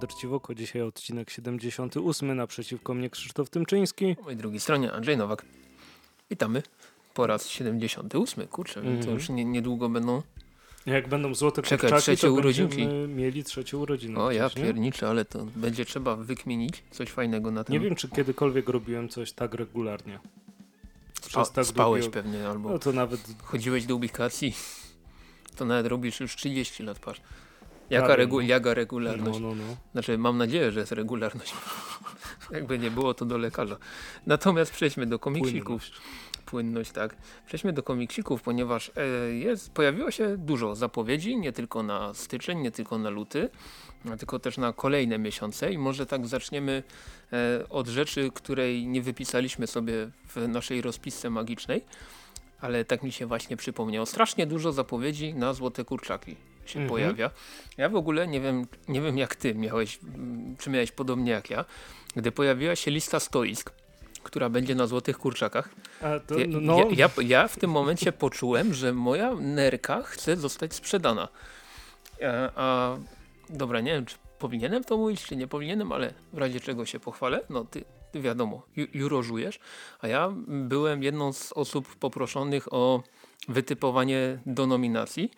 Kadr Ciwoko, dzisiaj odcinek 78, naprzeciwko mnie Krzysztof Tymczyński. Po mojej drugiej stronie Andrzej Nowak. Witamy po raz 78, kurczę, mm to już nie, niedługo będą... Jak będą złote Czekaj, kurczaki, trzecie to urodzinki. mieli trzecie urodziny. O ja pierniczę, ale to będzie trzeba wykmienić coś fajnego na tym. Nie wiem, czy kiedykolwiek robiłem coś tak regularnie. Spa tak spałeś pewnie, albo no to nawet... chodziłeś do ubikacji. To nawet robisz już 30 lat, patrz. Jaka, regu jaka regularność? No, no, no. Znaczy mam nadzieję, że jest regularność. Jakby nie było to do lekarza. Natomiast przejdźmy do komiksików. Płynność. Płynność, tak. Przejdźmy do komiksików, ponieważ e, jest, pojawiło się dużo zapowiedzi, nie tylko na styczeń, nie tylko na luty, tylko też na kolejne miesiące i może tak zaczniemy e, od rzeczy, której nie wypisaliśmy sobie w naszej rozpisce magicznej, ale tak mi się właśnie przypomniało. Strasznie dużo zapowiedzi na Złote Kurczaki się mhm. pojawia. Ja w ogóle nie wiem, nie wiem jak ty miałeś, czy miałeś podobnie jak ja, gdy pojawiła się lista stoisk, która będzie na Złotych Kurczakach. To, no. ja, ja, ja, w tym momencie poczułem, że moja nerka chce zostać sprzedana. A, e, a dobra, nie wiem, czy powinienem to mówić, czy nie powinienem, ale w razie czego się pochwalę, no ty, ty wiadomo, jurożujesz, a ja byłem jedną z osób poproszonych o wytypowanie do nominacji.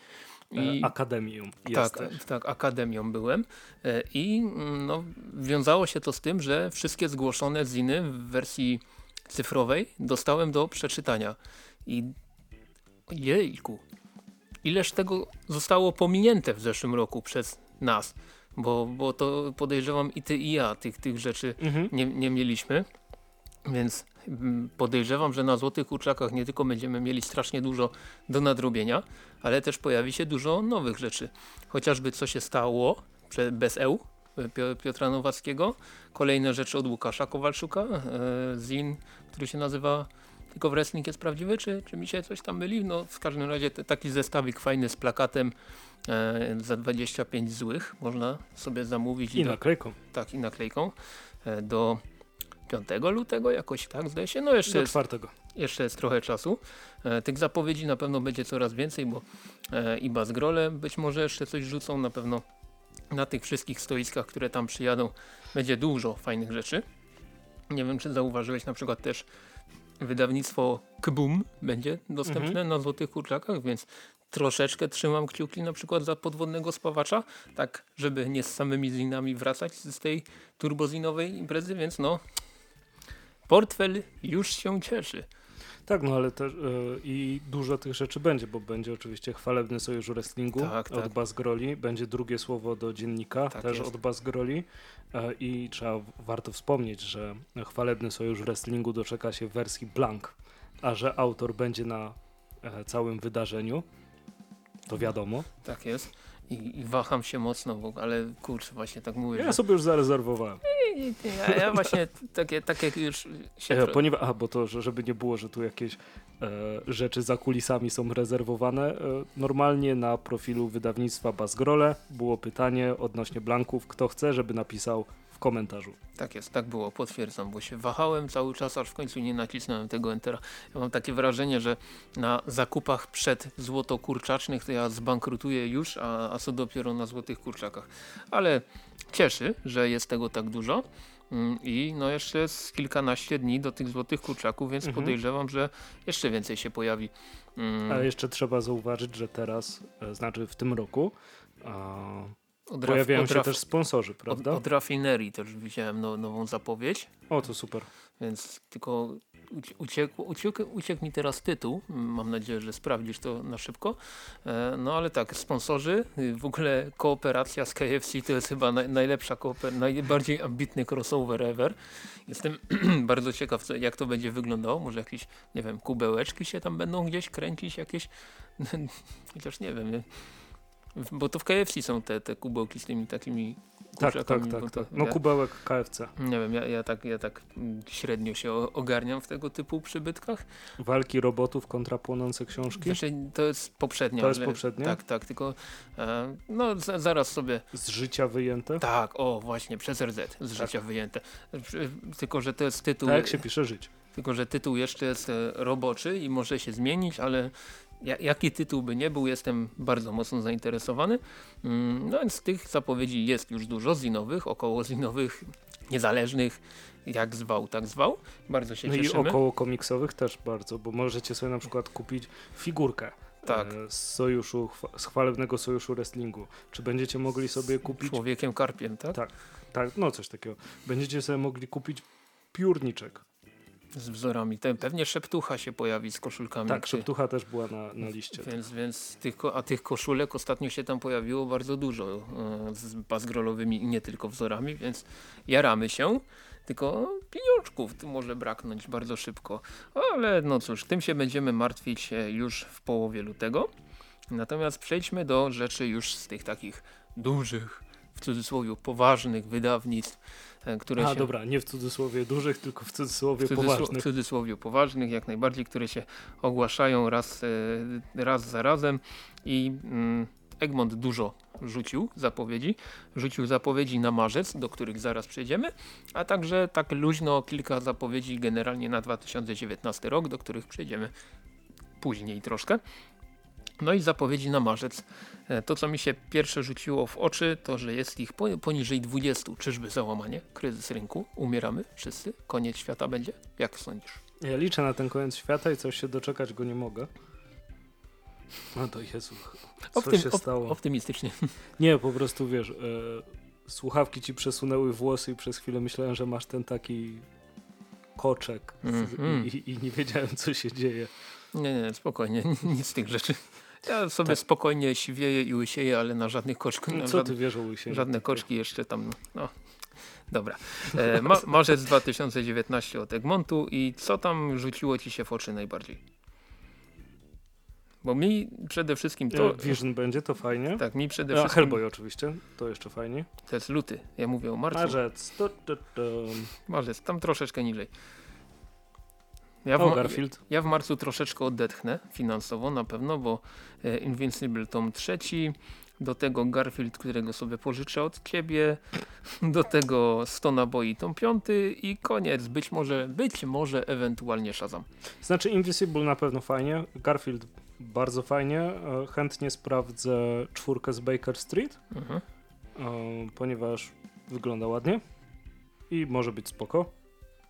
I, akademium tak, tak, akademią byłem. E, i mm, no, wiązało się to z tym, że wszystkie zgłoszone ziny w wersji cyfrowej dostałem do przeczytania. I jejku, ileż tego zostało pominięte w zeszłym roku przez nas, bo, bo to podejrzewam i ty i ja tych, tych rzeczy mhm. nie, nie mieliśmy, więc podejrzewam, że na Złotych Kurczakach nie tylko będziemy mieli strasznie dużo do nadrobienia, ale też pojawi się dużo nowych rzeczy. Chociażby co się stało bez EU Piotra Nowackiego, kolejne rzeczy od Łukasza Kowalszuka, e, Zin, który się nazywa tylko wrestling jest prawdziwy, czy, czy mi się coś tam myli? No w każdym razie taki zestawik fajny z plakatem e, za 25 złych można sobie zamówić. I, naklejką. Tak, i naklejką e, do 5 lutego jakoś, tak zdaje się. No jeszcze Do jest. Jeszcze jest trochę czasu. E, tych zapowiedzi na pewno będzie coraz więcej, bo e, i Bazgrole być może jeszcze coś rzucą. Na pewno na tych wszystkich stoiskach, które tam przyjadą będzie dużo fajnych rzeczy. Nie wiem, czy zauważyłeś na przykład też wydawnictwo Kbum będzie dostępne mhm. na Złotych Kurczakach, więc troszeczkę trzymam kciuki na przykład za podwodnego spawacza, tak żeby nie z samymi zinami wracać z tej turbozinowej imprezy, więc no portfel już się cieszy. Tak, no ale też yy, i dużo tych rzeczy będzie, bo będzie oczywiście chwalebny sojusz wrestlingu tak, od tak. Bas Groli, będzie drugie słowo do dziennika tak też jest. od Bas Groli yy, i trzeba, warto wspomnieć, że chwalebny sojusz wrestlingu doczeka się w wersji blank, a że autor będzie na yy, całym wydarzeniu, to wiadomo. Tak jest i, i waham się mocno, bo, ale kurczę, właśnie tak mówię. Ja że... sobie już zarezerwowałem. Ja, ja właśnie takie, takie już się... Ja, ponieważ, a, bo to, żeby nie było, że tu jakieś e, rzeczy za kulisami są rezerwowane. E, normalnie na profilu wydawnictwa Bazgrole było pytanie odnośnie blanków, kto chce, żeby napisał komentarzu. Tak jest, tak było, potwierdzam, bo się wahałem cały czas, aż w końcu nie nacisnąłem tego entera. Ja mam takie wrażenie, że na zakupach przed złotokurczacznych to ja zbankrutuję już, a, a co dopiero na złotych kurczakach. Ale cieszy, że jest tego tak dużo. Mm, I no jeszcze jest kilkanaście dni do tych złotych kurczaków, więc mhm. podejrzewam, że jeszcze więcej się pojawi. Mm. Ale jeszcze trzeba zauważyć, że teraz, e, znaczy w tym roku, od Pojawiają się też sponsorzy, prawda? Od, od rafinerii też widziałem no, nową zapowiedź. O, to super. Więc tylko uciekł, uciekł, uciekł mi teraz tytuł. Mam nadzieję, że sprawdzisz to na szybko. E, no ale tak, sponsorzy, w ogóle kooperacja z KFC to jest chyba naj, najlepsza, najbardziej ambitny crossover ever. Jestem bardzo ciekaw, jak to będzie wyglądało. Może jakieś, nie wiem, kubełeczki się tam będą gdzieś kręcić, jakieś, chociaż nie wiem? Bo to w KFC są te, te kubełki z tymi takimi tak, tak, tak, tak. No kubełek KFC. Nie wiem, ja, ja, tak, ja tak średnio się ogarniam w tego typu przybytkach. Walki robotów kontra płonące książki? Znaczy, to jest poprzednio. To jest poprzednio? Tak, tak, tylko e, no zaraz sobie... Z życia wyjęte? Tak, o właśnie, przez RZ, z tak. życia wyjęte. Tylko, że to jest tytuł... Tak jak się pisze żyć. Tylko, że tytuł jeszcze jest e, roboczy i może się zmienić, ale jaki tytuł by nie był, jestem bardzo mocno zainteresowany. Mm, no więc z tych zapowiedzi jest już dużo zinowych, około zinowych, niezależnych, jak zwał, tak zwał. Bardzo się no cieszymy. i około komiksowych też bardzo, bo możecie sobie na przykład kupić figurkę tak. E, z sojuszu, z chwalebnego sojuszu wrestlingu. Czy będziecie mogli sobie kupić... Człowiekiem karpiem, tak? Tak, tak, no coś takiego. Będziecie sobie mogli kupić piórniczek z wzorami. Ten, pewnie szeptucha się pojawi z koszulkami. Tak, szeptucha też była na, na liście. Więc, tak. więc tych, a tych koszulek ostatnio się tam pojawiło bardzo dużo e, z bazgrolowymi i nie tylko wzorami, więc jaramy się. Tylko pieniążków może braknąć bardzo szybko. Ale no cóż, tym się będziemy martwić e, już w połowie lutego. Natomiast przejdźmy do rzeczy już z tych takich dużych, w cudzysłowie poważnych wydawnictw które A, się... dobra, nie w cudzysłowie dużych, tylko w cudzysłowie w poważnych. W cudzysłowie poważnych, jak najbardziej, które się ogłaszają raz, e, raz za razem i mm, Egmont dużo rzucił zapowiedzi. Rzucił zapowiedzi na marzec, do których zaraz przejdziemy, a także tak luźno kilka zapowiedzi generalnie na 2019 rok, do których przejdziemy później troszkę. No i zapowiedzi na marzec. E, to, co mi się pierwsze rzuciło w oczy, to, że jest ich poniżej 20. Czyżby załamanie? Kryzys rynku? Umieramy wszyscy? Koniec świata będzie? Jak sądzisz? Ja liczę na ten koniec świata i coś się doczekać go nie mogę. No to Jezu, co Optym, się stało? Optymistycznie. Nie, po prostu wiesz, e, słuchawki ci przesunęły włosy i przez chwilę myślałem, że masz ten taki koczek mm -hmm. i, i, nie wiedziałem co się dzieje. Nie, nie, spokojnie, nic z tych rzeczy. Ja sobie tak. spokojnie siwieję i łysieję, ale na żadnych koczkach. No, co ty wiesz o łysieniu? Żadne koczki jeszcze tam, no. Dobra. E, ma, marzec 2019 od Egmontu i co tam rzuciło ci się w oczy najbardziej? Bo mi przede wszystkim to... E, Vision będzie, to fajnie. Tak, mi przede wszystkim... A Hellboy oczywiście, to jeszcze fajnie. To jest luty, ja mówię o marcu. Marzec. To, to, to. Marzec, tam troszeczkę niżej. Ja w, Garfield. Ja w marcu troszeczkę odetchnę finansowo na pewno, bo e, Invincible tom trzeci, do tego Garfield, którego sobie pożyczę od ciebie, do tego 100 naboi tom piąty i koniec. Być może, być może ewentualnie Shazam. Znaczy Invisible na pewno fajnie, Garfield bardzo fajnie, e, chętnie sprawdzę czwórkę z Baker Street, mhm. E, ponieważ wygląda ładnie i może być spoko.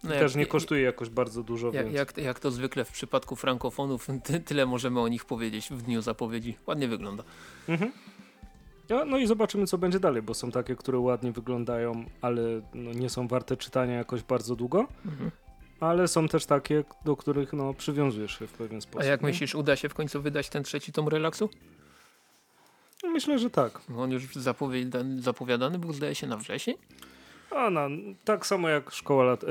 No Też jak, nie kosztuje jakoś bardzo dużo. Jak, jak, jak, to zwykle w przypadku frankofonów, ty, tyle możemy o nich powiedzieć w dniu zapowiedzi. Ładnie wygląda. Mhm. No, no i zobaczymy, co będzie dalej, bo są takie, które ładnie wyglądają, ale no, nie są warte czytania jakoś bardzo długo. Mhm. Ale są też takie, do których no, przywiązujesz się w pewien sposób. A jak nie? myślisz, uda się w końcu wydać ten trzeci tom relaksu? Myślę, że tak. On już zapowiadany, zapowiadany był, zdaje się, na wrzesień? A no, tak samo jak szkoła lat.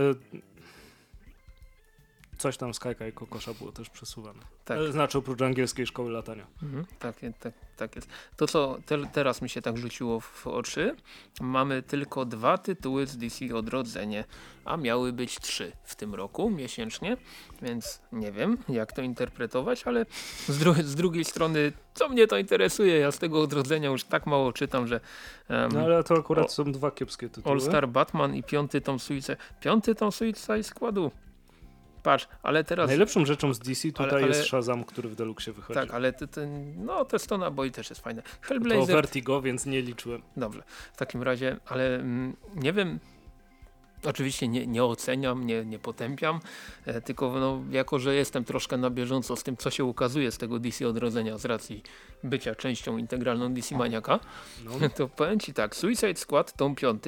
Coś tam z Kajka i Kokosza było też przesuwane. Tak. E, znaczy oprócz angielskiej szkoły latania. Mhm, tak, tak, tak jest. To co te, teraz mi się tak rzuciło w oczy, mamy tylko dwa tytuły z DC Odrodzenie, a miały być trzy w tym roku miesięcznie, więc nie wiem jak to interpretować, ale z, dru z drugiej strony co mnie to interesuje, ja z tego Odrodzenia już tak mało czytam, że... Um, no ale to akurat o, są dwa kiepskie tytuły. All Star Batman i piąty tom Suicide, piąty tom Suicide Składu Patrz, ale teraz... Najlepszą rzeczą z DC tutaj ale, ale... jest Shazam, który w Deluxe wychodzi. Tak, ale ty, no te Stona Boy też jest fajne. Hellblazer... To Vertigo, więc nie liczyłem. Dobrze, w takim razie, ale mm, nie wiem, Oczywiście nie, nie oceniam, nie, nie potępiam, e, tylko no, jako, że jestem troszkę na bieżąco z tym, co się ukazuje z tego DC odrodzenia z racji bycia częścią integralną DC Maniaka, no. to powiem Ci tak, Suicide Squad, tom 5,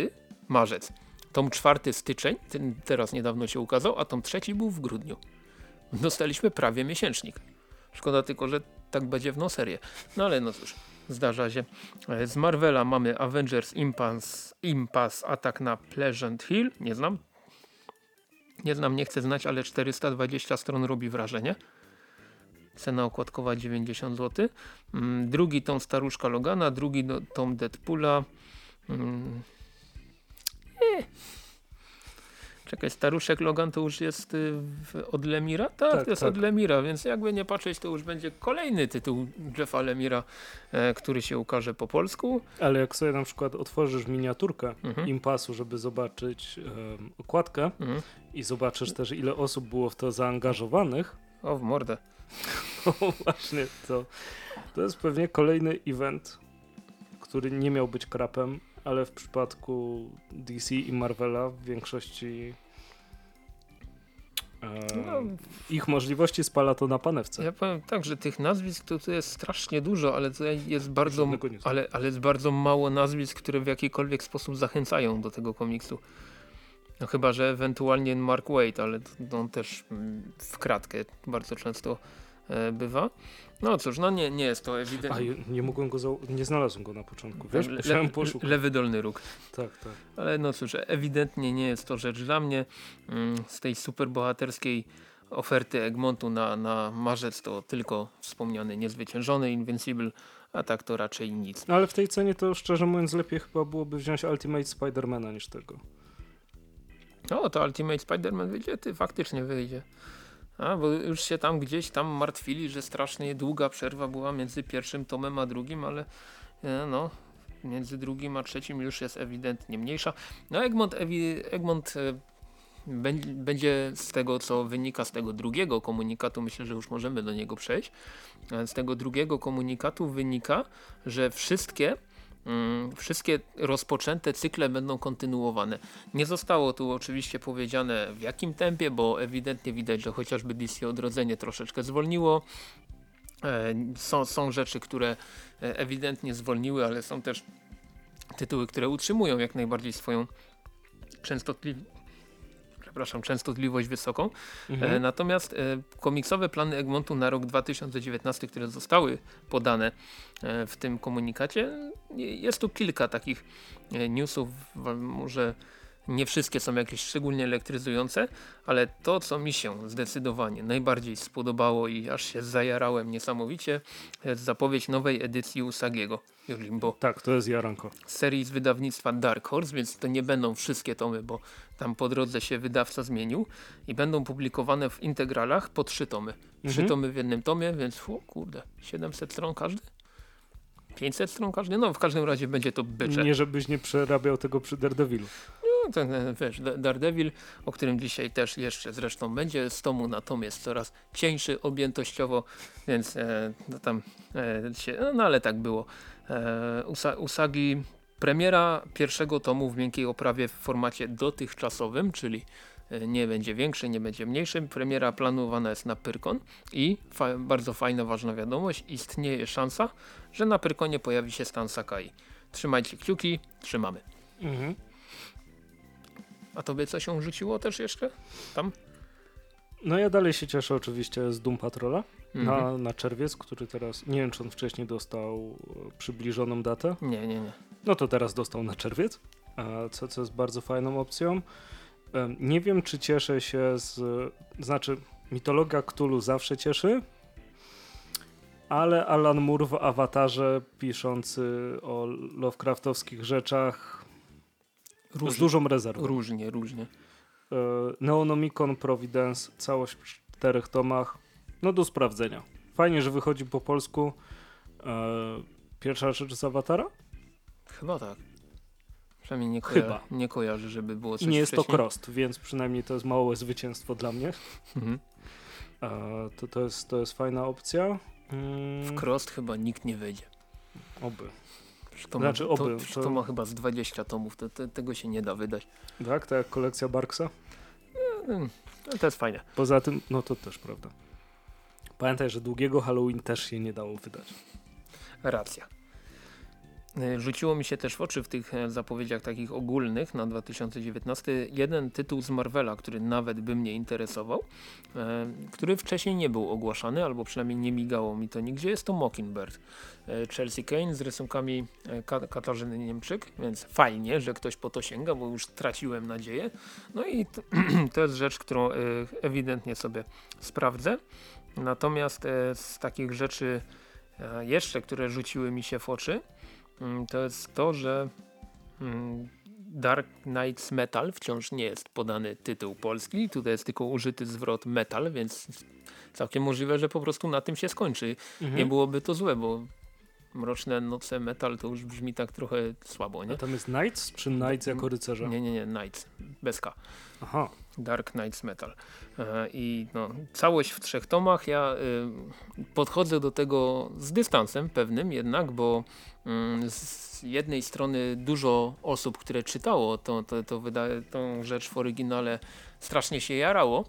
marzec. Tom czwarty styczeń, ten teraz niedawno się ukazał, a tom trzeci był w grudniu. Dostaliśmy prawie miesięcznik. Szkoda tylko, że tak będzie w no serię. No ale no cóż, zdarza się. E, z Marvela mamy Avengers Impasse, Impasse Atak na Pleasant Hill. Nie znam. Nie znam, nie chcę znać, ale 420 stron robi wrażenie. Cena okładkowa 90 zł. Mm, drugi tom Staruszka Logana, drugi tom Deadpoola. Czekaj, staruszek Logan to już jest y, od Lemira? Tak, tak to jest tak. od Lemira, więc jakby nie patrzeć, to już będzie kolejny tytuł Jeffa Lemira, e, który się ukaże po polsku. Ale jak sobie na przykład otworzysz miniaturkę mhm. impasu, żeby zobaczyć um, okładkę mhm. i zobaczysz też ile osób było w to zaangażowanych. O, w mordę. No właśnie, to, to jest pewnie kolejny event, który nie miał być krapem, ale w przypadku DC i Marvela w większości no, ich możliwości spala to na panewce. Ja powiem tak, że tych nazwisk to, to jest strasznie dużo, ale jest bardzo, ale, ale jest bardzo mało nazwisk, które w jakikolwiek sposób zachęcają do tego komiksu. No chyba, że ewentualnie Mark Waid, ale on też mm, w kratkę bardzo często e, bywa. No cóż, no nie, nie jest to ewidentnie. A nie mogłem go, nie znalazłem go na początku, wiesz, Le, musiałem poszukać. Lewy dolny róg. Tak, tak. Ale no cóż, ewidentnie nie jest to rzecz dla mnie. Mm, z tej superbohaterskiej oferty Egmontu na, na marzec to tylko wspomniany niezwyciężony Invincible, a tak to raczej nic. No ale w tej cenie to szczerze mówiąc lepiej chyba byłoby wziąć Ultimate Spidermana niż tego. No to Ultimate Spider-Man wyjdzie, ty faktycznie wyjdzie. A, bo już się tam gdzieś tam martwili, że strasznie długa przerwa była między pierwszym tomem a drugim, ale e, no, między drugim a trzecim już jest ewidentnie mniejsza. No Egmont, Egmont e, będzie z tego, co wynika z tego drugiego komunikatu, myślę, że już możemy do niego przejść. E, z tego drugiego komunikatu wynika, że wszystkie wszystkie rozpoczęte cykle będą kontynuowane. Nie zostało tu oczywiście powiedziane w jakim tempie, bo ewidentnie widać, że chociażby DC Odrodzenie troszeczkę zwolniło. E, są, są rzeczy, które e, ewidentnie zwolniły, ale są też tytuły, które utrzymują jak najbardziej swoją częstotliwość przepraszam, częstotliwość wysoką. Mhm. E, natomiast e, komiksowe plany Egmontu na rok 2019, które zostały podane e, w tym komunikacie, jest tu kilka takich newsów, może nie wszystkie są jakieś szczególnie elektryzujące, ale to co mi się zdecydowanie najbardziej spodobało i aż się zajarałem niesamowicie jest zapowiedź nowej edycji Usagiego Limbo. Tak, to jest jaranko. Serii z wydawnictwa Dark Horse, więc to nie będą wszystkie tomy, bo tam po drodze się wydawca zmienił i będą publikowane w integralach po trzy tomy. Trzy mhm. tomy w jednym tomie, więc o kurde, 700 stron każdy? 500 stron każdy? No w każdym razie będzie to bycze. Nie żebyś nie przerabiał tego przy Daredevilu. No ten, wiesz, Daredevil, o którym dzisiaj też jeszcze zresztą będzie, z tomu na tom jest coraz cieńszy objętościowo, więc e, no tam e, się, no, no, ale tak było. E, Usa, Usagi premiera pierwszego tomu w miękkiej oprawie w formacie dotychczasowym, czyli e, nie będzie większy, nie będzie mniejszy. Premiera planowana jest na Pyrkon i fa bardzo fajna, ważna wiadomość, istnieje szansa, że na Pyrkonie pojawi się Stan Sakai. Trzymajcie kciuki, trzymamy. Mhm. A tobie co się rzuciło też jeszcze tam? No ja dalej się cieszę oczywiście z Doom Patrola mhm. na, na czerwiec, który teraz, nie wiem czy on wcześniej dostał e, przybliżoną datę. Nie, nie, nie. No to teraz dostał na czerwiec, co, co jest bardzo fajną opcją. Nie wiem czy cieszę się z, znaczy mitologia Cthulhu zawsze cieszy, ale Alan Moore w awatarze piszący o Lovecraftowskich rzeczach Z dużą rezerwą. Różnie, różnie. E, Neonomicon Providence, całość w czterech tomach. No do sprawdzenia. Fajnie, że wychodzi po polsku. E, pierwsza rzecz z Awatara? Chyba tak. Przynajmniej nie, koja Chyba. nie kojarzy, żeby było coś I nie jest wcześniej. to Krost, więc przynajmniej to jest małe zwycięstwo dla mnie. Mhm. E, to, to, jest, to jest fajna opcja. Mm. W Krost chyba nikt nie wejdzie. Oby. To, znaczy, ma, oby, to, to... ma chyba z 20 tomów, to, to, tego się nie da wydać. Tak? Tak jak kolekcja Barksa? No, to jest fajne. Poza tym, no to też prawda. Pamiętaj, że długiego Halloween też się nie dało wydać. Racja. E, rzuciło mi się też w oczy w tych e, zapowiedziach takich ogólnych na 2019 jeden tytuł z Marvela, który nawet by mnie interesował, e, który wcześniej nie był ogłaszany, albo przynajmniej nie migało mi to nigdzie, jest to Mockingbird. Chelsea Kane z rysunkami Katarzyny Niemczyk, więc fajnie, że ktoś po to sięga, bo już traciłem nadzieję. No i to jest rzecz, którą ewidentnie sobie sprawdzę. Natomiast z takich rzeczy jeszcze, które rzuciły mi się w oczy, to jest to, że mm, Dark Knights Metal wciąż nie jest podany tytuł polski. Tutaj jest tylko użyty zwrot metal, więc całkiem możliwe, że po prostu na tym się skończy. Mhm. Nie byłoby to złe, bo Mroczne Noce Metal to już brzmi tak trochę słabo, nie? A tam jest Knights czy Knights jako rycerza? Nie, nie, nie, Knights, bez K. Aha. Dark Knights Metal. E, I no, całość w trzech tomach. Ja y, podchodzę do tego z dystansem pewnym jednak, bo y, z jednej strony dużo osób, które czytało to, to, to tą rzecz w oryginale strasznie się jarało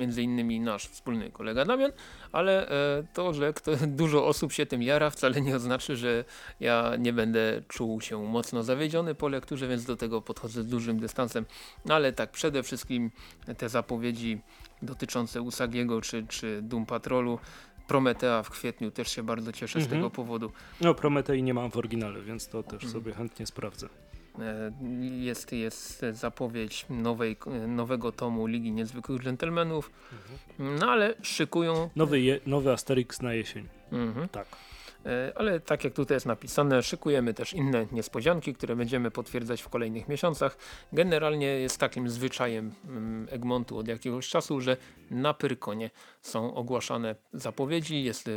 między innymi nasz wspólny kolega Damian, ale e, to, że kto, dużo osób się tym jara wcale nie oznacza, że ja nie będę czuł się mocno zawiedziony po lekturze, więc do tego podchodzę z dużym dystansem. No ale tak, przede wszystkim te zapowiedzi dotyczące Usagiego czy, czy Doom Patrolu Prometea w kwietniu też się bardzo cieszę mhm. z tego powodu. No Prometei nie mam w oryginale, więc to też mhm. sobie chętnie sprawdzę. E, jest, jest zapowiedź nowej, nowego tomu Ligi Niezwykłych Dżentelmenów, mhm. no ale szykują... Nowy, je, nowy Asterix na jesień. Mhm. Tak. E, ale tak jak tutaj jest napisane, szykujemy też inne niespodzianki, które będziemy potwierdzać w kolejnych miesiącach. Generalnie jest takim zwyczajem mm, Egmontu od jakiegoś czasu, że na Pyrkonie są ogłaszane zapowiedzi, jest e,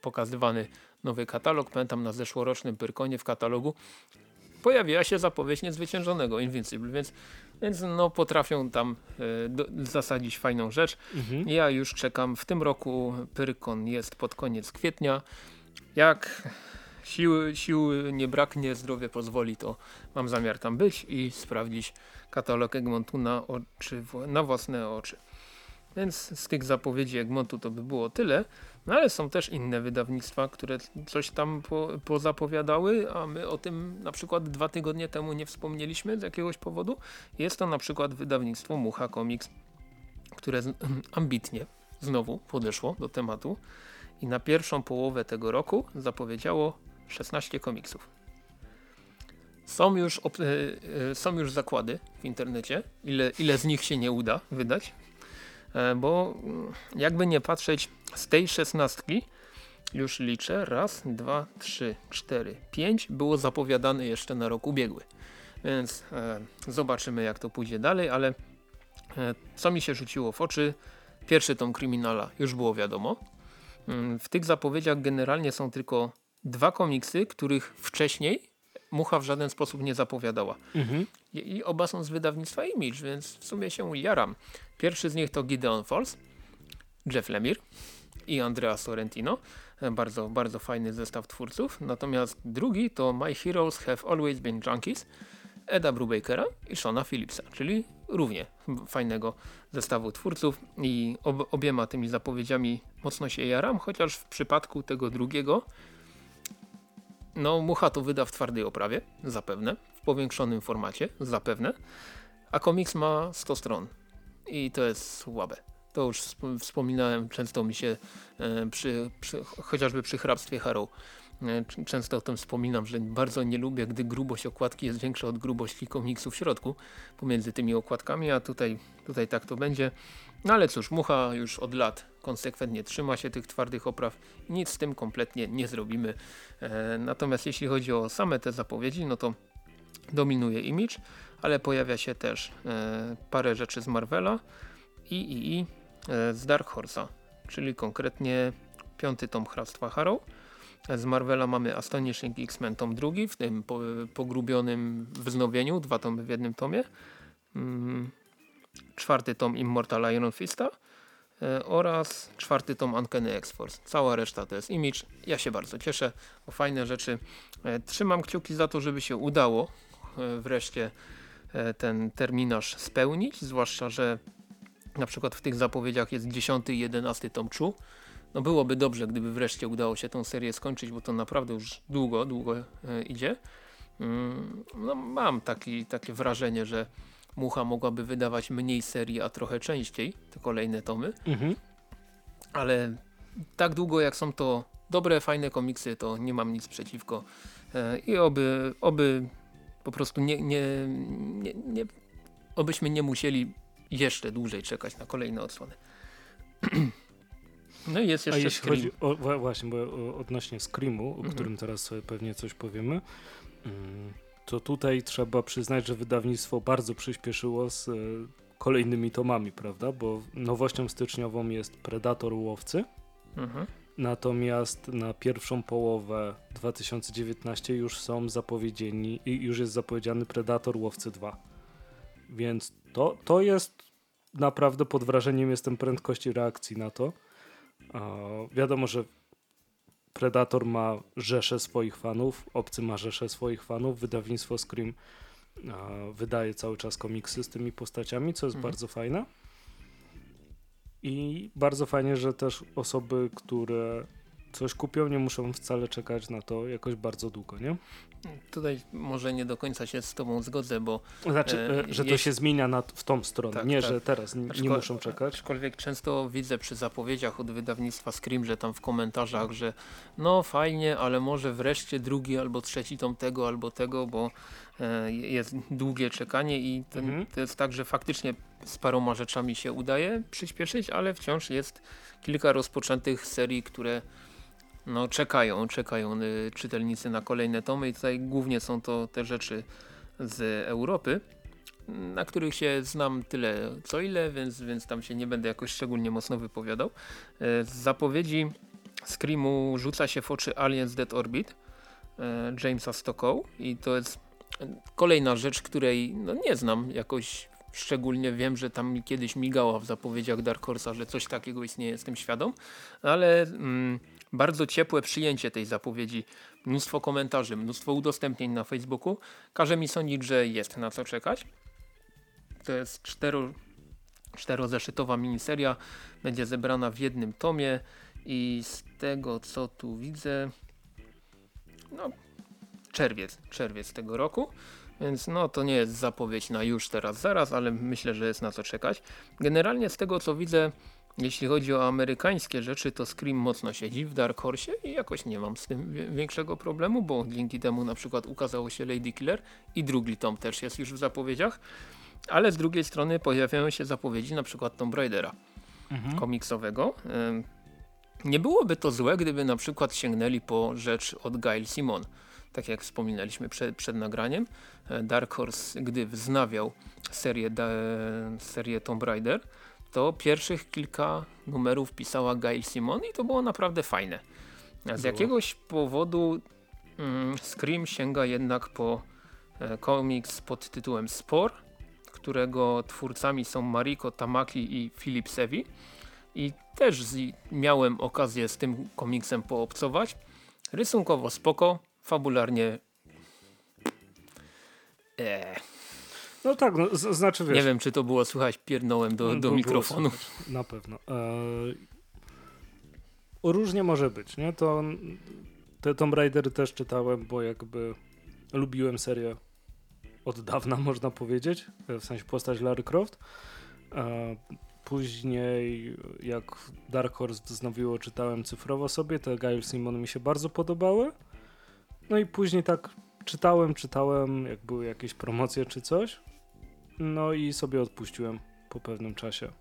pokazywany nowy katalog. Pamiętam na zeszłorocznym Pyrkonie w katalogu pojawiła się zapowiedź niezwyciężonego Invincible, więc, więc no potrafią tam e, do, zasadzić fajną rzecz. Mhm. Ja już czekam, w tym roku Pyrkon jest pod koniec kwietnia. Jak siły, siły nie braknie, zdrowie pozwoli, to mam zamiar tam być i sprawdzić katalog Egmontu na, oczy, na własne oczy. Więc z tych zapowiedzi Egmontu to by było tyle. No ale są też inne wydawnictwa, które coś tam po, pozapowiadały, a my o tym na przykład dwa tygodnie temu nie wspomnieliśmy z jakiegoś powodu. Jest to na przykład wydawnictwo Mucha Comics, które ambitnie znowu podeszło do tematu i na pierwszą połowę tego roku zapowiedziało 16 komiksów. Są już, e, e, są już zakłady w internecie, ile, ile z nich się nie uda wydać, bo mm, jakby nie patrzeć z tej szesnastki już liczę, raz, dwa, trzy, cztery, pięć było zapowiadane jeszcze na rok ubiegły. Więc e, zobaczymy jak to pójdzie dalej, ale e, co mi się rzuciło w oczy, pierwszy tom kryminala już było wiadomo. Mm, w tych zapowiedziach generalnie są tylko dwa komiksy, których wcześniej Mucha w żaden sposób nie zapowiadała. Mhm. I, oba są z wydawnictwa Image, więc w sumie się jaram. Pierwszy z nich to Gideon Falls, Jeff Lemire i Andrea Sorrentino. Bardzo, bardzo fajny zestaw twórców. Natomiast drugi to My Heroes Have Always Been Junkies Eda Brubakera i Shona Phillipsa, czyli równie fajnego zestawu twórców i ob obiema tymi zapowiedziami mocno się jaram, chociaż w przypadku tego drugiego no Mucha to wyda w twardej oprawie, zapewne, w powiększonym formacie, zapewne, a komiks ma 100 stron i to jest słabe. To już wspominałem, często mi się e, przy, przy, chociażby przy hrabstwie Harrow często o tym wspominam, że bardzo nie lubię, gdy grubość okładki jest większa od grubości komiksu w środku pomiędzy tymi okładkami, a tutaj, tutaj tak to będzie. No ale cóż, Mucha już od lat konsekwentnie trzyma się tych twardych opraw nic z tym kompletnie nie zrobimy. E, natomiast jeśli chodzi o same te zapowiedzi, no to dominuje Image, ale pojawia się też e, parę rzeczy z Marvela i, i, i E, z Dark Horse'a, czyli konkretnie piąty tom Hrabstwa Harrow. Z Marvela mamy Astonishing X-Men tom drugi, w tym pogrubionym wznowieniu, dwa tomy w jednym tomie. Mm, czwarty tom Immortal Iron Fista e, oraz czwarty tom Uncanny X-Force. Cała reszta to jest Image. Ja się bardzo cieszę o fajne rzeczy. E, trzymam kciuki za to, żeby się udało wreszcie ten terminarz spełnić, zwłaszcza, że na przykład w tych zapowiedziach jest 10 i 11 tom Chu. No byłoby dobrze, gdyby wreszcie udało się tą serię skończyć, bo to naprawdę już długo, długo e, idzie. Mm, no mam taki, takie wrażenie, że Mucha mogłaby wydawać mniej serii, a trochę częściej te kolejne tomy. Mhm. Ale tak długo jak są to dobre, fajne komiksy, to nie mam nic przeciwko. E, I oby, oby po prostu nie, nie, nie, nie obyśmy nie musieli jeszcze dłużej czekać na kolejne odsłony. No i jest jeszcze A jeśli Scream. chodzi o, właśnie, bo odnośnie Screamu, o mhm. którym teraz pewnie coś powiemy, mm, to tutaj trzeba przyznać, że wydawnictwo bardzo przyspieszyło z e, kolejnymi tomami, prawda? Bo nowością styczniową jest Predator Łowcy, mhm. natomiast na pierwszą połowę 2019 już są zapowiedzieni i już jest zapowiedziany Predator Łowcy 2. Więc to, to jest naprawdę pod wrażeniem jestem prędkości reakcji na to. Wiadomo, że Predator ma rzesze swoich fanów, Obcy ma rzesze swoich fanów, wydawnictwo Scream wydaje cały czas komiksy z tymi postaciami, co jest mhm. bardzo fajne. I bardzo fajnie, że też osoby, które coś kupią, nie muszą wcale czekać na to jakoś bardzo długo, nie? Tutaj może nie do końca się z tobą zgodzę, bo... Znaczy, e, że to się zmienia na, w tą stronę, tak, nie, tak. że teraz nie muszą czekać. Aczkolwiek często widzę przy zapowiedziach od wydawnictwa Scream, że tam w komentarzach, że no fajnie, ale może wreszcie drugi albo trzeci tom tego albo tego, bo e, jest długie czekanie i ten, mhm. to jest tak, że faktycznie z paroma rzeczami się udaje przyspieszyć, ale wciąż jest kilka rozpoczętych serii, które no, czekają, czekają y, czytelnicy na kolejne tomy i tutaj głównie są to te rzeczy z Europy, na których się znam tyle co ile, więc, więc tam się nie będę jakoś szczególnie mocno wypowiadał. E, z zapowiedzi Screamu rzuca się w oczy Aliens Dead Orbit e, Jamesa Stockow i to jest kolejna rzecz, której no, nie znam jakoś szczególnie wiem, że tam kiedyś migała w zapowiedziach Dark Horse'a, że coś takiego istnieje, jestem świadom, ale mm, bardzo ciepłe przyjęcie tej zapowiedzi, mnóstwo komentarzy, mnóstwo udostępnień na Facebooku. Każe mi sądzić, że jest na co czekać. To jest cztero, czterozeszytowa miniseria, będzie zebrana w jednym tomie i z tego co tu widzę, no czerwiec, czerwiec tego roku. Więc no to nie jest zapowiedź na już teraz zaraz, ale myślę, że jest na co czekać. Generalnie z tego co widzę jeśli chodzi o amerykańskie rzeczy, to Scream mocno siedzi w Dark Horse i jakoś nie mam z tym większego problemu, bo dzięki temu na przykład ukazało się Lady Killer i drugi tom też jest już w zapowiedziach, ale z drugiej strony pojawiają się zapowiedzi na przykład Tomb Raidera mhm. komiksowego. Nie byłoby to złe, gdyby na przykład sięgnęli po rzecz od Gail Simon. Tak jak wspominaliśmy przed, przed nagraniem, e, Dark Horse, gdy wznawiał serię, serię Tomb Raider, to pierwszych kilka numerów pisała Gail Simon i to było naprawdę fajne. Z jakiegoś powodu mm, Scream sięga jednak po e, komiks pod tytułem Spor, którego twórcami są Mariko Tamaki i Philip Sevi i też z, miałem okazję z tym komiksem poobcować. Rysunkowo spoko, fabularnie eee, no tak, no, znaczy wiesz. Nie wiem, czy to było słychać piernąłem do, do mikrofonu. Na pewno. E, różnie może być, nie? To te Tomb Raider też czytałem, bo jakby lubiłem serię od dawna, można powiedzieć. W sensie postać Larry Croft. E, później, jak Dark Horse wznowiło, czytałem cyfrowo sobie. Te Gail Simon mi się bardzo podobały. No i później tak czytałem, czytałem, jak były jakieś promocje czy coś. No i sobie odpuściłem po pewnym czasie,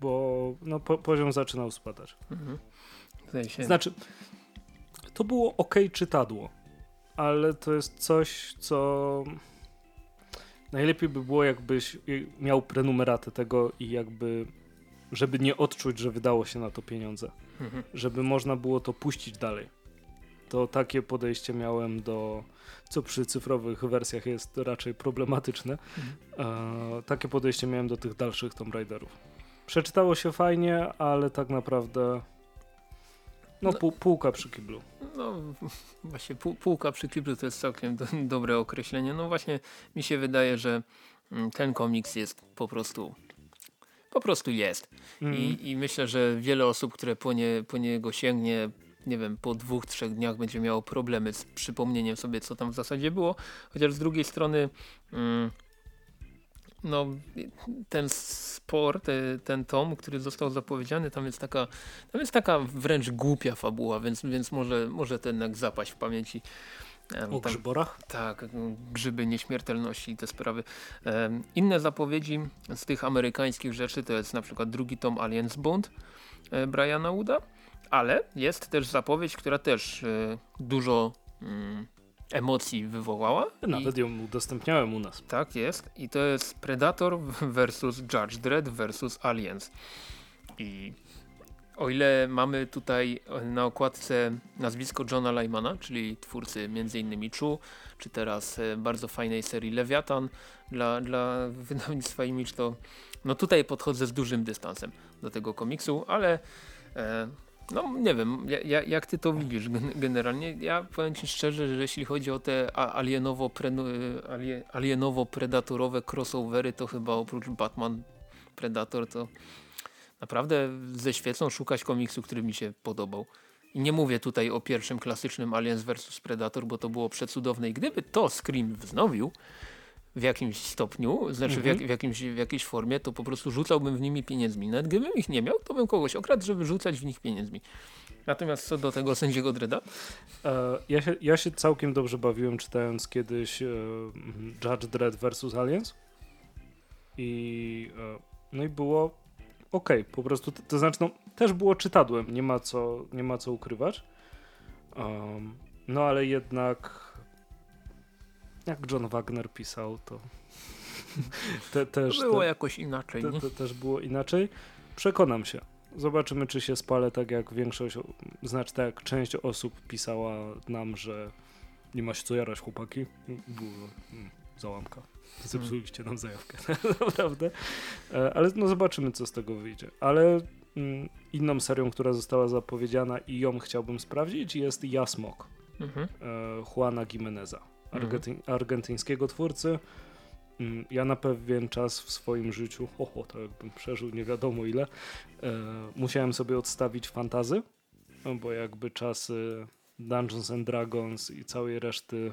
bo no, po, poziom zaczynał spadać. Mhm. Znaczy, to było ok czytadło, ale to jest coś, co najlepiej by było, jakbyś miał prenumeratę tego i jakby, żeby nie odczuć, że wydało się na to pieniądze. Mhm. Żeby można było to puścić dalej. To takie podejście miałem do co przy cyfrowych wersjach jest raczej problematyczne. Mhm. E, takie podejście miałem do tych dalszych Tomb Raiderów. Przeczytało się fajnie, ale tak naprawdę no, no pół, półka przy kiblu. No właśnie pół, półka przy kiblu to jest całkiem do, dobre określenie. No właśnie mi się wydaje, że mm, ten komiks jest po prostu po prostu jest. Mm. I, I, myślę, że wiele osób, które po, nie, po niego sięgnie, nie wiem, po dwóch, trzech dniach będzie miało problemy z przypomnieniem sobie, co tam w zasadzie było. Chociaż z drugiej strony mm, no, ten spor, te, ten tom, który został zapowiedziany, tam jest taka, tam jest taka wręcz głupia fabuła, więc, więc może, może ten jednak zapaść w pamięci. O tam, grzyborach? Tak, grzyby nieśmiertelności i te sprawy. Um, inne zapowiedzi z tych amerykańskich rzeczy to jest na przykład drugi tom Aliens Bond e, Briana Wooda ale jest też zapowiedź, która też y, dużo y, emocji wywołała. Nawet I, ją udostępniałem u nas. Tak jest i to jest Predator versus Judge Dredd versus Aliens. I o ile mamy tutaj na okładce nazwisko Johna Lymana, czyli twórcy m.in. Chu, czy teraz e, bardzo fajnej serii Lewiatan dla, dla wydawnictwa Image, to no tutaj podchodzę z dużym dystansem do tego komiksu, ale e, no nie wiem, ja, jak ty to widzisz generalnie? Ja powiem ci szczerze, że jeśli chodzi o te alienowo, alienowo crossovery, to chyba oprócz Batman Predator to naprawdę ze świecą szukać komiksu, który mi się podobał. I nie mówię tutaj o pierwszym klasycznym Aliens vs Predator, bo to było przecudowne i gdyby to Scream wznowił, w jakimś stopniu, znaczy w, jak, mhm. w, jakimś, w jakiejś formie, to po prostu rzucałbym w nimi pieniędzmi. Nawet gdybym ich nie miał, to bym kogoś okradł, żeby rzucać w nich pieniędzmi. Natomiast co do tego sędziego Dreda? E, ja, się, ja się całkiem dobrze bawiłem czytając kiedyś e, Judge Dredd vs. Aliens i e, no i było ok, po prostu, to, to, znaczy no, też było czytadłem, nie ma co, nie ma co ukrywać. Um, no ale jednak jak John Wagner pisał, to te, też było te, jakoś inaczej. Te, te, też było inaczej. Przekonam się. Zobaczymy, czy się spalę tak jak większość, znaczy tak jak część osób pisała nam, że nie ma się co jarać chłopaki. Było hmm, załamka. Zepsuliście nam zajawkę. Naprawdę. E, ale no zobaczymy, co z tego wyjdzie. Ale mm, inną serią, która została zapowiedziana i ją chciałbym sprawdzić jest Jasmok. Mhm. E, Juana Gimeneza argenty argentyńskiego twórcy. Mm, ja na pewien czas w swoim życiu, oho, to jakbym przeżył nie wiadomo ile, e, musiałem sobie odstawić fantazy, no bo jakby czasy Dungeons and Dragons i całej reszty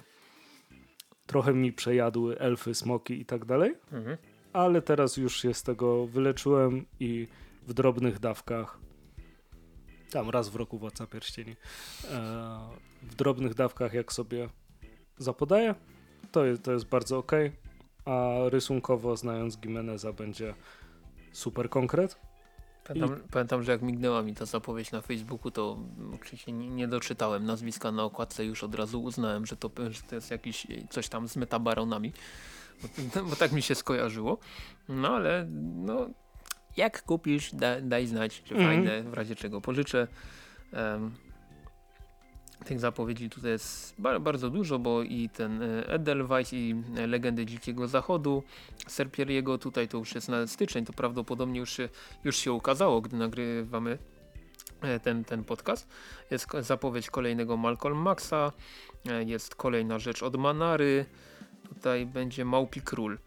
trochę mi przejadły elfy, smoki i tak dalej. Mhm. Ale teraz już się z tego wyleczyłem i w drobnych dawkach tam raz w roku Władca Pierścieni e, w drobnych dawkach jak sobie zapodaje, to jest, to jest bardzo ok, a rysunkowo znając Gimeneza będzie super konkret. Pamiętam, I... pamiętam, że jak mignęła mi ta zapowiedź na Facebooku, to oczywiście nie, doczytałem nazwiska na okładce już od razu uznałem, że to, że to jest jakiś coś tam z metabaronami, bo, bo tak mi się skojarzyło. No ale no, jak kupisz, da, daj znać, czy mm -hmm. fajne, w razie czego pożyczę. Um, tych zapowiedzi tutaj jest bardzo dużo, bo i ten e, Edelweiss i e, Legendy Dzikiego Zachodu, Serpieriego tutaj to już jest na styczeń, to prawdopodobnie już się, już się ukazało, gdy nagrywamy e, ten, ten podcast. Jest zapowiedź kolejnego Malcolm Maxa, jest kolejna rzecz od Manary, tutaj będzie Małpi Król.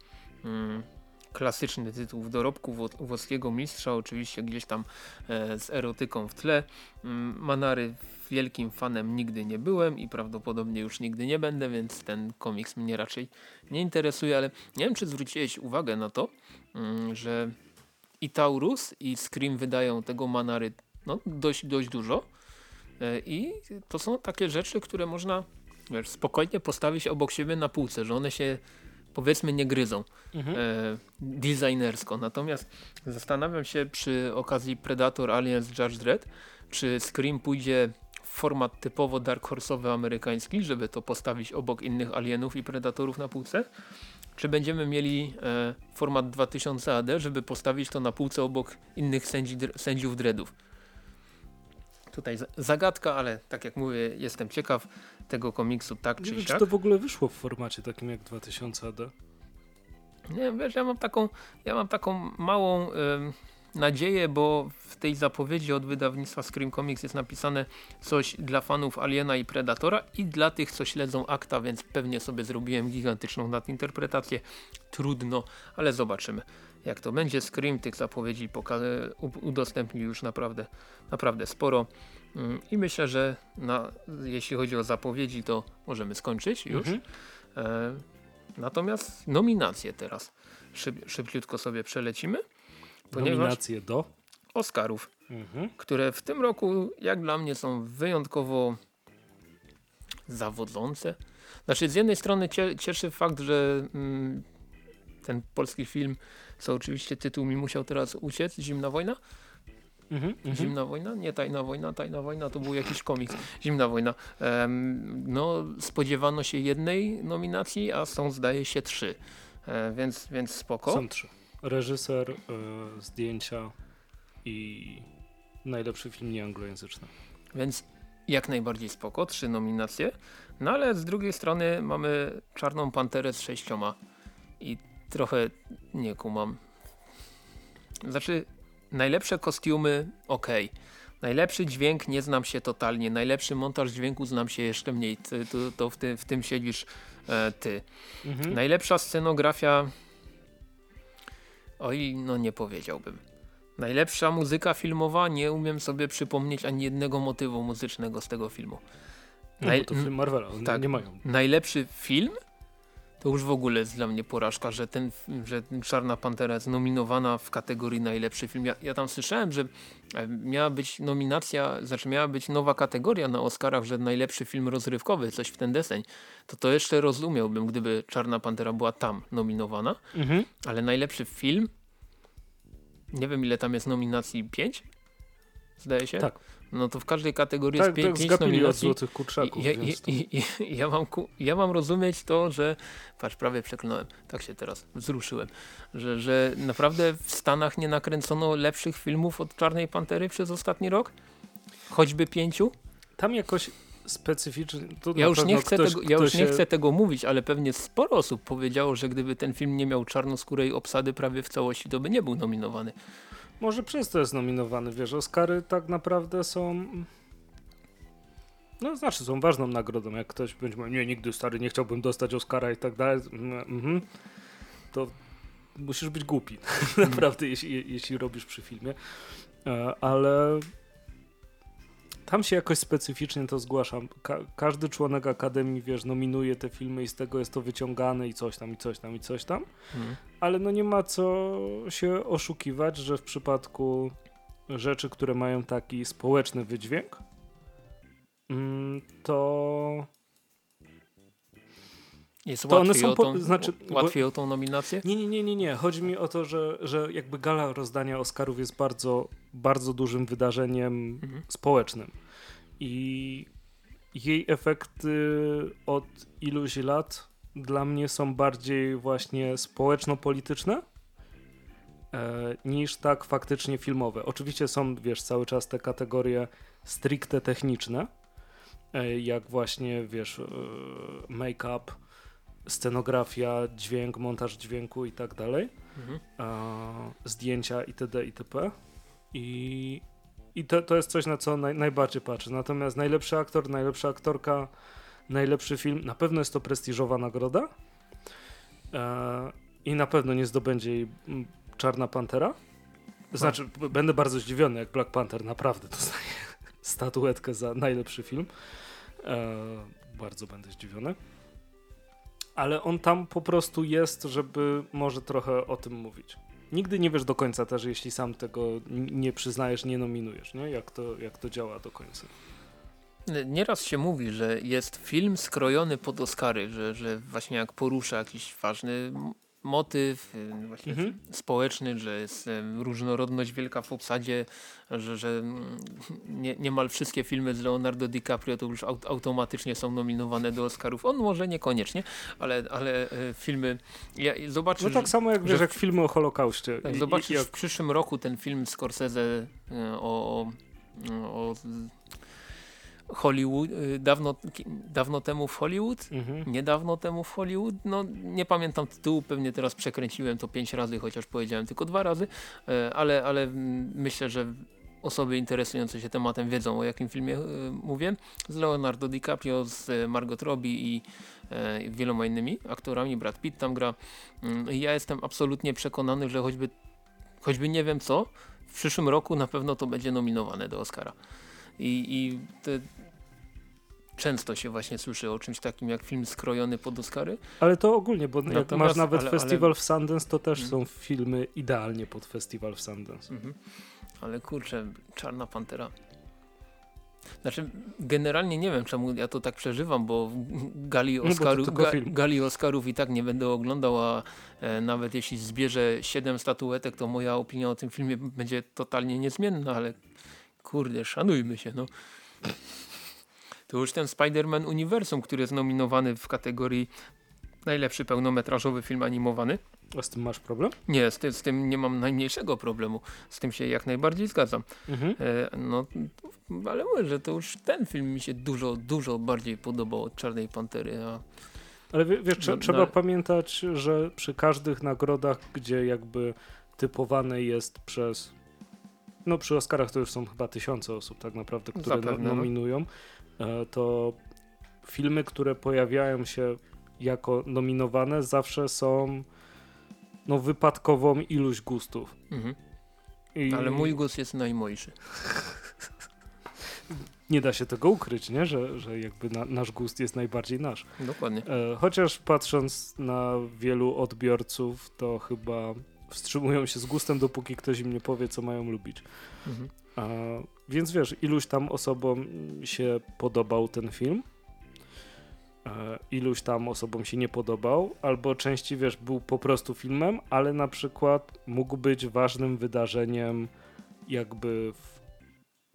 Klasyczny tytuł w dorobku włoskiego mistrza, oczywiście gdzieś tam e, z erotyką w tle. Mm, Manary wielkim fanem nigdy nie byłem i prawdopodobnie już nigdy nie będę, więc ten komiks mnie raczej nie interesuje, ale nie wiem czy zwróciłeś uwagę na to, mm, że i Taurus i Scream wydają tego Manary no, dość, dość dużo e, i to są takie rzeczy, które można wiesz, spokojnie postawić obok siebie na półce, że one się powiedzmy nie gryzą mhm. e, designersko. Natomiast zastanawiam się przy okazji Predator Aliens Judge Dredd, czy Scream pójdzie w format typowo dark horse'owy amerykański, żeby to postawić obok innych alienów i predatorów na półce, czy będziemy mieli e, format 2000 AD, żeby postawić to na półce obok innych sędzi, sędziów dreadów. Tutaj zagadka, ale tak jak mówię, jestem ciekaw tego komiksu tak nie czy siak. Czy to w ogóle wyszło w formacie takim jak 2000 AD? Nie, wiesz, ja mam taką, ja mam taką małą nadzieję, bo w tej zapowiedzi od wydawnictwa Scream Comics jest napisane coś dla fanów Aliena i Predatora i dla tych, co śledzą akta, więc pewnie sobie zrobiłem gigantyczną nadinterpretację. Trudno, ale zobaczymy jak to będzie. Scream tych zapowiedzi udostępnił już naprawdę, naprawdę sporo. Mm, I myślę, że na, jeśli chodzi o zapowiedzi, to możemy skończyć już. Mhm. E, natomiast nominacje teraz Szyb, szybciutko sobie przelecimy. Nominacje do? Oscarów, mhm. które w tym roku, jak dla mnie, są wyjątkowo zawodzące. Znaczy, z jednej strony cieszy fakt, że mm, ten polski film, co oczywiście tytuł mi musiał teraz uciec, Zimna Wojna, Mm -hmm, Zimna wojna? Nie tajna wojna, tajna wojna to był jakiś komiks. Zimna wojna. Um, no, spodziewano się jednej nominacji, a są zdaje się trzy. E, więc, więc spoko. Są trzy. Reżyser, e, zdjęcia i najlepszy film nieanglojęzyczny. Więc jak najbardziej spoko, trzy nominacje. No ale z drugiej strony mamy Czarną Panterę z sześcioma. I trochę nie kumam znaczy najlepsze kostiumy ok. Najlepszy dźwięk nie znam się totalnie, najlepszy montaż dźwięku znam się jeszcze mniej, ty, to, to w, ty, w, tym siedzisz e, ty. Mhm. Najlepsza scenografia, oj no nie powiedziałbym. Najlepsza muzyka filmowa, nie umiem sobie przypomnieć ani jednego motywu muzycznego z tego filmu. Naj... No, to film Marvela, tak, nie mają. Najlepszy film? To już w ogóle jest dla mnie porażka, że ten, że Czarna Pantera jest nominowana w kategorii najlepszy film. Ja, ja tam słyszałem, że e, miała być nominacja, znaczy miała być nowa kategoria na Oscarach, że najlepszy film rozrywkowy, coś w ten deseń. To to jeszcze rozumiałbym, gdyby Czarna Pantera była tam nominowana. Mhm. Ale najlepszy film nie wiem ile tam jest nominacji, 5? Zdaje się? Tak. No to w każdej kategorii tak, jest 5 tak nominacji. złotych kurczaków. Ja, i, i, ja, mam ja mam rozumieć to, że patrz, prawie przeklnąłem, tak się teraz wzruszyłem, że, że naprawdę w Stanach nie nakręcono lepszych filmów od Czarnej Pantery przez ostatni rok? Choćby pięciu? Tam jakoś specyficznie. Ja, już nie, chcę, ktoś, tego, ja już nie chcę tego mówić, ale pewnie sporo osób powiedziało, że gdyby ten film nie miał czarnoskórej obsady prawie w całości, to by nie był nominowany. Może przez to jest nominowany, wiesz, Oscary tak naprawdę są... No znaczy są ważną nagrodą, jak ktoś będzie mówił, nie, nigdy stary, nie chciałbym dostać Oscara i tak dalej, mhm. to musisz być głupi, naprawdę, jeśli, jeśli robisz przy filmie, e, ale tam się jakoś specyficznie to zgłaszam. Ka każdy członek Akademii, wiesz, nominuje te filmy i z tego jest to wyciągane i coś tam, i coś tam, i coś tam. Hmm. Ale no nie ma co się oszukiwać, że w przypadku rzeczy, które mają taki społeczny wydźwięk, mm, to jest to one są po, tą, znaczy, łatwiej bo, o tą nominację? Nie, nie, nie, nie, nie. Chodzi mi o to, że, że jakby gala rozdania Oscarów jest bardzo, bardzo dużym wydarzeniem mhm. społecznym. I jej efekty od iluś lat dla mnie są bardziej właśnie społeczno-polityczne e, niż tak faktycznie filmowe. Oczywiście są, wiesz, cały czas te kategorie stricte techniczne, e, jak właśnie, wiesz, e, make-up, scenografia, dźwięk, montaż dźwięku i tak dalej, mhm. zdjęcia itd. itp. I, i to, to jest coś, na co naj, najbardziej patrzę. Natomiast najlepszy aktor, najlepsza aktorka, najlepszy film, na pewno jest to prestiżowa nagroda e, i na pewno nie zdobędzie jej Czarna Pantera. Znaczy, no. będę bardzo zdziwiony, jak Black Panther naprawdę dostanie statuetkę za najlepszy film. E, bardzo będę zdziwiony ale on tam po prostu jest, żeby może trochę o tym mówić. Nigdy nie wiesz do końca też, jeśli sam tego nie przyznajesz, nie nominujesz, nie? Jak, to, jak to działa do końca. Nieraz się mówi, że jest film skrojony pod Oscary, że, że właśnie jak porusza jakiś ważny motyw y, właśnie mhm. społeczny, że jest różnorodność wielka w obsadzie, że, że mm, nie, niemal wszystkie filmy z Leonardo DiCaprio to już automatycznie są nominowane do Oscarów. On może niekoniecznie, ale, ale e, filmy... Ja, zobaczysz, no tak samo jak wiesz, jak filmy o Holokauście. Tak, zobaczysz jak... w przyszłym roku ten film Scorsese e, o, o, o Hollywood, y, dawno, dawno temu w Hollywood, mhm. niedawno temu w Hollywood, no nie pamiętam tytułu, pewnie teraz przekręciłem to pięć razy, chociaż powiedziałem tylko dwa razy, e, ale, ale myślę, że osoby interesujące się tematem wiedzą o jakim filmie y, mówię, z Leonardo DiCaprio, z Margot Robbie i wieloma innymi aktorami, Brad Pitt tam gra. Mm, ja jestem absolutnie przekonany, że choćby, choćby nie wiem co, w przyszłym roku na pewno to będzie nominowane do Oscara. I, i te, często się właśnie słyszy o czymś takim jak film skrojony pod Oscary. Ale to ogólnie, bo Natomiast, jak masz nawet ale, festiwal ale... w Sundance, to też mhm. są filmy idealnie pod festiwal w Sundance. Mhm. Ale kurczę, Czarna Pantera. Znaczy, generalnie nie wiem, czemu ja to tak przeżywam, bo gali, Oscaru, no ga, gali Oscarów i tak nie będę oglądał, a e, nawet jeśli zbierze 7 statuetek, to moja opinia o tym filmie będzie totalnie niezmienna, ale kurde, szanujmy się, no. To już ten Spider-Man Uniwersum, który jest nominowany w kategorii najlepszy pełnometrażowy film animowany. A z tym masz problem? Nie, z tym, z tym nie mam najmniejszego problemu. Z tym się jak najbardziej zgadzam. Mhm. E, no, ale mówię, że to już ten film mi się dużo, dużo bardziej podobał od Czarnej Pantery. A... Ale wiesz, no, trzeba no, pamiętać, że przy każdych nagrodach, gdzie jakby typowane jest przez no przy Oscarach to już są chyba tysiące osób tak naprawdę, które Zapewne, no. nominują, no. To filmy, które pojawiają się jako nominowane zawsze są no wypadkową ilość gustów. Mhm. I... Ale mój gust jest najmojszy. nie da się tego ukryć, nie? Że, że jakby na, nasz gust jest najbardziej nasz. Dokładnie. E, chociaż patrząc na wielu odbiorców, to chyba wstrzymują się z gustem, dopóki ktoś im nie powie, co mają lubić. Mhm. E, więc wiesz, iluś tam osobom się podobał ten film, e, iluś tam osobom się nie podobał, albo części, wiesz, był po prostu filmem, ale na przykład mógł być ważnym wydarzeniem jakby w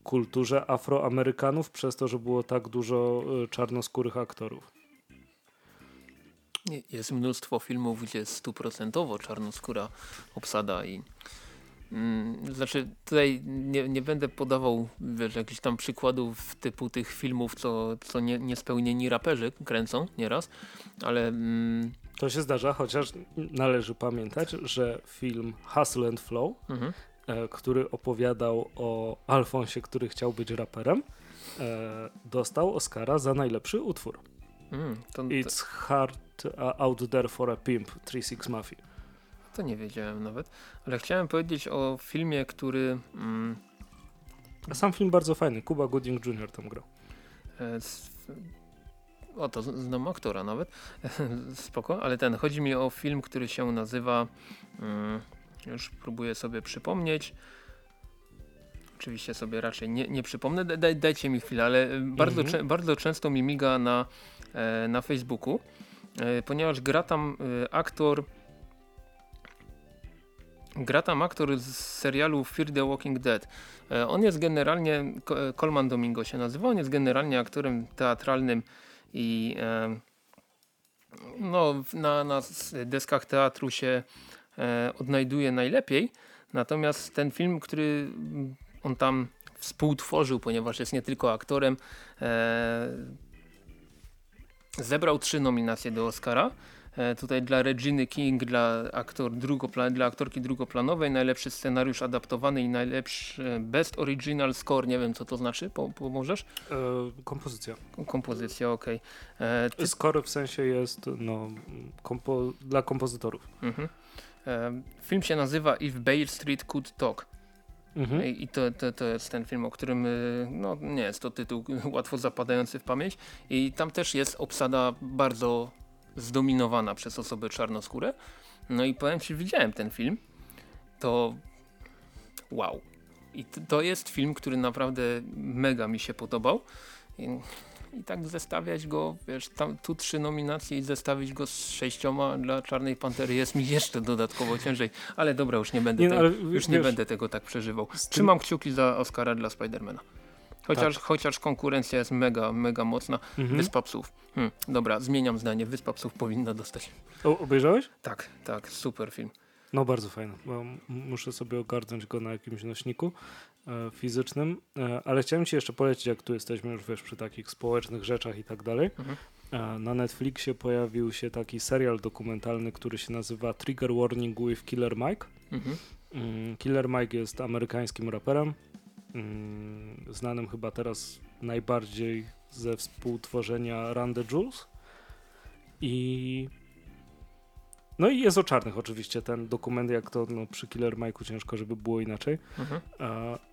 kulturze Afroamerykanów przez to, że było tak dużo y, czarnoskórych aktorów. Jest mnóstwo filmów, gdzie stuprocentowo czarnoskóra obsada i znaczy tutaj nie, nie będę podawał wiesz, jakichś tam przykładów typu tych filmów, co, co nie, niespełnieni raperzy kręcą nieraz, ale mm, to się zdarza, chociaż należy pamiętać, że film Hustle and Flow mhm. E, który opowiadał o Alfonsie, który chciał być raperem, e, dostał Oscara za najlepszy utwór. Mm, to, It's hard out there for a pimp, 3-6 Mafia. To nie wiedziałem nawet, ale chciałem powiedzieć o filmie, który... Mm, a sam film bardzo fajny, Kuba Gooding Jr. tam grał. E, o, to znam aktora nawet, spoko, ale ten, chodzi mi o film, który się nazywa... Mm, już próbuję sobie przypomnieć. Oczywiście sobie raczej nie, nie przypomnę, Daj, dajcie mi chwilę, ale bardzo, mhm. cze, bardzo często mi miga na, e, na Facebooku, e, ponieważ gra tam aktor gra tam aktor z serialu Fear the Walking Dead. On jest generalnie, Colman Domingo się nazywa, on jest generalnie aktorem teatralnym i no, na, na deskach teatru się e, odnajduje najlepiej. Natomiast ten film, który on tam współtworzył, ponieważ jest nie tylko aktorem, e, zebrał trzy nominacje do Oscara. E, tutaj dla Reginy King, dla, aktor dla aktorki drugoplanowej, najlepszy scenariusz adaptowany i najlepszy Best Original Score, nie wiem co to znaczy, po, pomożesz? E, kompozycja. Kompozycja, okej. Okay. E, ty... Score w sensie jest no, kompo dla kompozytorów. Mhm. Film się nazywa If Bale Street Could Talk. Mhm. I to, to, to jest ten film, o którym y, no, nie jest to tytuł łatwo zapadający w pamięć. I tam też jest obsada bardzo zdominowana przez osoby czarnoskóre. No i powiem Ci, widziałem ten film. To wow. I to jest film, który naprawdę mega mi się podobał. I i tak zestawiać go, wiesz, tam tu trzy nominacje i zestawić go z sześcioma dla Czarnej Pantery jest mi jeszcze dodatkowo ciężej, ale dobra, już nie będę, nie, no, tego, już wiesz, nie będę tego tak przeżywał. Trzymam kciuki za Oscara dla Spidermana. Chociaż, tak. chociaż konkurencja jest mega, mega mocna. Mhm. Wyspa Psów. Hm, dobra, zmieniam zdanie. Wyspa Psów powinna dostać. O, obejrzałeś? Tak, tak, super film. No bardzo fajny. Muszę sobie ogarnąć go na jakimś nośniku. E, fizycznym, e, ale chciałem Ci jeszcze polecić, jak tu jesteśmy już wiesz, przy takich społecznych rzeczach i tak dalej. Mhm. E, na Netflixie pojawił się taki serial dokumentalny, który się nazywa Trigger Warning with Killer Mike. Mhm. Mm, Killer Mike jest amerykańskim raperem, znanym chyba teraz najbardziej ze współtworzenia Run the Jules. I no i jest o czarnych oczywiście ten dokument, jak to no, przy Killer Mike'u ciężko, żeby było inaczej. Mhm.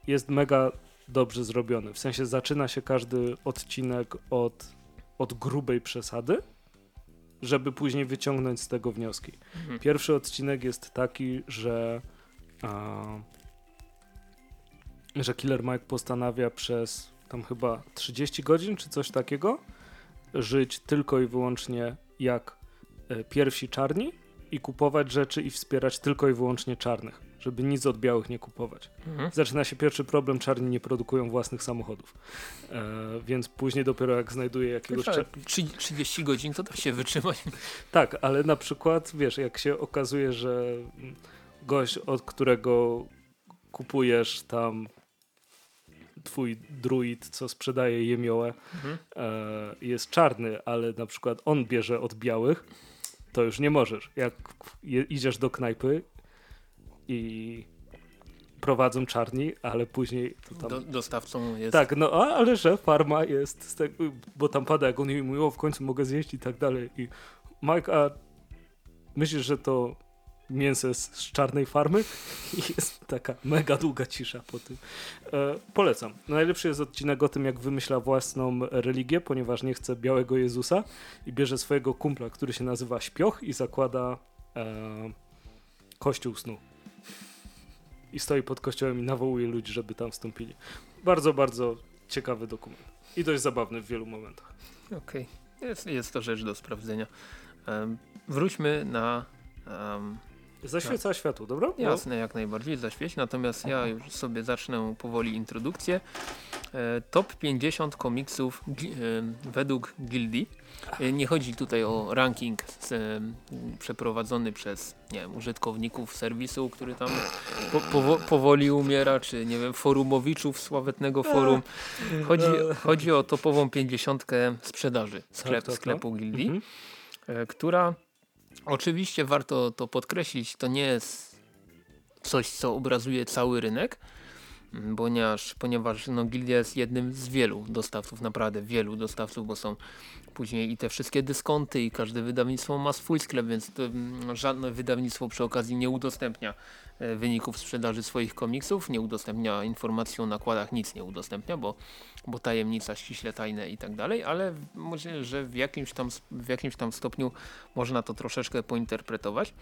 jest mega dobrze zrobiony. W sensie zaczyna się każdy odcinek od, od grubej przesady, żeby później wyciągnąć z tego wnioski. Mhm. Pierwszy odcinek jest taki, że a, że Killer Mike postanawia przez tam chyba 30 godzin czy coś takiego żyć tylko i wyłącznie jak e, pierwsi czarni i kupować rzeczy i wspierać tylko i wyłącznie czarnych, żeby nic od białych nie kupować. Mhm. Zaczyna się pierwszy problem, czarni nie produkują własnych samochodów. E, więc później dopiero jak znajduje jakiegoś... Wiesz, 30 godzin to da się wytrzymać. tak, ale na przykład, wiesz, jak się okazuje, że gość, od którego kupujesz tam twój druid, co sprzedaje jemiołę, mhm. e, jest czarny, ale na przykład on bierze od białych, to już nie możesz. Jak idziesz do knajpy i prowadzą czarni, ale później tam... Do, dostawcą jest... Tak, no ale że farma jest, tego, bo tam pada, jak on jej mówi, o w końcu mogę zjeść i tak dalej. I Mike, a myślisz, że to mięso z, czarnej farmy? I jest taka mega długa cisza po tym. E, polecam. Najlepszy jest odcinek o tym, jak wymyśla własną religię, ponieważ nie chce białego Jezusa i bierze swojego kumpla, który się nazywa Śpioch i zakłada e, kościół snu i stoi pod kościołem i nawołuje ludzi, żeby tam wstąpili. Bardzo, bardzo ciekawy dokument. I dość zabawny w wielu momentach. Okej, okay. jest, jest to rzecz do sprawdzenia. Um, wróćmy na um, Zaświeca no. światło, dobra? Jasne, jak najbardziej zaświeć. Natomiast ja już sobie zacznę powoli introdukcję. E, top 50 komiksów e, według Gildii. E, nie chodzi tutaj o ranking przeprowadzony przez nie wiem, użytkowników serwisu, który tam po, powo, powoli umiera, czy nie wiem, forumowiczów sławetnego forum. Chodzi, chodzi o topową 50 sprzedaży sklep, tak, tak, sklepu tak. Gildii, mhm. Która Oczywiście warto to podkreślić, to nie jest coś, co obrazuje cały rynek, ponieważ, ponieważ no, Gildia jest jednym z wielu dostawców, naprawdę wielu dostawców, bo są później i te wszystkie dyskonty i każde wydawnictwo ma swój sklep, więc to, mm, żadne wydawnictwo przy okazji nie udostępnia wyników sprzedaży swoich komiksów, nie udostępnia informacji o nakładach, nic nie udostępnia, bo, bo tajemnica ściśle tajne i tak dalej, ale myślę, że w jakimś, tam, w jakimś tam stopniu można to troszeczkę pointerpretować,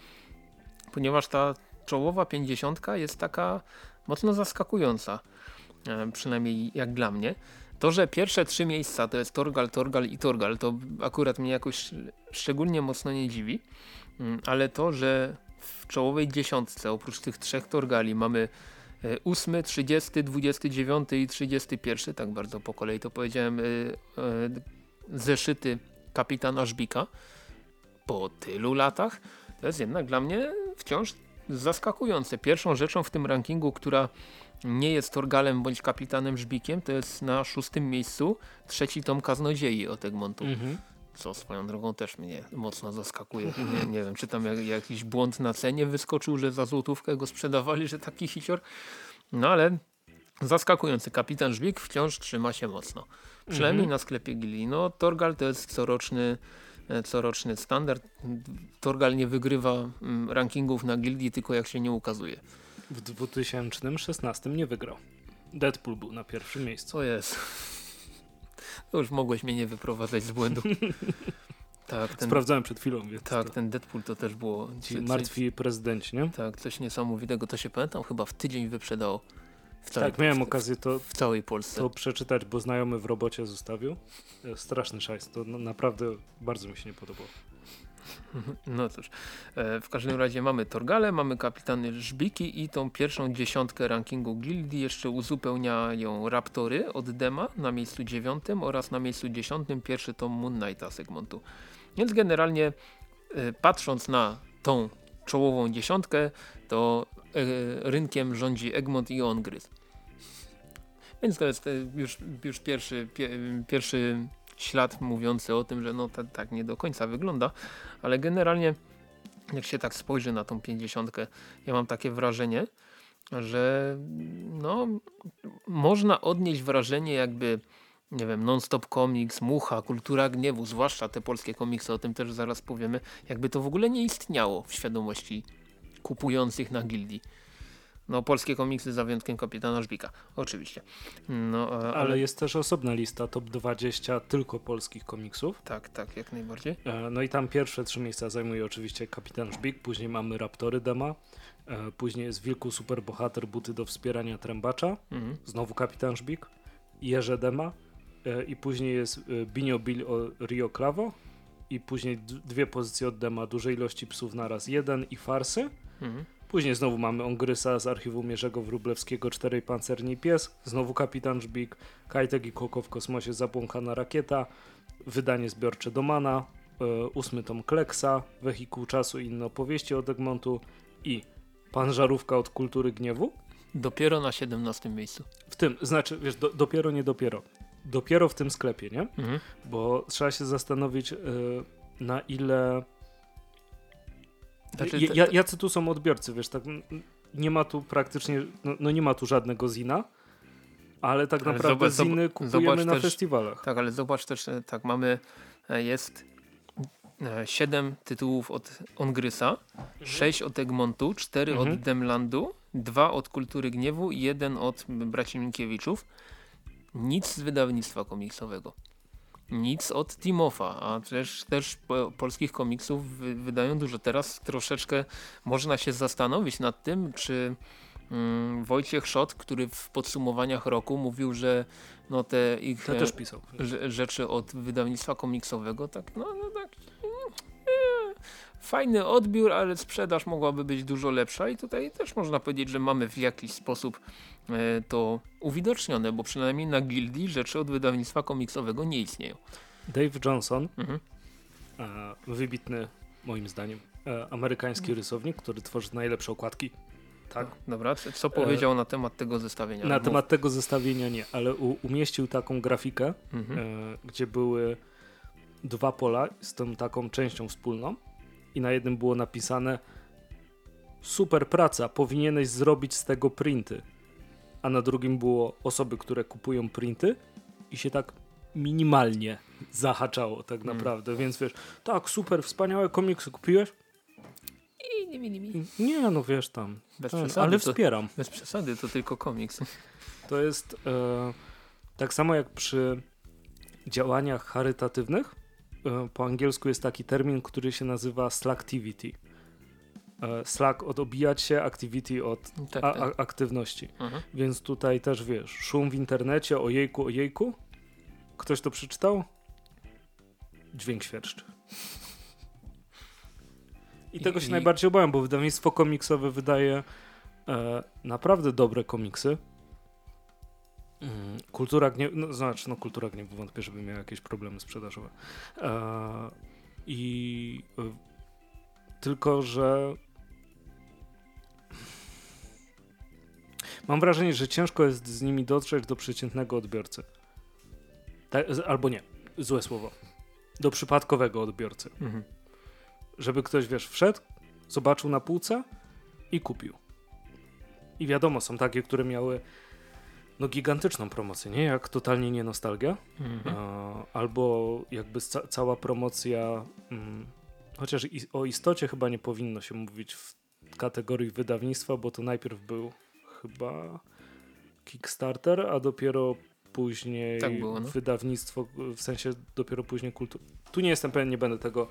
ponieważ ta czołowa pięćdziesiątka jest taka mocno zaskakująca, e, przynajmniej jak dla mnie. To, że pierwsze trzy miejsca to jest Torgal, Torgal i Torgal, to akurat mnie jakoś szczególnie mocno nie dziwi, mm, ale to, że w czołowej dziesiątce oprócz tych trzech Torgali mamy 8, 30, 29 i 31, tak bardzo po kolei to powiedziałem, e, e, zeszyty kapitana Żbika po tylu latach, to jest jednak dla mnie wciąż zaskakujące. Pierwszą rzeczą w tym rankingu, która nie jest Torgalem bądź kapitanem Żbikiem, to jest na szóstym miejscu trzeci tom Kaznodziei od Egmontu. Mhm. Co swoją drogą też mnie mocno zaskakuje. Nie, nie wiem, czy tam jak, jakiś błąd na cenie wyskoczył, że za złotówkę go sprzedawali, że taki hicior. No ale zaskakujący. Kapitan Żbik wciąż trzyma się mocno. Przynajmniej mhm. na sklepie Gili. No Torgal to jest coroczny e, coroczny standard. Torgal nie wygrywa mm, rankingów na gildii, tylko jak się nie ukazuje. W 2016 nie wygrał. Deadpool był na pierwszym miejscu. O jest. To już mogłeś mnie nie wyprowadzać z błędu. tak, ten, Sprawdzałem przed chwilą. Więc tak, to... ten Deadpool to też było... Ci martwi prezydenci, nie? Tak, coś niesamowitego. To się pamiętam, chyba w tydzień wyprzedało. W całej, tak, miałem w, okazję to w całej Polsce. To przeczytać, bo znajomy w robocie zostawił. Straszny szajs, to naprawdę bardzo mi się nie podobało. No cóż, e, w każdym razie mamy Torgale, mamy kapitany Żbiki i tą pierwszą dziesiątkę rankingu gildii jeszcze uzupełniają Raptory od Dema na miejscu dziewiątym oraz na miejscu dziesiątym pierwszy tom Moon Knighta segmentu. Więc generalnie e, patrząc na tą czołową dziesiątkę, to e, rynkiem rządzi Egmont i Ongryz. Więc to jest już, już pierwszy, pierwszy ślad mówiący o tym, że no tak, tak nie do końca wygląda, ale generalnie jak się tak spojrzy na tą pięćdziesiątkę, ja mam takie wrażenie, że no można odnieść wrażenie jakby nie wiem, non-stop comics, mucha, kultura gniewu, zwłaszcza te polskie komiksy, o tym też zaraz powiemy, jakby to w ogóle nie istniało w świadomości kupujących na gildii. No, polskie komiksy za wyjątkiem Kapitana Żbika, oczywiście. No, ale... ale... jest też osobna lista, top 20 tylko polskich komiksów. Tak, tak, jak najbardziej. E, no i tam pierwsze trzy miejsca zajmuje oczywiście Kapitan Żbik, później mamy Raptory Dema, e, później jest Wilku Superbohater, buty do wspierania Trębacza, mhm. znowu Kapitan Żbik, Jerze Dema e, i później jest Binio Bill o Rio Clavo i później dwie pozycje od Dema, duże ilości psów naraz, jeden i Farsy. Mhm. Później znowu mamy Ongrysa z archiwum Jerzego Wróblewskiego, Czterej Pancerni Pies, znowu Kapitan Żbik, Kajtek i Koko w kosmosie, Zabłąkana Rakieta, wydanie zbiorcze Domana, e, ósmy tom Kleksa, Wehikuł Czasu i inne opowieści od Egmontu i Pan Żarówka od Kultury Gniewu. Dopiero na 17 miejscu. W tym, znaczy, wiesz, do, dopiero, nie dopiero. Dopiero w tym sklepie, nie? Mhm. Bo trzeba się zastanowić, y, na ile znaczy, jacy tu są odbiorcy, wiesz, tak nie ma tu praktycznie, no, no nie ma tu żadnego zina, ale tak ale naprawdę zobacz, ziny kupujemy na też, festiwalach. Tak, ale zobacz też, e, tak mamy, e, jest 7 e, tytułów od Ongrysa, 6 mhm. od Egmontu, 4 mhm. od Demlandu, 2 od Kultury Gniewu i 1 od braci Minkiewiczów. Nic z wydawnictwa komiksowego. Nic od Timofa, a też, też polskich komiksów wydają dużo. Teraz troszeczkę można się zastanowić nad tym, czy mm, Wojciech Szot, który w podsumowaniach roku mówił, że no te ich ja też pisał. rzeczy od wydawnictwa komiksowego, tak no, no tak fajny odbiór, ale sprzedaż mogłaby być dużo lepsza i tutaj też można powiedzieć, że mamy w jakiś sposób e, to uwidocznione, bo przynajmniej na gildii rzeczy od wydawnictwa komiksowego nie istnieją. Dave Johnson, mhm. e, wybitny moim zdaniem e, amerykański mhm. rysownik, który tworzy najlepsze okładki. Tak. No, dobra, co powiedział e, na temat tego zestawienia? Na Mów. temat tego zestawienia nie, ale u, umieścił taką grafikę, mhm. E, gdzie były dwa pola z tą taką częścią wspólną i na jednym było napisane super praca, powinieneś zrobić z tego printy. A na drugim było osoby, które kupują printy i się tak minimalnie zahaczało tak hmm. naprawdę, więc wiesz, tak, super, wspaniałe komiksy kupiłeś? I nie, nie, nie. Nie, no wiesz tam, bez ten, przesady, ale wspieram. To, bez przesady, to tylko komiks. To jest e, tak samo jak przy działaniach charytatywnych, po angielsku jest taki termin, który się nazywa slacktivity. E, slack od obijać się, activity od tak, tak. aktywności. Mhm. Więc tutaj też wiesz, szum w internecie, ojejku, ojejku. Ktoś to przeczytał? Dźwięk świerszczy. I, I tego się i... najbardziej obawiam, bo wydawnictwo komiksowe wydaje e, naprawdę dobre komiksy. Mm, kultura gniewu, no, znaczy no kultura gniewu wątpię, żeby miała jakieś problemy sprzedażowe. E, I e, tylko, że mam wrażenie, że ciężko jest z nimi dotrzeć do przeciętnego odbiorcy. Tak, albo nie, złe słowo. Do przypadkowego odbiorcy. Mhm. Żeby ktoś, wiesz, wszedł, zobaczył na półce i kupił. I wiadomo, są takie, które miały no gigantyczną promocję, nie? Jak totalnie nie nostalgia. Mhm. albo jakby ca cała promocja, mm, chociaż i o istocie chyba nie powinno się mówić w kategorii wydawnictwa, bo to najpierw był chyba Kickstarter, a dopiero później tak było, no? wydawnictwo, w sensie dopiero później kultura. Tu nie jestem pewien, nie będę tego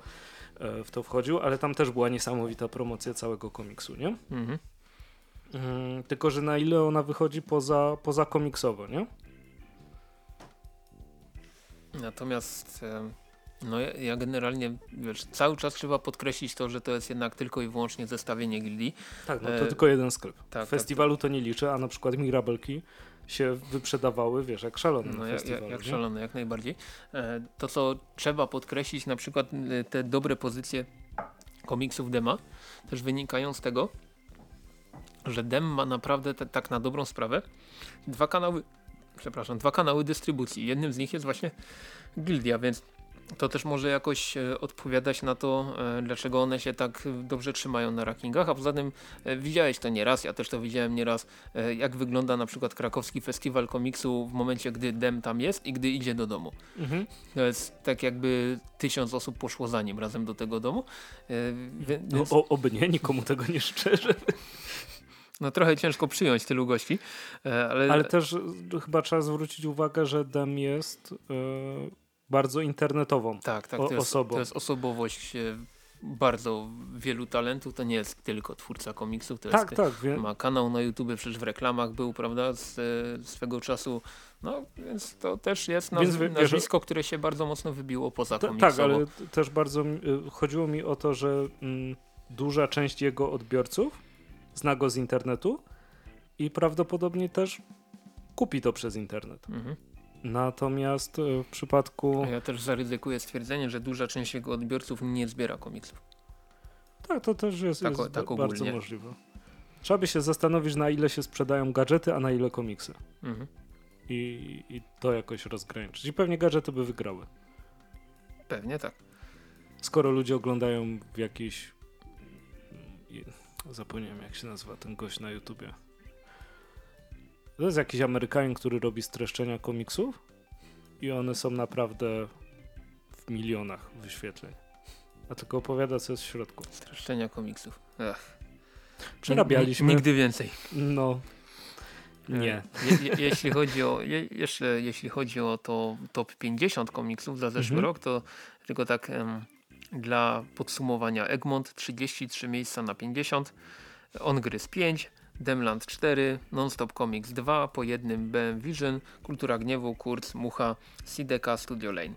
e, w to wchodził, ale tam też była niesamowita promocja całego komiksu, nie? Mhm. Mm, tylko, że na ile ona wychodzi poza, poza komiksowo, nie? Natomiast no ja, ja, generalnie wiesz, cały czas trzeba podkreślić to, że to jest jednak tylko i wyłącznie zestawienie gildii. Tak, no to e... tylko jeden sklep. Tak, tak Festiwalu tak, to nie liczę, a na przykład Mirabelki się wyprzedawały, wiesz, jak szalone no, jak. Jak, jak szalone, jak najbardziej. E, to, co trzeba podkreślić, na przykład e, te dobre pozycje komiksów Dema, też wynikają z tego, że DEM ma naprawdę te, tak na dobrą sprawę dwa kanały, przepraszam, dwa kanały dystrybucji. Jednym z nich jest właśnie Gildia, więc to też może jakoś e, odpowiadać na to, e, dlaczego one się tak dobrze trzymają na rankingach, a poza tym e, widziałeś to nieraz, ja też to widziałem nieraz, jak wygląda na przykład krakowski festiwal komiksu w momencie, gdy Dem tam jest i gdy idzie do domu. Mhm. To jest tak jakby tysiąc osób poszło za nim razem do tego domu. Więc... No, o, oby nie, nikomu tego nie szczerze. No trochę ciężko przyjąć tylu gości. E, ale, ale też chyba trzeba zwrócić uwagę, że Dem jest yy, bardzo internetową tak, tak, to jest, osobą. To jest osobowość e, bardzo wielu talentów, to nie jest tylko twórca komiksów, to tak, jest, tak, wie. ma kanał na YouTube, przecież w reklamach był, prawda, z, swego czasu, no więc to też jest naz więc, nazwisko, wiesz, które się bardzo mocno wybiło poza komiksowo. Tak, ale też bardzo chodziło mi o to, że mm, duża część jego odbiorców zna go z internetu i prawdopodobnie też kupi to przez internet. Mhm. Natomiast e, w przypadku... Ja też zaryzykuję stwierdzenie, że duża część jego odbiorców nie zbiera komiksów. Tak, to też jest, tak, jest tak bardzo możliwe. Trzeba by się zastanowić, na ile się sprzedają gadżety, a na ile komiksy. Mhm. I, I to jakoś rozgraniczyć. I pewnie gadżety by wygrały. Pewnie tak. Skoro ludzie oglądają w jakiś Zapomniałem jak się nazywa ten gość na YouTubie. To jest jakiś Amerykanin, który robi streszczenia komiksów i one są naprawdę w milionach wyświetleń. A tylko opowiada, co jest w środku. Streszczenia komiksów. Ech. Przerabialiśmy. Nigdy więcej. No. Nie. Je, je, jeśli, chodzi o, je, jeszcze, jeśli chodzi o to top 50 komiksów za zeszły mhm. rok, to tylko tak dla podsumowania Egmont 33 miejsca na 50, Ongryz 5, Demland 4, Nonstop Comics 2, po jednym BM Vision, Kultura Gniewu, Kurz, Mucha, Sideka, Studio Lane.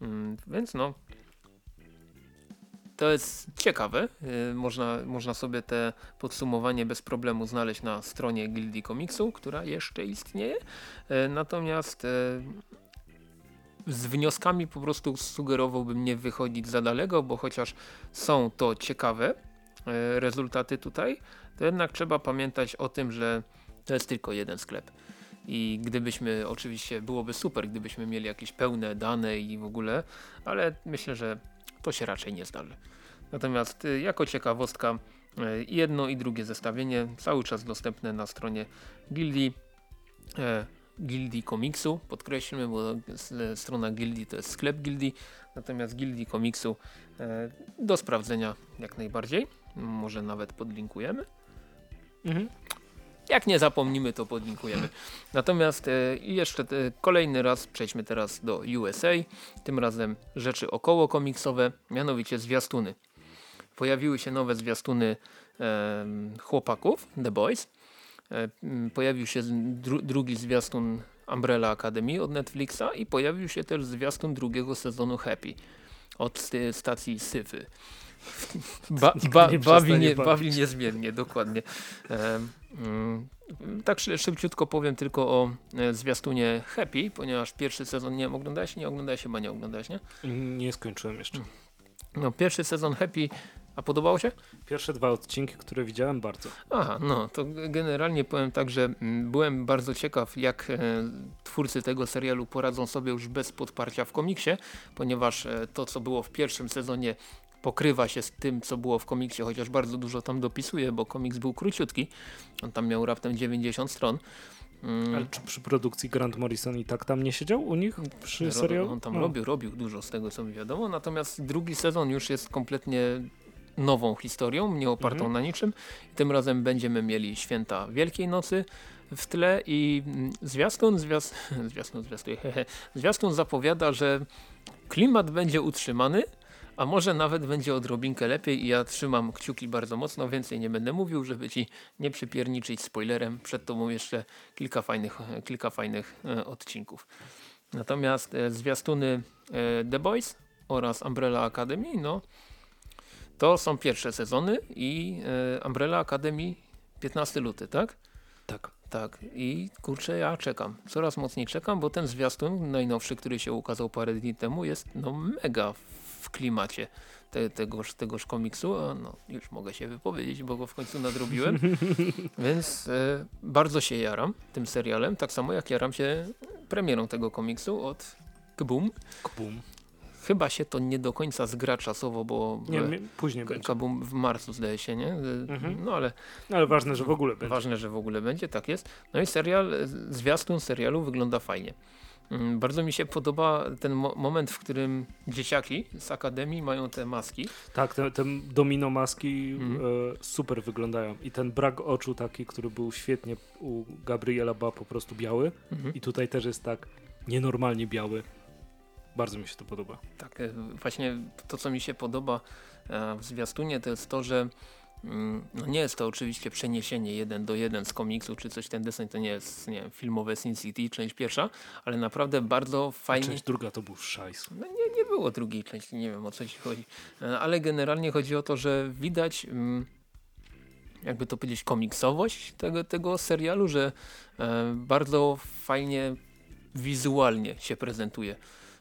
Mm, więc no, to jest ciekawe. Yy, można, można sobie te podsumowanie bez problemu znaleźć na stronie Gildii Komiksu, która jeszcze istnieje. Yy, natomiast yy, z wnioskami po prostu sugerowałbym nie wychodzić za daleko, bo chociaż są to ciekawe y, rezultaty tutaj, to jednak trzeba pamiętać o tym, że to jest tylko jeden sklep. I gdybyśmy, oczywiście byłoby super, gdybyśmy mieli jakieś pełne dane i w ogóle, ale myślę, że to się raczej nie zdarzy. Natomiast y, jako ciekawostka y, jedno i drugie zestawienie cały czas dostępne na stronie Gildii. Gildii Komiksu, podkreślmy, bo strona Gildii to jest sklep Gildii, natomiast Gildii Komiksu e, do sprawdzenia jak najbardziej, może nawet podlinkujemy. Mhm. Jak nie zapomnimy, to podlinkujemy. Natomiast e, jeszcze e, kolejny raz przejdźmy teraz do USA. Tym razem rzeczy około komiksowe, mianowicie zwiastuny. Pojawiły się nowe zwiastuny e, chłopaków, The Boys. E, pojawił się dru drugi zwiastun Umbrella Academy od Netflixa i pojawił się też zwiastun drugiego sezonu Happy od stacji Syfy. Ba, ba, bawi, nie, bawi niezmiennie, dokładnie. E, mm, tak szybciutko powiem tylko o e, zwiastunie Happy, ponieważ pierwszy sezon nie oglądałeś? Nie oglądałeś chyba nie oglądałeś, nie? Nie skończyłem jeszcze. No, pierwszy sezon Happy a podobało się? Pierwsze dwa odcinki, które widziałem bardzo. Aha, no to generalnie powiem tak, że mm, byłem bardzo ciekaw jak e, twórcy tego serialu poradzą sobie już bez podparcia w komiksie, ponieważ e, to co było w pierwszym sezonie pokrywa się z tym, co było w komiksie, chociaż bardzo dużo tam dopisuje, bo komiks był króciutki. On tam miał raptem 90 stron. Mm. Ale czy przy produkcji Grant Morrison i tak tam nie siedział u nich przy serialu? On tam robił, robił dużo z tego, co mi wiadomo, natomiast drugi sezon już jest kompletnie nową historią, nie opartą mhm. na niczym. Tym razem będziemy mieli święta Wielkiej Nocy w tle i mm, zwiastun, zwiast, zwiastun, zwiastun, zwiastun zapowiada, że klimat będzie utrzymany, a może nawet będzie odrobinkę lepiej i ja trzymam kciuki bardzo mocno, więcej nie będę mówił, żeby ci nie przypierniczyć spoilerem. Przed tobą jeszcze kilka fajnych, kilka fajnych e, odcinków. Natomiast e, zwiastuny e, The Boys oraz Umbrella Academy, no to są pierwsze sezony i e, Umbrella Academy 15 luty, tak? Tak. Tak i kurczę ja czekam, coraz mocniej czekam, bo ten zwiastun najnowszy, który się ukazał parę dni temu jest no mega w klimacie te, tegoż, tegoż komiksu, a no już mogę się wypowiedzieć, bo go w końcu nadrobiłem, więc e, bardzo się jaram tym serialem, tak samo jak jaram się premierą tego komiksu od Kboom. Kboom. Chyba się to nie do końca zgra czasowo, bo nie, później będzie. Kabum w marcu zdaje się, nie? Mhm. No ale, ale ważne, że w ogóle będzie. Ważne, że w ogóle będzie, tak jest. No i serial, zwiastun serialu wygląda fajnie. Mm, bardzo mi się podoba ten mo moment, w którym dzieciaki z akademii mają te maski. Tak, te, te domino maski mhm. e, super wyglądają. I ten brak oczu taki, który był świetnie u Gabriela, była po prostu biały. Mhm. I tutaj też jest tak nienormalnie biały. Bardzo mi się to podoba. Tak, e, właśnie to, co mi się podoba e, w zwiastunie, to jest to, że mm, no nie jest to oczywiście przeniesienie jeden do jeden z komiksu, czy coś ten desen to nie jest nie wiem, filmowe Sin City, część pierwsza, ale naprawdę bardzo fajnie. A część druga to był szajs. No nie, nie było drugiej części, nie wiem o co ci chodzi. E, ale generalnie chodzi o to, że widać mm, jakby to powiedzieć komiksowość tego, tego serialu, że bardzo fajnie wizualnie się prezentuje.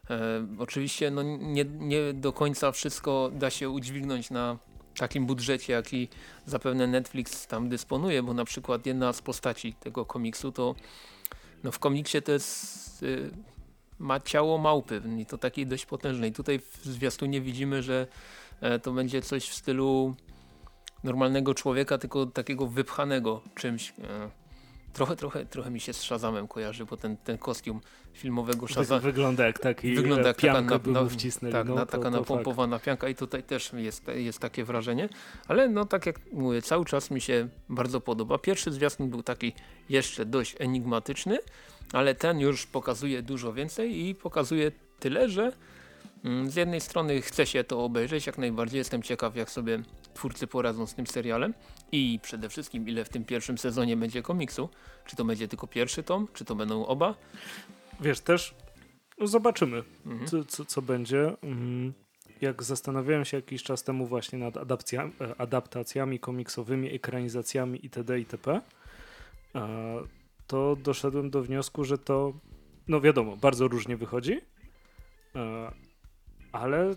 E, oczywiście no, nie, nie do końca wszystko da się udźwignąć na takim budżecie, jaki zapewne Netflix tam dysponuje, bo na przykład jedna z postaci tego komiksu to no w komiksie to jest y, ma ciało małpy i to takiej dość potężnej. Tutaj w zwiastunie widzimy, że e, to będzie coś w stylu normalnego człowieka, tylko takiego wypchanego czymś. E, trochę, trochę, trochę mi się z Shazamem kojarzy, bo ten, ten kostium filmowego Shazam... Wygląda jak taki wygląda jak taka na, na, tak, no, na, taka to, to napompowana fakt. pianka i tutaj też jest, jest takie wrażenie, ale no tak jak mówię, cały czas mi się bardzo podoba. Pierwszy zwiastun był taki jeszcze dość enigmatyczny, ale ten już pokazuje dużo więcej i pokazuje tyle, że mm, z jednej strony chce się to obejrzeć, jak najbardziej jestem ciekaw jak sobie twórcy poradzą z tym serialem i przede wszystkim ile w tym pierwszym sezonie będzie komiksu. Czy to będzie tylko pierwszy tom, czy to będą oba? Wiesz, też no zobaczymy, mhm. co, co, co, będzie. Mm, jak zastanawiałem się jakiś czas temu właśnie nad adaptacjami, adaptacjami komiksowymi, ekranizacjami itd. itp., to doszedłem do wniosku, że to, no wiadomo, bardzo różnie wychodzi, ale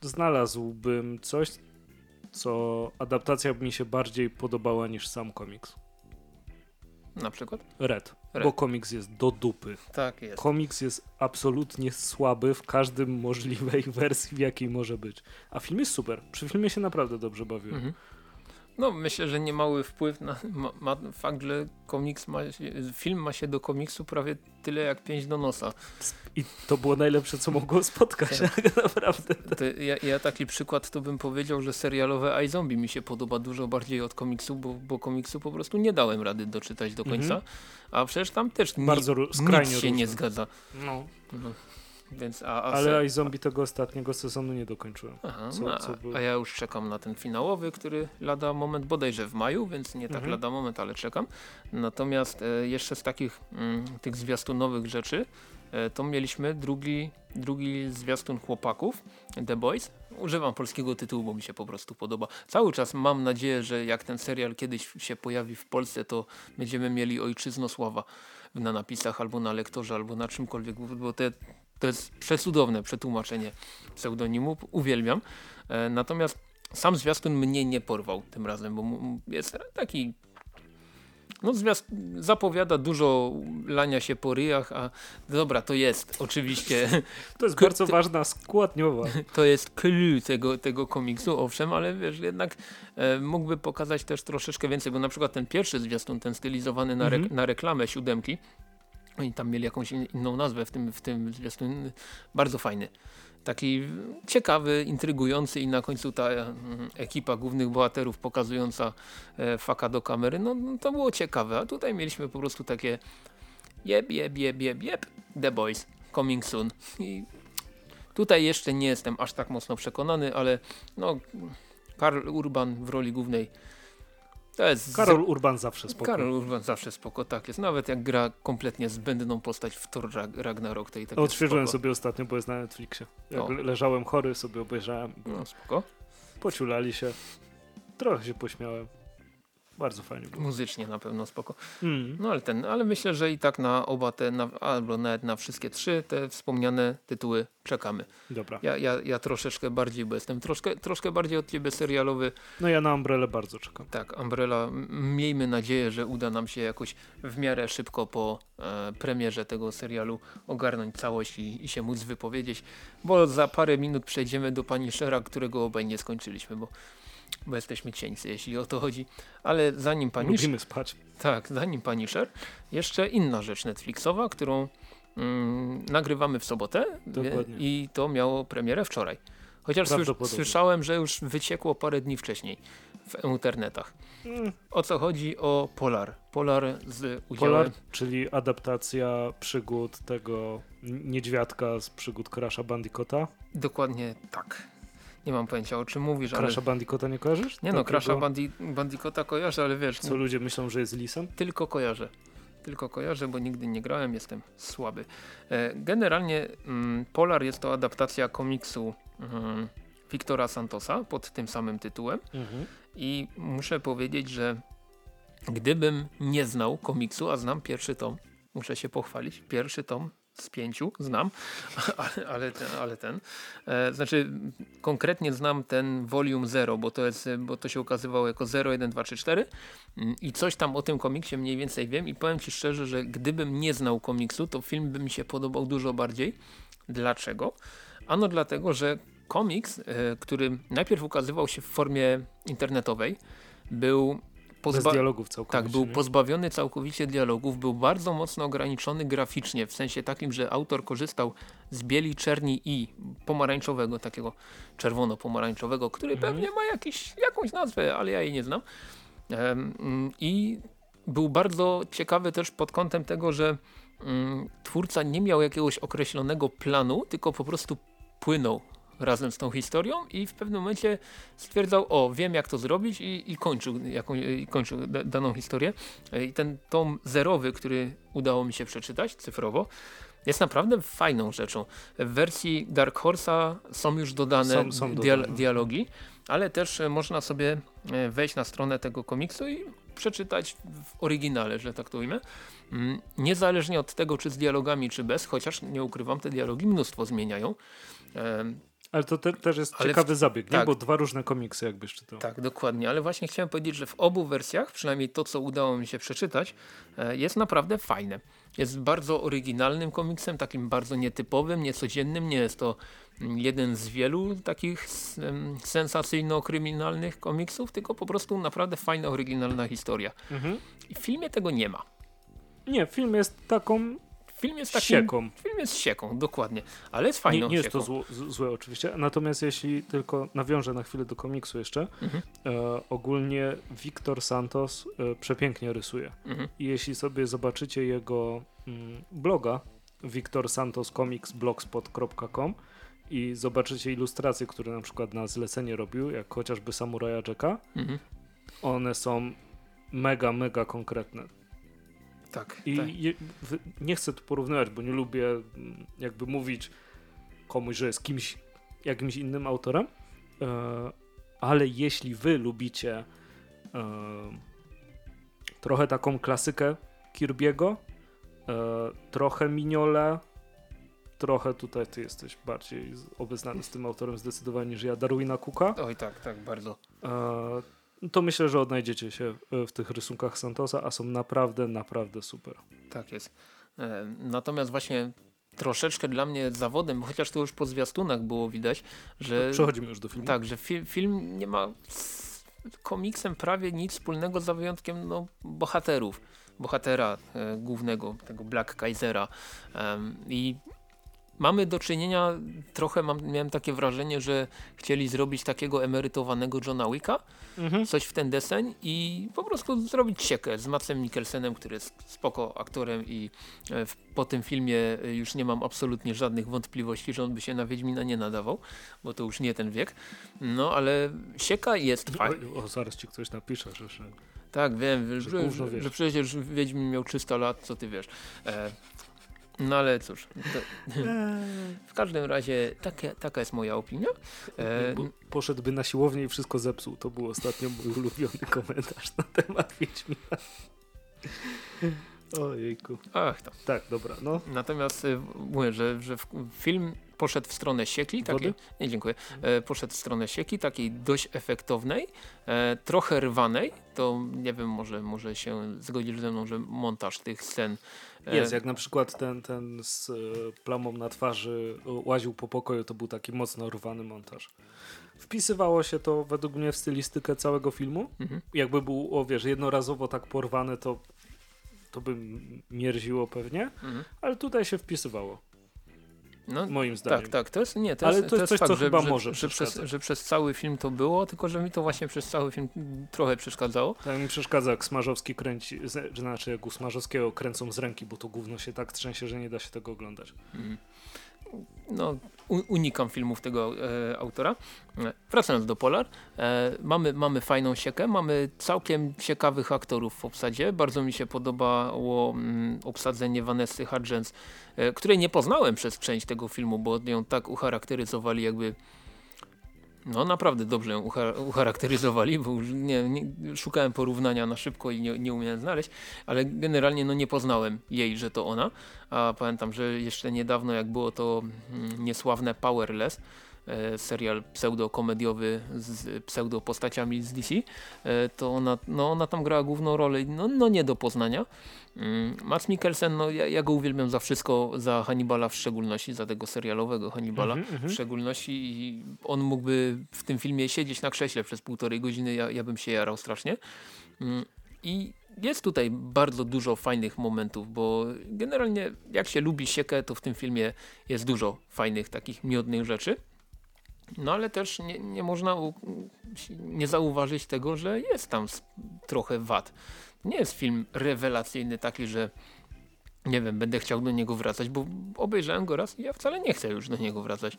znalazłbym coś, co adaptacja mi się bardziej podobała niż sam komiks. Na przykład? Red, Red. Bo komiks jest do dupy. Tak jest. Komiks jest absolutnie słaby w każdym możliwej wersji, w jakiej może być. A film jest super. Przy filmie się naprawdę dobrze bawiłem. Mhm. No myślę, że niemały wpływ na ma, ma fakt, że komiks ma, film ma się do komiksu prawie tyle jak pięć do nosa. I to było najlepsze, co mogło spotkać, tak. naprawdę. Ja, ja, taki przykład to bym powiedział, że serialowe iZombie mi się podoba dużo bardziej od komiksu, bo, bo komiksu po prostu nie dałem rady doczytać do końca, mhm. a przecież tam też Bardzo ni, nic się różne. nie zgadza. No. no. Więc, a, a Ale i zombie tego ostatniego sezonu nie dokończyłem. Aha, co, no, co a ja już czekam na ten finałowy, który lada moment bodajże w maju, więc nie tak mhm. lada moment, ale czekam. Natomiast e, jeszcze z takich mm, tych zwiastunowych rzeczy e, to mieliśmy drugi, drugi zwiastun chłopaków, The Boys. Używam polskiego tytułu, bo mi się po prostu podoba. Cały czas mam nadzieję, że jak ten serial kiedyś się pojawi w Polsce, to będziemy mieli Ojczyznosława na napisach, albo na lektorze, albo na czymkolwiek, bo te to jest przesudowne przetłumaczenie pseudonimu, uwielbiam. E, natomiast sam zwiastun mnie nie porwał tym razem, bo jest taki no zwiast zapowiada dużo lania się po ryjach, a dobra, to jest oczywiście. To jest bardzo ważna składniowa. To jest clue tego, tego komiksu, owszem, ale wiesz, jednak e, mógłby pokazać też troszeczkę więcej, bo na przykład ten pierwszy zwiastun, ten stylizowany na, re mhm. na reklamę siódemki, oni tam mieli jakąś inną nazwę w tym, w tym zwiastunie. Bardzo fajny. Taki ciekawy, intrygujący i na końcu ta mm, ekipa głównych bohaterów pokazująca e, faka do kamery. No, no to było ciekawe. A tutaj mieliśmy po prostu takie jeb, jeb, jeb, jeb, jeb, The Boys, coming soon. I tutaj jeszcze nie jestem aż tak mocno przekonany, ale no Karl Urban w roli głównej Karol Urban zawsze spoko. Karol Urban zawsze spoko, tak jest. Nawet jak gra kompletnie zbędną postać w Thor Ragnarok. Tej, tak Odświeżyłem sobie ostatnio, bo jest na Netflixie. Jak o. leżałem chory, sobie obejrzałem. No spoko. Pociulali się. Trochę się pośmiałem. Bardzo fajnie było. Muzycznie na pewno spoko. Mm. No ale ten, ale myślę, że i tak na oba te, na, albo nawet na wszystkie trzy te wspomniane tytuły czekamy. Dobra. Ja, ja, ja troszeczkę bardziej, bo jestem troszkę, troszkę bardziej od ciebie serialowy. No ja na Umbrella bardzo czekam. Tak, Umbrella. Miejmy nadzieję, że uda nam się jakoś w miarę szybko po e, premierze tego serialu ogarnąć całość i, i, się móc wypowiedzieć, bo za parę minut przejdziemy do pani Shera, którego obaj nie skończyliśmy, bo bo jesteśmy cieńcy, jeśli o to chodzi. Ale zanim pani... Lubimy spać. Tak, zanim Punisher, jeszcze inna rzecz Netflixowa, którą mm, nagrywamy w sobotę Dokładnie. i to miało premierę wczoraj. Chociaż słyszałem, że już wyciekło parę dni wcześniej w internetach. Mm. O co chodzi? O Polar. Polar z udziałem... Polar, czyli adaptacja przygód tego niedźwiadka z przygód Crasha Bandicoota? Dokładnie tak. Nie mam pojęcia o czym mówisz. Crasha ale... Bandicoota nie kojarzysz? Nie no, Crasha Bandi Bandicoota kojarzę, ale wiesz... Co ludzie myślą, że jest lisem? Tylko kojarzę. Tylko kojarzę, bo nigdy nie grałem, jestem słaby. E, generalnie mm, Polar jest to adaptacja komiksu mm, Wiktora Santosa pod tym samym tytułem. Mhm. I muszę powiedzieć, że gdybym nie znał komiksu, a znam pierwszy tom, muszę się pochwalić, pierwszy tom z pięciu znam, ale, ale ten, ale ten. E, znaczy konkretnie znam ten Volume Zero, bo to, bo to się ukazywało jako 0, 1, 2, 3, 4 i coś tam o tym komiksie mniej więcej wiem i powiem Ci szczerze, że gdybym nie znał komiksu, to film by mi się podobał dużo bardziej. Dlaczego? Ano dlatego, że komiks, e, który najpierw ukazywał się w formie internetowej, był Pozba dialogów całkowicie. Tak, był nie? pozbawiony całkowicie dialogów, był bardzo mocno ograniczony graficznie, w sensie takim, że autor korzystał z bieli, czerni i pomarańczowego, takiego czerwono-pomarańczowego, który mhm. pewnie ma jakiś, jakąś nazwę, ale ja jej nie znam. Um, I był bardzo ciekawy też pod kątem tego, że um, twórca nie miał jakiegoś określonego planu, tylko po prostu płynął razem z tą historią i w pewnym momencie stwierdzał, o wiem jak to zrobić i, i kończył, jaką, i kończył daną historię. I ten tom zerowy, który udało mi się przeczytać cyfrowo, jest naprawdę fajną rzeczą. W wersji Dark Horse'a są już dodane, są, są dodane. dialogi, ale też można sobie e, wejść na stronę tego komiksu i przeczytać w oryginale, że tak to ujmę. Mm, niezależnie od tego, czy z dialogami, czy bez, chociaż nie ukrywam, te dialogi mnóstwo zmieniają. Ale to te, też jest ale ciekawy w, zabieg, tak, nie? bo dwa różne komiksy jakbyś czytał. Tak, dokładnie, ale właśnie chciałem powiedzieć, że w obu wersjach, przynajmniej to co udało mi się przeczytać, e, jest naprawdę fajne. Jest bardzo oryginalnym komiksem, takim bardzo nietypowym, niecodziennym, nie jest to mm, jeden z wielu takich sensacyjno-kryminalnych komiksów, tylko po prostu naprawdę fajna, oryginalna historia. Mhm. I w filmie tego nie ma. Nie, film jest taką Film jest takim, sieką. Film jest sieką, dokładnie. Ale jest fajną Nie, nie jest to zło, złe oczywiście. Natomiast jeśli tylko nawiążę na chwilę do komiksu jeszcze, mhm. e, ogólnie Victor Santos e, przepięknie rysuje. Mhm. I jeśli sobie zobaczycie jego mm, bloga victorsantoscomicsblogspot.com i zobaczycie ilustracje, które na przykład na zlecenie robił, jak chociażby Samuraja Jacka, mhm. one są mega, mega konkretne tak. I tak. Je, nie chcę tu porównywać, bo nie lubię mm, jakby mówić komuś, że jest kimś, jakimś innym autorem, e, ale jeśli wy lubicie e, trochę taką klasykę Kirby'ego, e, trochę Mignole, trochę tutaj ty jesteś bardziej obeznany z tym autorem zdecydowanie niż ja, Darwina Cooka. Oj tak, tak, bardzo. E, to myślę, że odnajdziecie się w tych rysunkach Santosa, a są naprawdę, naprawdę super. Tak jest. E, natomiast właśnie troszeczkę dla mnie zawodem, chociaż to już po zwiastunach było widać, że... Przechodzimy już do filmu. Tak, że fi film nie ma z komiksem prawie nic wspólnego za wyjątkiem no, bohaterów. Bohatera e, głównego, tego Black Kaisera. E, I mamy do czynienia, trochę mam, miałem takie wrażenie, że chcieli zrobić takiego emerytowanego Johna Wicka, mhm. coś w ten deseń i po prostu zrobić siekę z Macem Mikkelsenem, który jest spoko aktorem i e, w, po tym filmie e, już nie mam absolutnie żadnych wątpliwości, że on by się na Wiedźmina nie nadawał, bo to już nie ten wiek. No ale sieka jest fajna. O, zaraz ci ktoś napisze, że... Tak, wiem, że, że, że, że przecież Wiedźmin miał 300 lat, co ty wiesz. E, no ale cóż, w każdym razie takie, taka jest moja opinia. E, poszedłby na siłownię i wszystko zepsuł. To był ostatnio mój ulubiony komentarz na temat Wiedźmina. Ojejku. Ach to. Tak, dobra. No. Natomiast y, mówię, że, że film poszedł w stronę sieki, takiej, nie dziękuję, e, poszedł w stronę sieki, takiej dość efektownej, e, trochę rwanej, to nie wiem, może, może się zgodzisz ze mną, że montaż tych scen e, jest, jak na przykład ten, ten z plamą na twarzy łaził po pokoju, to był taki mocno rwany montaż. Wpisywało się to według mnie w stylistykę całego filmu. Mhm. Jakby był, o wiesz, jednorazowo tak porwane, to to by mierziło pewnie, mhm. ale tutaj się wpisywało. No, moim zdaniem. Tak, tak, to jest, nie, to Ale jest, to jest, to jest coś, fakt, co że, chyba że, może że, przez, że przez cały film to było, tylko że mi to właśnie przez cały film trochę przeszkadzało. Tak mi przeszkadza, jak Smarzowski kręci, znaczy jak u Smarzowskiego kręcą z ręki, bo to gówno się tak trzęsie, że nie da się tego oglądać. Mhm no, unikam filmów tego e, autora. Wracając do Polar, e, mamy, mamy fajną siekę, mamy całkiem ciekawych aktorów w obsadzie. Bardzo mi się podobało mm, obsadzenie Vanessy Hudgens, e, której nie poznałem przez część tego filmu, bo ją tak ucharakteryzowali jakby no naprawdę dobrze ją ucharakteryzowali, bo nie, nie, szukałem porównania na szybko i nie, nie umiałem znaleźć, ale generalnie no nie poznałem jej, że to ona. A pamiętam, że jeszcze niedawno jak było to mm, niesławne Powerless, serial pseudokomediowy z pseudopostaciami z DC, e, to ona, no, ona tam grała główną rolę, no, no nie do poznania. Mm, Mads Mikkelsen, no ja, ja, go uwielbiam za wszystko, za Hannibala w szczególności, za tego serialowego Hannibala mm -hmm, w szczególności i on mógłby w tym filmie siedzieć na krześle przez półtorej godziny, ja, ja bym się jarał strasznie. Mm, I jest tutaj bardzo dużo fajnych momentów, bo generalnie jak się lubi siekę, to w tym filmie jest dużo fajnych takich miodnych rzeczy. No ale też nie, nie można nie zauważyć tego, że jest tam trochę wad. Nie jest film rewelacyjny taki, że nie wiem, będę chciał do niego wracać, bo obejrzałem go raz i ja wcale nie chcę już do niego wracać.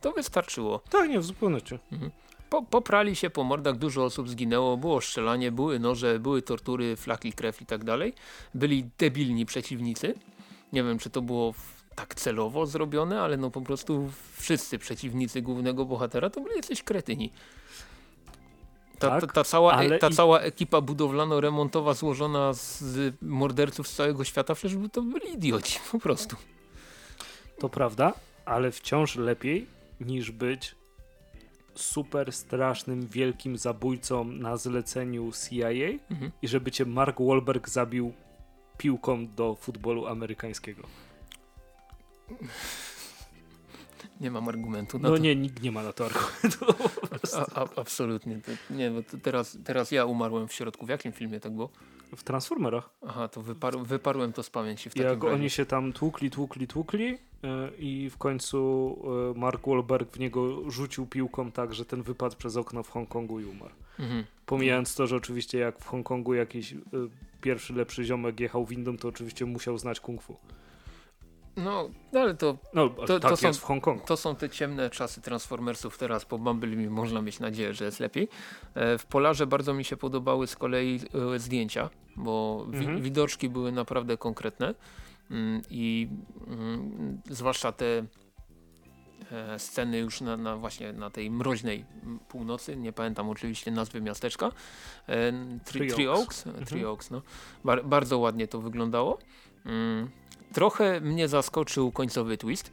To wystarczyło. Tak, nie, w zupełności. Mhm. Po, poprali się po mordach, dużo osób zginęło, było strzelanie, były noże, były tortury, flaki, krew i tak dalej. Byli debilni przeciwnicy. Nie wiem, czy to było tak celowo zrobione, ale no po prostu wszyscy przeciwnicy głównego bohatera to byli jacyś kretyni. Ta, tak, ta, ta, cała, e, ta i... cała ekipa budowlano-remontowa złożona z morderców z całego świata, przecież to byli idioci po prostu. To prawda, ale wciąż lepiej niż być super strasznym, wielkim zabójcą na zleceniu CIA mhm. i żeby cię Mark Wahlberg zabił piłką do futbolu amerykańskiego. Nie mam argumentu na no to. nie, nikt nie ma na to argumentu. A, a, absolutnie. Nie, bo teraz, teraz ja umarłem w środku. W jakim filmie tak było? W Transformerach. Aha, to wypar wyparłem to z pamięci. W Jak oni się tam tłukli, tłukli, tłukli yy, i w końcu yy, Mark Wahlberg w niego rzucił piłką tak, że ten wypadł przez okno w Hongkongu i umarł. Mhm. Pomijając to, że oczywiście jak w Hongkongu jakiś yy, pierwszy lepszy ziomek jechał windą, to oczywiście musiał znać kung fu. No, ale to, no, to, tak to są, w Hongkongu. To są te ciemne czasy Transformersów teraz, po Bumblebee można mieć nadzieję, że jest lepiej. E, w Polarze bardzo mi się podobały z kolei e, zdjęcia, bo mhm. widoczki były naprawdę konkretne mm, i mm, zwłaszcza te e, sceny już na, na, właśnie na tej mroźnej północy, nie pamiętam oczywiście nazwy miasteczka, Tri, Tri Oaks, mhm. Oaks no. Bar bardzo ładnie to wyglądało. Trochę mnie zaskoczył końcowy twist,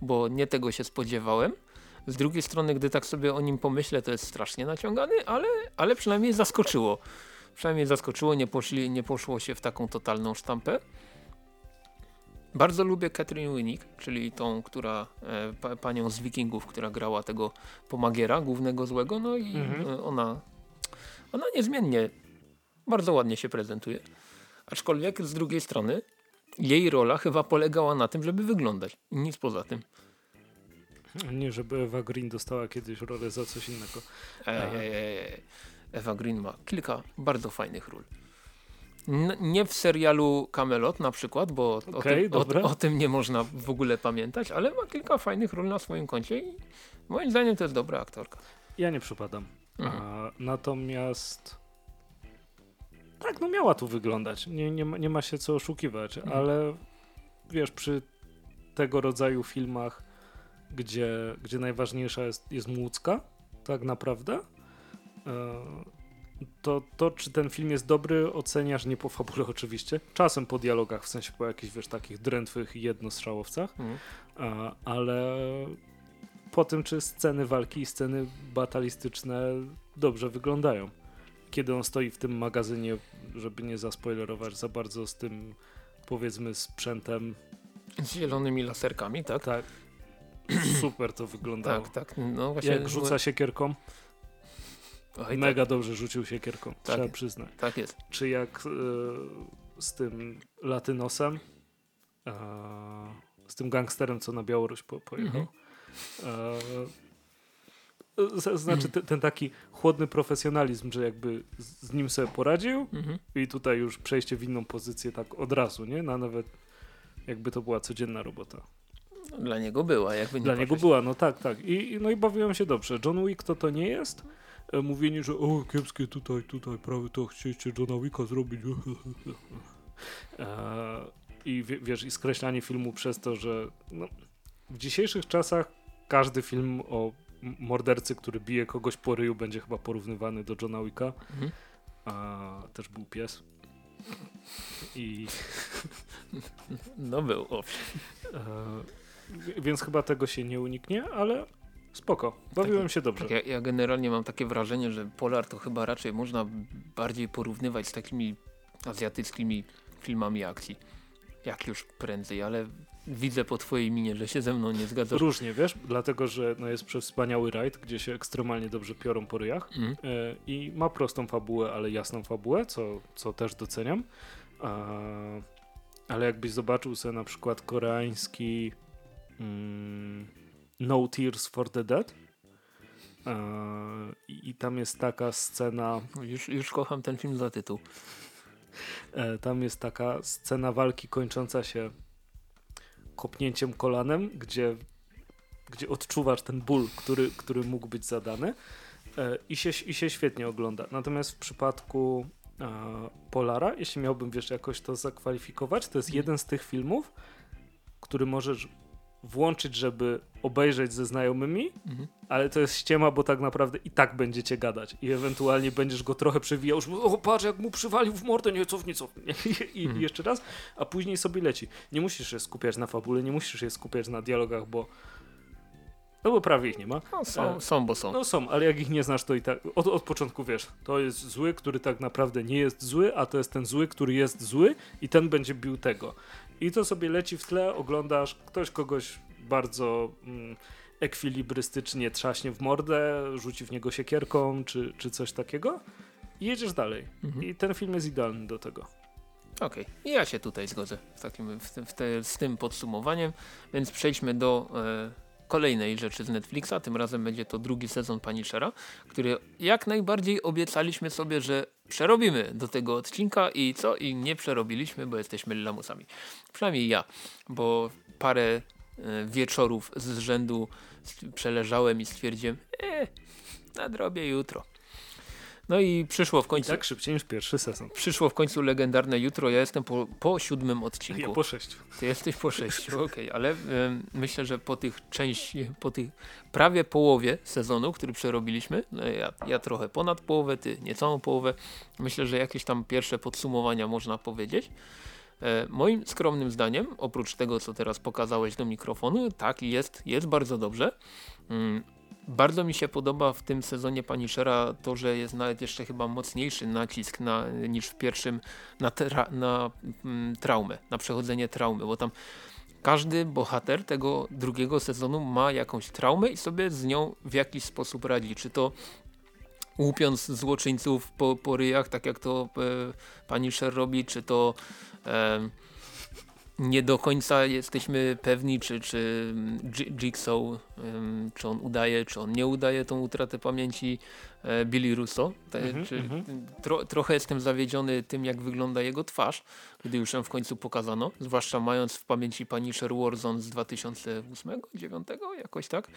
bo nie tego się spodziewałem. Z drugiej strony, gdy tak sobie o nim pomyślę, to jest strasznie naciągany, ale, ale przynajmniej zaskoczyło. Przynajmniej zaskoczyło, nie, poszli, nie poszło się w taką totalną sztampę. Bardzo lubię Catherine Winnick, czyli tą, która e, panią z Wikingów, która grała tego pomagiera, głównego złego, no i mhm. ona, ona niezmiennie bardzo ładnie się prezentuje. Aczkolwiek z drugiej strony jej rola chyba polegała na tym, żeby wyglądać. Nic poza tym. Nie, żeby Ewa Green dostała kiedyś rolę za coś innego. Ej. Ewa Green ma kilka bardzo fajnych ról. N nie w serialu Camelot na przykład, bo okay, o, tym, o, o, tym nie można w ogóle pamiętać, ale ma kilka fajnych ról na swoim koncie i moim zdaniem to jest dobra aktorka. Ja nie przypadam. Mhm. A, natomiast tak, no miała tu wyglądać. Nie, nie, ma, nie ma się co oszukiwać, mhm. ale wiesz, przy tego rodzaju filmach, gdzie, gdzie najważniejsza jest, jest młódzka, tak naprawdę, e, to, to czy ten film jest dobry, oceniasz nie po fabule oczywiście, czasem po dialogach, w sensie po jakichś, wiesz, takich drętwych jednostrzałowcach, mhm. ale po tym, czy sceny walki i sceny batalistyczne dobrze wyglądają kiedy on stoi w tym magazynie, żeby nie zaspoilerować za bardzo z tym powiedzmy sprzętem. Z zielonymi laserkami, tak? Tak. Super to wyglądało. Tak, tak. No właśnie, Jak rzuca siekierką. Oj, Mega tak. dobrze rzucił siekierką, tak trzeba jest. przyznać. Tak jest. Czy jak y, z tym latynosem, y, z tym gangsterem, co na Białoruś po, pojechał. Mhm. Y, znaczy ten, ten, taki chłodny profesjonalizm, że jakby z nim sobie poradził mhm. i tutaj już przejście w inną pozycję tak od razu, nie? Na nawet jakby to była codzienna robota. Dla niego była, jakby nie Dla niego była, no tak, tak. I, no i bawiłem się dobrze. John Wick to to nie jest. E, mówienie, że o, kiepskie tutaj, tutaj, prawie to chcieliście Johna Wicka zrobić. e, I wiesz, i skreślanie filmu przez to, że no, w dzisiejszych czasach każdy film o mordercy, który bije kogoś po ryju, będzie chyba porównywany do Johna Wicka. Mhm. A też był pies. I. No był, owszem. E, więc chyba tego się nie uniknie, ale Spoko, bawiłem się dobrze. Tak, ja, ja, generalnie mam takie wrażenie, że Polar to chyba raczej można bardziej porównywać z takimi azjatyckimi filmami akcji. Jak już prędzej, ale widzę po twojej minie, że się ze mną nie zgadzasz. Różnie, wiesz, dlatego, że no jest przewspaniały rajd, gdzie się ekstremalnie dobrze piorą po ryjach mm. y i ma prostą fabułę, ale jasną fabułę, co, co też doceniam. ale jakbyś zobaczył sobie na przykład koreański mm, No Tears for the Dead, i tam jest taka scena. Już, już kocham ten film za tytuł. E, tam jest taka scena walki kończąca się kopnięciem kolanem, gdzie, gdzie odczuwasz ten ból, który, który mógł być zadany e, i się, i się świetnie ogląda. Natomiast w przypadku e, Polara, jeśli miałbym wiesz jakoś to zakwalifikować, to jest jeden z tych filmów, który możesz włączyć, żeby obejrzeć ze znajomymi, mhm. ale to jest ściema, bo tak naprawdę i tak będziecie gadać i ewentualnie będziesz go trochę przewijał, że o patrz jak mu przywalił w mordę, nie cofnij, cofnij i mhm. jeszcze raz, a później sobie leci. Nie musisz się skupiać na fabule, nie musisz się skupiać na dialogach, bo no bo prawie ich nie ma. No, są, e, są, bo są. No są, ale jak ich nie znasz, to i tak od, od początku wiesz, to jest zły, który tak naprawdę nie jest zły, a to jest ten zły, który jest zły i ten będzie bił tego. I to sobie leci w tle, oglądasz, ktoś kogoś bardzo mm, ekwilibrystycznie trzaśnie w mordę, rzuci w niego siekierką czy, czy coś takiego i jedziesz dalej. Mhm. I ten film jest idealny do tego. Okej, okay. ja się tutaj zgodzę w takim, w te, w te, z tym podsumowaniem, więc przejdźmy do e, kolejnej rzeczy z Netflixa. Tym razem będzie to drugi sezon Punishera, który jak najbardziej obiecaliśmy sobie, że przerobimy do tego odcinka i co? I nie przerobiliśmy, bo jesteśmy lamusami. Przynajmniej ja, bo parę e, wieczorów z rzędu przeleżałem i stwierdziłem, e, nadrobię jutro. No i przyszło w końcu. Tak szybciej niż pierwszy sezon. Przyszło w końcu legendarne jutro. Ja jestem po, po siódmym odcinku. Ja po sześciu. Ty jesteś po sześciu, okej, okay. ale y, myślę, że po tych części, po tych prawie połowie sezonu, który przerobiliśmy, no ja, ja trochę ponad połowę, ty niecałą połowę, myślę, że jakieś tam pierwsze podsumowania można powiedzieć. E, moim skromnym zdaniem, oprócz tego, co teraz pokazałeś do mikrofonu, tak, jest, jest bardzo dobrze. Bardzo mi się podoba w tym sezonie Punishera to, że jest nawet jeszcze chyba mocniejszy nacisk na, niż w pierwszym na, tra, na mm, traumę, na przechodzenie traumy, bo tam każdy bohater tego drugiego sezonu ma jakąś traumę i sobie z nią w jakiś sposób radzi. Czy to łupiąc złoczyńców po, po ryjach, tak jak to e, Punisher robi, czy to e, nie do końca jesteśmy pewni, czy, czy Jigsaw, czy on udaje, czy on nie udaje tą utratę pamięci e, Billy Russo. Mm -hmm, czy, mm -hmm. tro, trochę jestem zawiedziony tym, jak wygląda jego twarz, gdy już ją w końcu pokazano, zwłaszcza mając w pamięci Punisher Warzone z 2008-2009, jakoś tak.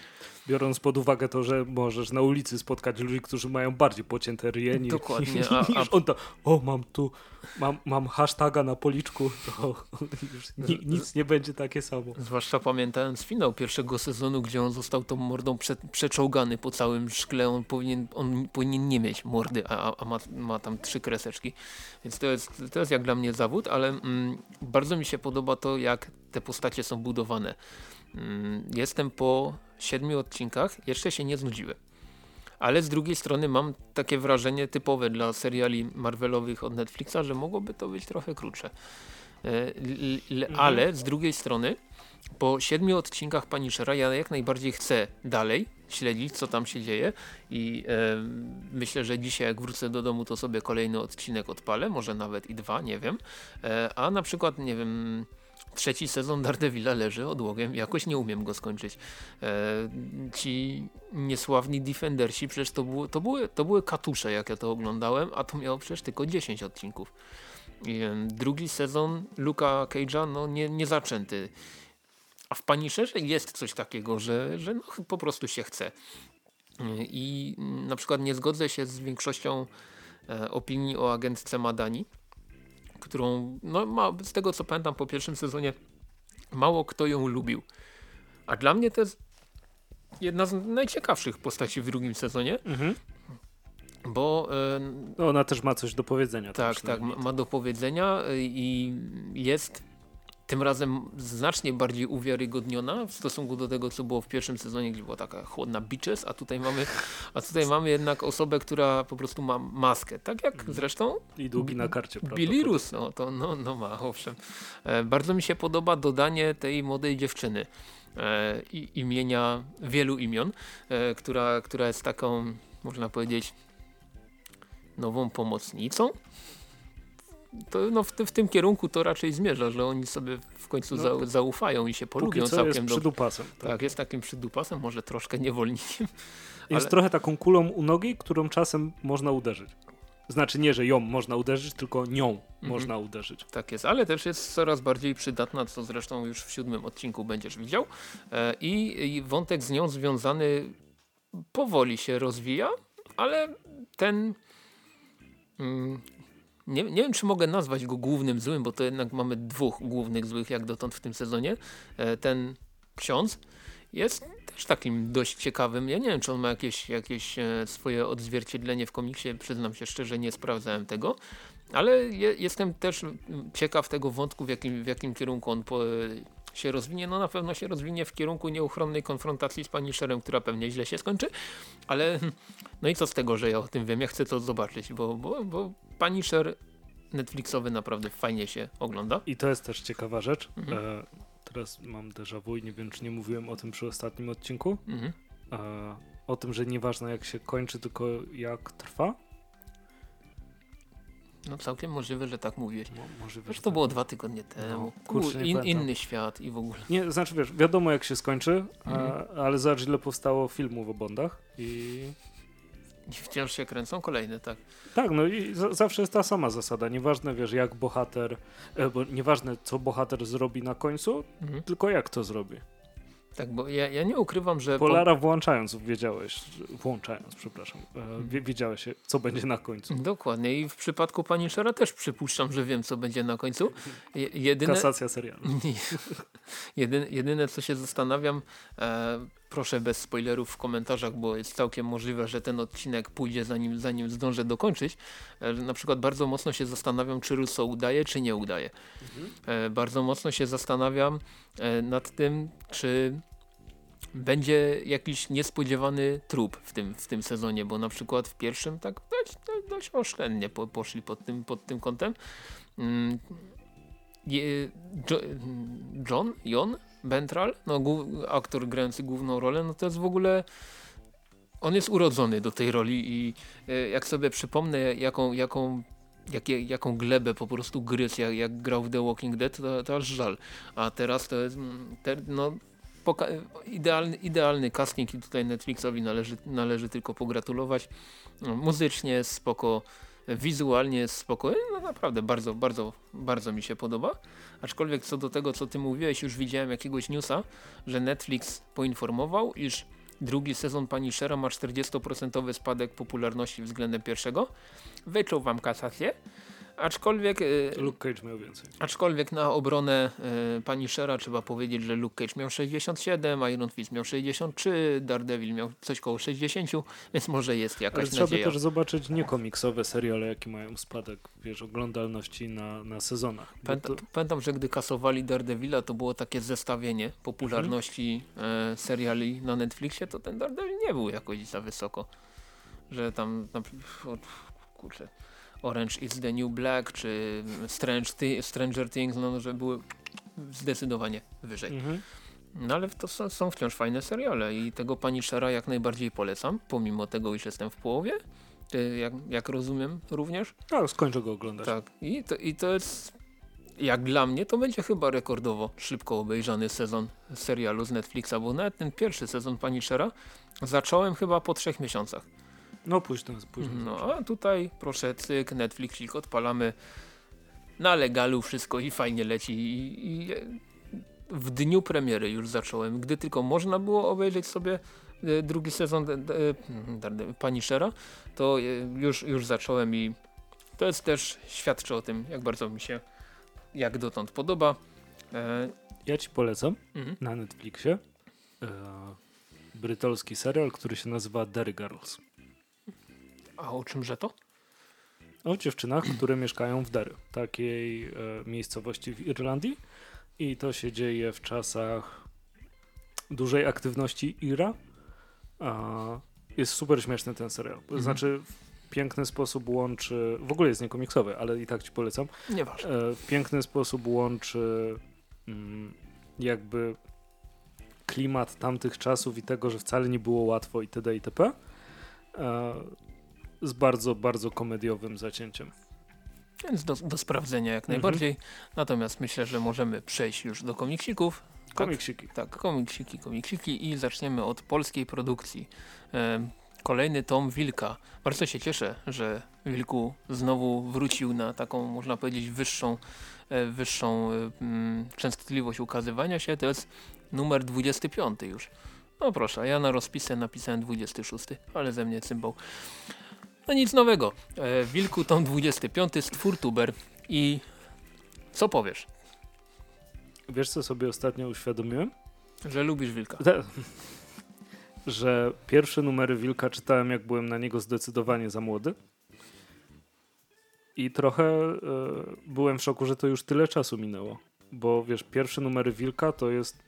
Biorąc pod uwagę to, że możesz na ulicy spotkać ludzi, którzy mają bardziej pocięte ryje niż, Dokładnie, a, a... on to, o mam tu, mam, mam hashtaga na policzku, to już nic nie będzie takie samo. Zwłaszcza pamiętając finał pierwszego sezonu, gdzie on został tą mordą prze, przeczołgany po całym szkle, on powinien, on powinien nie mieć mordy, a, a ma, ma tam trzy kreseczki, więc to jest, to jest jak dla mnie zawód, ale mm, bardzo mi się podoba to, jak te postacie są budowane. Mm, jestem po siedmiu odcinkach, jeszcze się nie znudziłem. Ale z drugiej strony mam takie wrażenie typowe dla seriali Marvelowych od Netflixa, że mogłoby to być trochę krótsze. E, mhm. Ale z drugiej strony po siedmiu odcinkach Punishera ja jak najbardziej chcę dalej śledzić, co tam się dzieje i e, myślę, że dzisiaj jak wrócę do domu, to sobie kolejny odcinek odpalę, może nawet i dwa, nie wiem. E, a na przykład, nie wiem, trzeci sezon Daredevila leży odłogiem, jakoś nie umiem go skończyć. E, ci niesławni Defendersi, przecież to, było, to, były, to były katusze, jak ja to oglądałem, a to miało przecież tylko 10 odcinków. I, drugi sezon Luka Cage'a, no nie, nie zaczęty. A w Punisherze jest coś takiego, że, że no, po prostu się chce. I na przykład nie zgodzę się z większością e, opinii o agentce Madani, którą no, ma, z tego co pamiętam po pierwszym sezonie mało kto ją lubił. A dla mnie to jest jedna z najciekawszych postaci w drugim sezonie. Mhm. Bo e, no ona też ma coś do powiedzenia. Tak, tak, ma do powiedzenia i jest tym razem znacznie bardziej uwiarygodniona w stosunku do tego, co było w pierwszym sezonie, gdzie była taka chłodna bitches, a tutaj mamy, a tutaj mamy jednak osobę, która po prostu ma maskę. Tak jak mhm. zresztą i długi na karcie. Billy Rus, no to no, no ma, owszem. E, bardzo mi się podoba dodanie tej młodej dziewczyny e, imienia, wielu imion, e, która, która jest taką, można powiedzieć, nową pomocnicą to no, w, w, tym kierunku to raczej zmierza, że oni sobie w końcu no, za, zaufają i się polubią całkiem jest przydupasem. Tak. tak, jest takim przydupasem, może troszkę niewolnikiem. Jest ale... trochę taką kulą u nogi, którą czasem można uderzyć. Znaczy nie, że ją można uderzyć, tylko nią mhm. można uderzyć. Tak jest, ale też jest coraz bardziej przydatna, co zresztą już w siódmym odcinku będziesz widział. E, i, I wątek z nią związany powoli się rozwija, ale ten mm, nie, nie wiem, czy mogę nazwać go głównym złym, bo to jednak mamy dwóch głównych złych jak dotąd w tym sezonie. E, ten ksiądz jest też takim dość ciekawym. Ja nie wiem, czy on ma jakieś, jakieś e, swoje odzwierciedlenie w komiksie. Przyznam się szczerze, nie sprawdzałem tego. Ale je, jestem też ciekaw tego wątku, w jakim, w jakim kierunku on po, się rozwinie. No na pewno się rozwinie w kierunku nieuchronnej konfrontacji z pani Szerem, która pewnie źle się skończy. Ale no i co z tego, że ja o tym wiem? Ja chcę to zobaczyć, bo, bo, bo Punisher Netflixowy naprawdę fajnie się ogląda. I to jest też ciekawa rzecz. Mhm. E, teraz mam déjà vu i nie wiem, czy nie mówiłem o tym przy ostatnim odcinku. Mhm. E, o tym, że nieważne jak się kończy, tylko jak trwa. No całkiem możliwe, że tak mówiłeś. Mo, możliwe, to tak. było dwa tygodnie temu. No, kurczę, in, inny świat i w ogóle. Nie, znaczy wiesz, wiadomo jak się skończy, mhm. a, ale zobacz ile powstało filmów o Bondach i i wciąż się kręcą kolejne, tak. Tak, no i zawsze jest ta sama zasada. Nieważne, wiesz, jak bohater, e, bo nieważne, co bohater zrobi na końcu, mhm. tylko jak to zrobi. Tak, bo ja, ja nie ukrywam, że... Polara włączając, wiedziałeś, włączając, przepraszam, e, wiedziałeś, co będzie na końcu. Dokładnie i w przypadku pani Szera też przypuszczam, że wiem, co będzie na końcu. Jedyne... Kasacja serialu. jedyne, jedyne, co się zastanawiam, e, proszę bez spoilerów w komentarzach, bo jest całkiem możliwe, że ten odcinek pójdzie zanim, zanim zdążę dokończyć. E, na przykład bardzo mocno się zastanawiam, czy Russo udaje, czy nie udaje. Mhm. Bardzo mocno się zastanawiam e, nad tym, czy będzie jakiś niespodziewany trup w tym, w tym sezonie, bo na przykład w pierwszym tak dość, dość oszczędnie po, poszli pod tym, pod tym kątem. Mm, John, Jon Bentral, no, aktor grający główną rolę, no to jest w ogóle on jest urodzony do tej roli i e, jak sobie przypomnę jaką, jaką jakie, jaką glebę po prostu gryzł jak, jak grał w The Walking Dead to, to aż żal, a teraz to jest mm, te, no, idealny, idealny casting i tutaj Netflixowi należy, należy tylko pogratulować. No, muzycznie spoko wizualnie jest spokojny, no naprawdę bardzo, bardzo, bardzo mi się podoba. Aczkolwiek co do tego, co ty mówiłeś, już widziałem jakiegoś newsa, że Netflix poinformował, iż drugi sezon Punishera ma 40% spadek popularności względem pierwszego. Wyczuł wam kasację. Aczkolwiek... Y, Luke Cage miał więcej. Aczkolwiek na obronę y, pani Shera trzeba powiedzieć, że Luke Cage miał 67, Iron Fist miał 63, Daredevil miał coś koło 60, więc może jest jakaś Ale trzeba nadzieja. Trzeba też zobaczyć niekomiksowe seriale, jakie mają spadek wiesz, oglądalności na, na sezonach. Pamiętam, to... pamiętam, że gdy kasowali Daredevila, to było takie zestawienie popularności mhm. e, seriali na Netflixie, to ten Daredevil nie był jakoś za wysoko. Że tam, na, kurczę, Orange is the New Black, czy Strange Stranger Things, no, że były zdecydowanie wyżej. Mhm. No ale to są, są, wciąż fajne seriale i tego Punishera jak najbardziej polecam, pomimo tego, iż jestem w połowie. Jak, jak rozumiem również. Tak, skończę go oglądać. Tak. I to, I to jest, jak dla mnie, to będzie chyba rekordowo szybko obejrzany sezon serialu z Netflixa, bo nawet ten pierwszy sezon Punishera zacząłem chyba po trzech miesiącach. No późno, późno. No a tutaj proszę cyk, Netflixik odpalamy na legalu wszystko i fajnie leci i, i w dniu premiery już zacząłem, gdy tylko można było obejrzeć sobie e, drugi sezon e, Punishera, to e, już, już zacząłem i to jest też świadczy o tym, jak bardzo mi się jak dotąd podoba. Ja ci polecam mhm. na Netflixie brytolski serial, który się nazywa Derry Girls. A o czymże to? O dziewczynach, które mieszkają w Derry, takiej e, miejscowości w Irlandii. i to się dzieje w czasach dużej aktywności Ira. A jest super śmieszny ten serial. Mhm. Znaczy w piękny sposób łączy, w ogóle jest niekomiksowy, ale i tak ci polecam. Nieważne. E, w piękny sposób łączy mm, jakby klimat tamtych czasów i tego, że wcale nie było łatwo itd. itp. E, z bardzo, bardzo komediowym zacięciem. Więc do, do sprawdzenia jak mhm. najbardziej. Natomiast myślę, że możemy przejść już do komiksików. Komiksiki. Tak, tak, komiksiki, komiksiki i zaczniemy od polskiej produkcji. Kolejny tom Wilka. Bardzo się cieszę, że Wilku znowu wrócił na taką, można powiedzieć, wyższą, e, wyższą e, częstotliwość ukazywania się. To jest numer 25 już. No proszę, ja na rozpisę napisałem 26, ale ze mnie cymbał. No nic nowego. E, Wilku tom 25, stwórtuber i co powiesz? Wiesz co sobie ostatnio uświadomiłem? Że lubisz Wilka. że pierwsze numery Wilka czytałem jak byłem na niego zdecydowanie za młody. I trochę e, byłem w szoku, że to już tyle czasu minęło. Bo wiesz, pierwsze numery Wilka to jest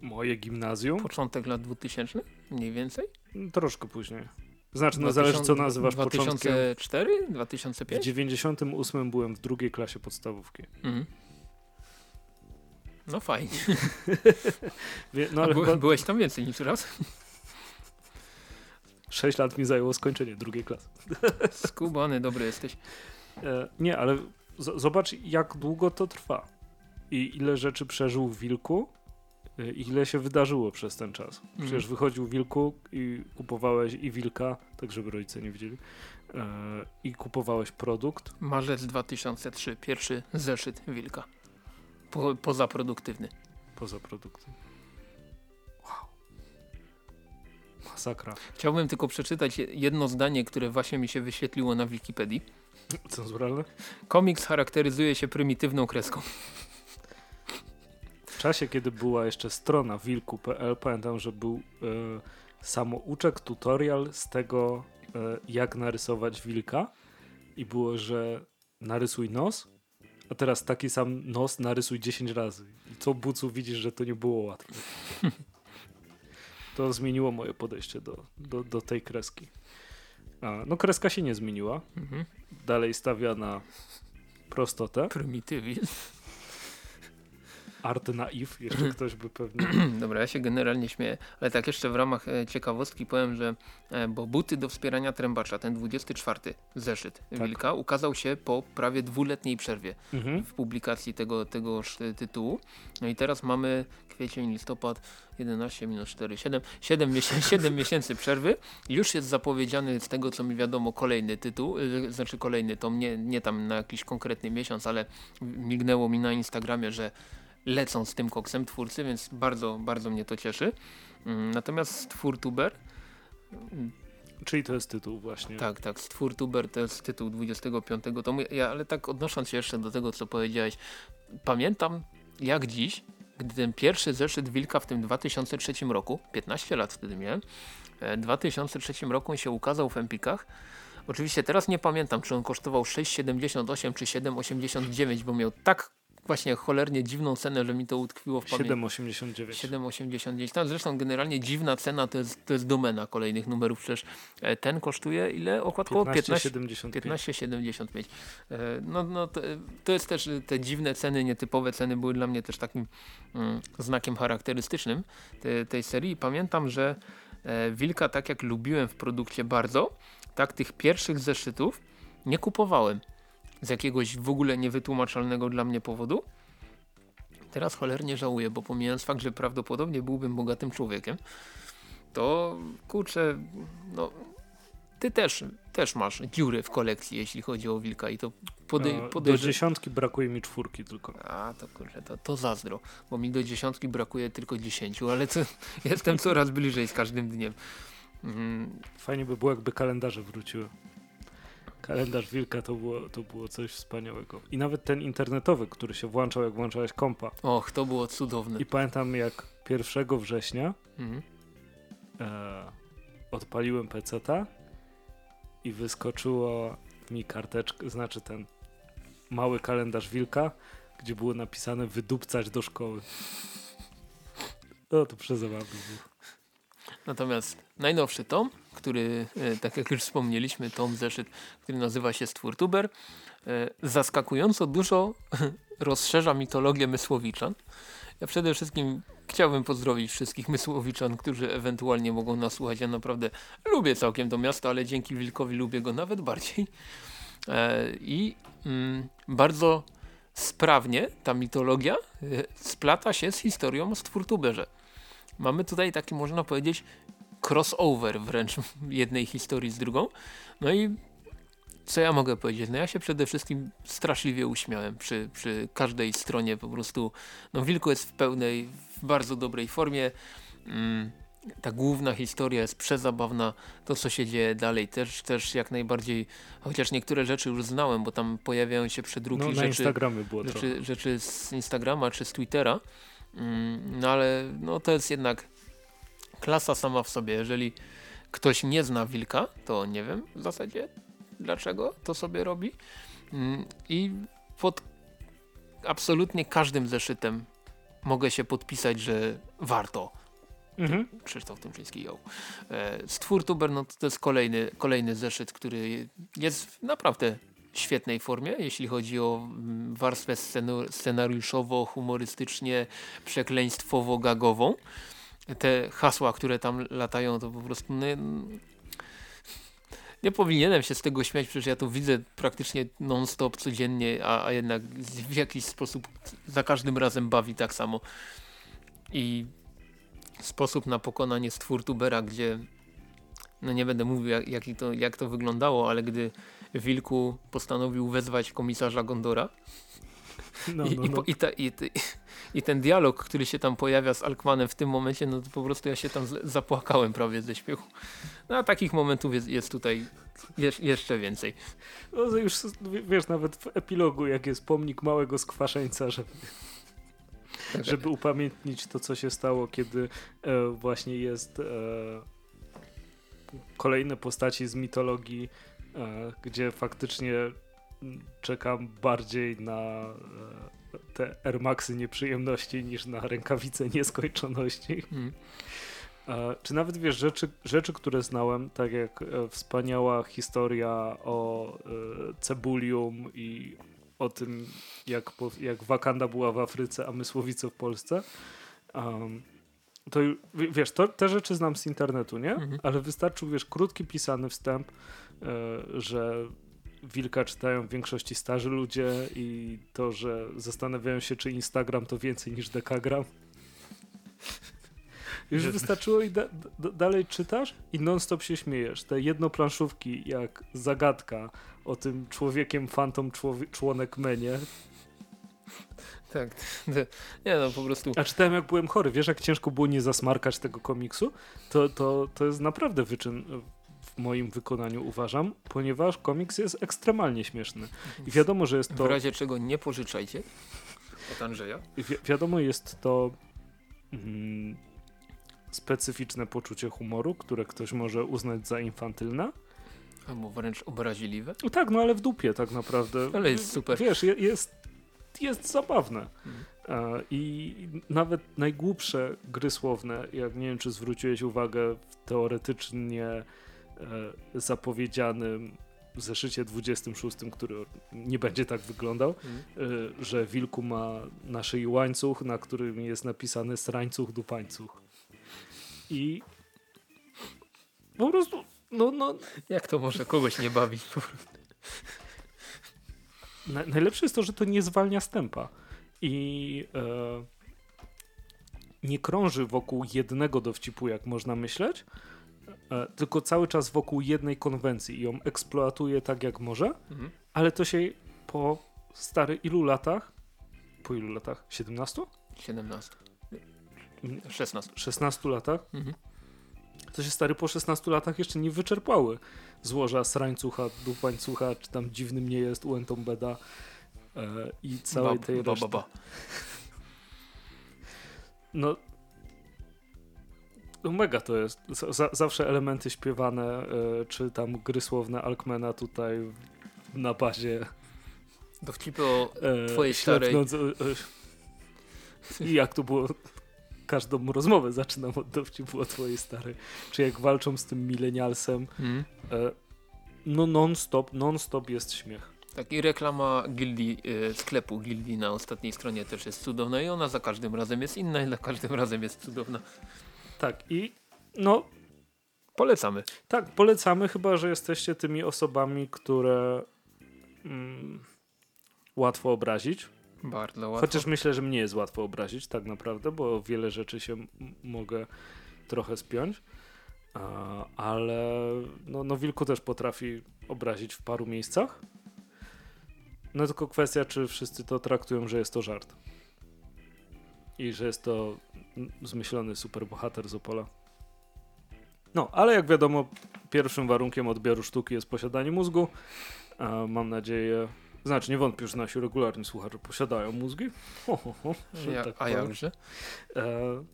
moje gimnazjum. Początek lat 2000 mniej więcej? Troszkę później. Znaczy, no zależy co nazywasz 2004? początkiem. 2004? 2005? W 98 byłem w drugiej klasie podstawówki. Mhm. No fajnie. no, ale chyba... Byłeś tam więcej niż raz? Sześć lat mi zajęło skończenie drugiej klasy. Skubany, dobry jesteś. E, nie, ale zobacz jak długo to trwa. I ile rzeczy przeżył w Wilku ile się wydarzyło przez ten czas. Przecież mm. wychodził Wilku i kupowałeś i Wilka, tak żeby rodzice nie widzieli, e, i kupowałeś produkt. Marzec 2003, pierwszy zeszyt Wilka. Po, pozaproduktywny. Pozaproduktywny. Wow. Masakra. Chciałbym tylko przeczytać jedno zdanie, które właśnie mi się wyświetliło na Wikipedii. Cenzuralne? Komiks charakteryzuje się prymitywną kreską. W czasie, kiedy była jeszcze strona wilku.pl, pamiętam, że był e, samouczek, tutorial z tego, e, jak narysować wilka i było, że narysuj nos, a teraz taki sam nos narysuj 10 razy. I co bucu widzisz, że to nie było łatwe. to zmieniło moje podejście do, do, do tej kreski. A, no kreska się nie zmieniła. Mhm. Dalej stawia na prostotę. Prymitywizm. Art naiv, jeszcze ktoś by pewnie... Dobra, ja się generalnie śmieję, ale tak jeszcze w ramach e, ciekawostki powiem, że e, bo buty do wspierania trębacza, ten 24 zeszyt tak. Wilka ukazał się po prawie dwuletniej przerwie mhm. w publikacji tego, tegoż e, tytułu. No i teraz mamy kwiecień, listopad, 11 minus 4, 7, 7, miesięcy, 7 miesięcy przerwy. Już jest zapowiedziany z tego co mi wiadomo kolejny tytuł, znaczy kolejny tom, nie, nie tam na jakiś konkretny miesiąc, ale mignęło mi na Instagramie, że lecą z tym koksem twórcy, więc bardzo, bardzo mnie to cieszy. Mm, natomiast Stwórtuber Czyli to jest tytuł właśnie. Tak, tak. Stwórtuber to jest tytuł 25 tomu. Ja, ale tak odnosząc się jeszcze do tego, co powiedziałeś, pamiętam jak dziś, gdy ten pierwszy zeszyt Wilka w tym 2003 roku, 15 lat wtedy miałem, w 2003 roku się ukazał w Empikach. Oczywiście teraz nie pamiętam, czy on kosztował 6,78 czy 7,89, bo miał tak właśnie cholernie dziwną cenę, że mi to utkwiło w pamięci. 7,89. 7,89. Tam zresztą generalnie dziwna cena to jest, to jest domena kolejnych numerów. Przecież e, ten kosztuje ile okładkowo? 15,75. 15,75. E, no, no to, to, jest też te dziwne ceny, nietypowe ceny były dla mnie też takim mm, znakiem charakterystycznym te, tej serii. Pamiętam, że e, Wilka tak jak lubiłem w produkcie bardzo, tak tych pierwszych zeszytów nie kupowałem z jakiegoś w ogóle niewytłumaczalnego dla mnie powodu. Teraz cholernie żałuję, bo pomijając fakt, że prawdopodobnie byłbym bogatym człowiekiem, to kurczę, no ty też, też masz dziury w kolekcji, jeśli chodzi o wilka i to podej no, Do dziesiątki brakuje mi czwórki tylko. A, to kurczę, to, to zazdro, bo mi do dziesiątki brakuje tylko dziesięciu, ale to, jestem coraz bliżej z każdym dniem. Mm. Fajnie by było, jakby kalendarze wróciły. Kalendarz Wilka to było, to było coś wspaniałego. I nawet ten internetowy, który się włączał, jak włączałeś kompa. Och, to było cudowne. I pamiętam, jak 1 września mhm. e, odpaliłem peceta i wyskoczyło mi karteczka, znaczy ten mały kalendarz Wilka gdzie było napisane wydupcać do szkoły. No to przezabawne było. Natomiast najnowszy tom, który, e, tak jak już wspomnieliśmy, tom zeszyt, który nazywa się Stwórtuber, e, zaskakująco dużo rozszerza mitologię Mysłowiczan. Ja przede wszystkim chciałbym pozdrowić wszystkich Mysłowiczan, którzy ewentualnie mogą nas słuchać. Ja naprawdę lubię całkiem to miasto, ale dzięki Wilkowi lubię go nawet bardziej. E, I mm, bardzo sprawnie ta mitologia splata się z historią o Stwórtuberze. Mamy tutaj taki, można powiedzieć, crossover wręcz jednej historii z drugą. No i co ja mogę powiedzieć? No ja się przede wszystkim straszliwie uśmiałem przy, przy każdej stronie po prostu. No Wilku jest w pełnej, w bardzo dobrej formie. Mm, ta główna historia jest przezabawna. To co się dzieje dalej też, też jak najbardziej, chociaż niektóre rzeczy już znałem, bo tam pojawiają się przedruki no, rzeczy, rzeczy, rzeczy z Instagrama czy z Twittera. Mm, no ale no, to jest jednak klasa sama w sobie. Jeżeli ktoś nie zna wilka, to nie wiem w zasadzie dlaczego to sobie robi. Mm, I pod absolutnie każdym zeszytem mogę się podpisać, że warto. Mhm. Krzysztof Tymczyński ją. E, Stwór Tuber no to jest kolejny, kolejny zeszyt, który jest naprawdę świetnej formie, jeśli chodzi o mm, warstwę scenariuszowo-humorystycznie, przekleństwowo-gagową. Te hasła, które tam latają, to po prostu nie, nie powinienem się z tego śmiać, przecież ja to widzę praktycznie non-stop codziennie, a, a jednak w jakiś sposób za każdym razem bawi tak samo. I sposób na pokonanie stwórtubera, gdzie no nie będę mówił jak, jak, to, jak to wyglądało, ale gdy Wilku postanowił wezwać komisarza Gondora. No, no, I, no. I, ta, i, I, ten dialog, który się tam pojawia z Alkmanem w tym momencie, no to po prostu ja się tam zapłakałem prawie ze śmiechu. No a takich momentów jest, jest tutaj jeszcze więcej. No już wiesz, nawet w epilogu, jak jest pomnik małego skwaszeńca, żeby, tak. żeby upamiętnić to, co się stało, kiedy e, właśnie jest e, kolejne postaci z mitologii gdzie faktycznie czekam bardziej na e, te Air Maxy nieprzyjemności niż na rękawice nieskończoności. Hmm. Czy nawet wiesz, rzeczy, rzeczy, które znałem, tak jak wspaniała historia o Cebulium i o tym, jak, jak Wakanda była w Afryce, a Mysłowice w Polsce. Um, to wiesz, to, te rzeczy znam z internetu, nie? Mhm. Ale wystarczył, wiesz, krótki pisany wstęp, E, że Wilka czytają w większości starzy ludzie i to, że zastanawiają się, czy Instagram to więcej niż dekagram. Już wystarczyło i da, da, dalej czytasz i non-stop się śmiejesz. Te jednoplanszówki jak zagadka o tym człowiekiem fantom członek menie. Tak, nie no po prostu. A czytałem jak byłem chory. Wiesz jak ciężko było nie zasmarkać tego komiksu? To, to, to jest naprawdę wyczyn w moim wykonaniu uważam, ponieważ komiks jest ekstremalnie śmieszny. I wiadomo, że jest to... W razie czego nie pożyczajcie od Andrzeja. Wi wiadomo, jest to mm, specyficzne poczucie humoru, które ktoś może uznać za infantylne. Albo wręcz obraźliwe. No tak, no ale w dupie tak naprawdę. Ale jest super. Wiesz, jest, jest zabawne. Hmm. I nawet najgłupsze gry słowne, jak nie wiem, czy zwróciłeś uwagę, teoretycznie E, zapowiedzianym zeszycie 26, który nie będzie tak wyglądał, mm. że wilku ma na szyi łańcuch, na którym jest napisane srańcuch dupańcuch. I po prostu, no, no. Jak to może kogoś nie bawić? Na, najlepsze jest to, że to nie zwalnia stępa. I e, nie krąży wokół jednego dowcipu, jak można myśleć, E, tylko cały czas wokół jednej konwencji i ją eksploatuje tak jak może, mhm. ale to się po stary ilu latach, po ilu latach? 17? 17. 16. 16 latach. Mhm. To się stary po 16 latach jeszcze nie wyczerpały złoża srańcucha, dupańcucha, czy tam dziwnym nie jest u Entombeda e, i całej ba, tej ba, reszty. Ba, no no mega to jest. Z zawsze elementy śpiewane, y, czy tam gry słowne Alkmana tutaj na bazie Dowcipy o e, twojej starej... E, I jak to było każdą rozmowę zaczynam od dowcipu o twojej starej. Czy jak walczą z tym milenialsem, mm. e, no non-stop, non-stop jest śmiech. Tak i reklama gildii, e, sklepu gildii na ostatniej stronie też jest cudowna i ona za każdym razem jest inna i za każdym razem jest cudowna. Tak i no... Polecamy. Tak, polecamy, chyba że jesteście tymi osobami, które mm, łatwo obrazić. Bardzo łatwo. Chociaż myślę, że mnie jest łatwo obrazić tak naprawdę, bo wiele rzeczy się mogę trochę spiąć. ale no, no Wilku też potrafi obrazić w paru miejscach. No tylko kwestia, czy wszyscy to traktują, że jest to żart. I że jest to zmyślony superbohater z Opola. No, ale jak wiadomo, pierwszym warunkiem odbioru sztuki jest posiadanie mózgu. mam nadzieję, znaczy, nie wątpię, że nasi regularni słuchacze posiadają mózgi. Ho, ho, ho, ja, tak a jakże? E,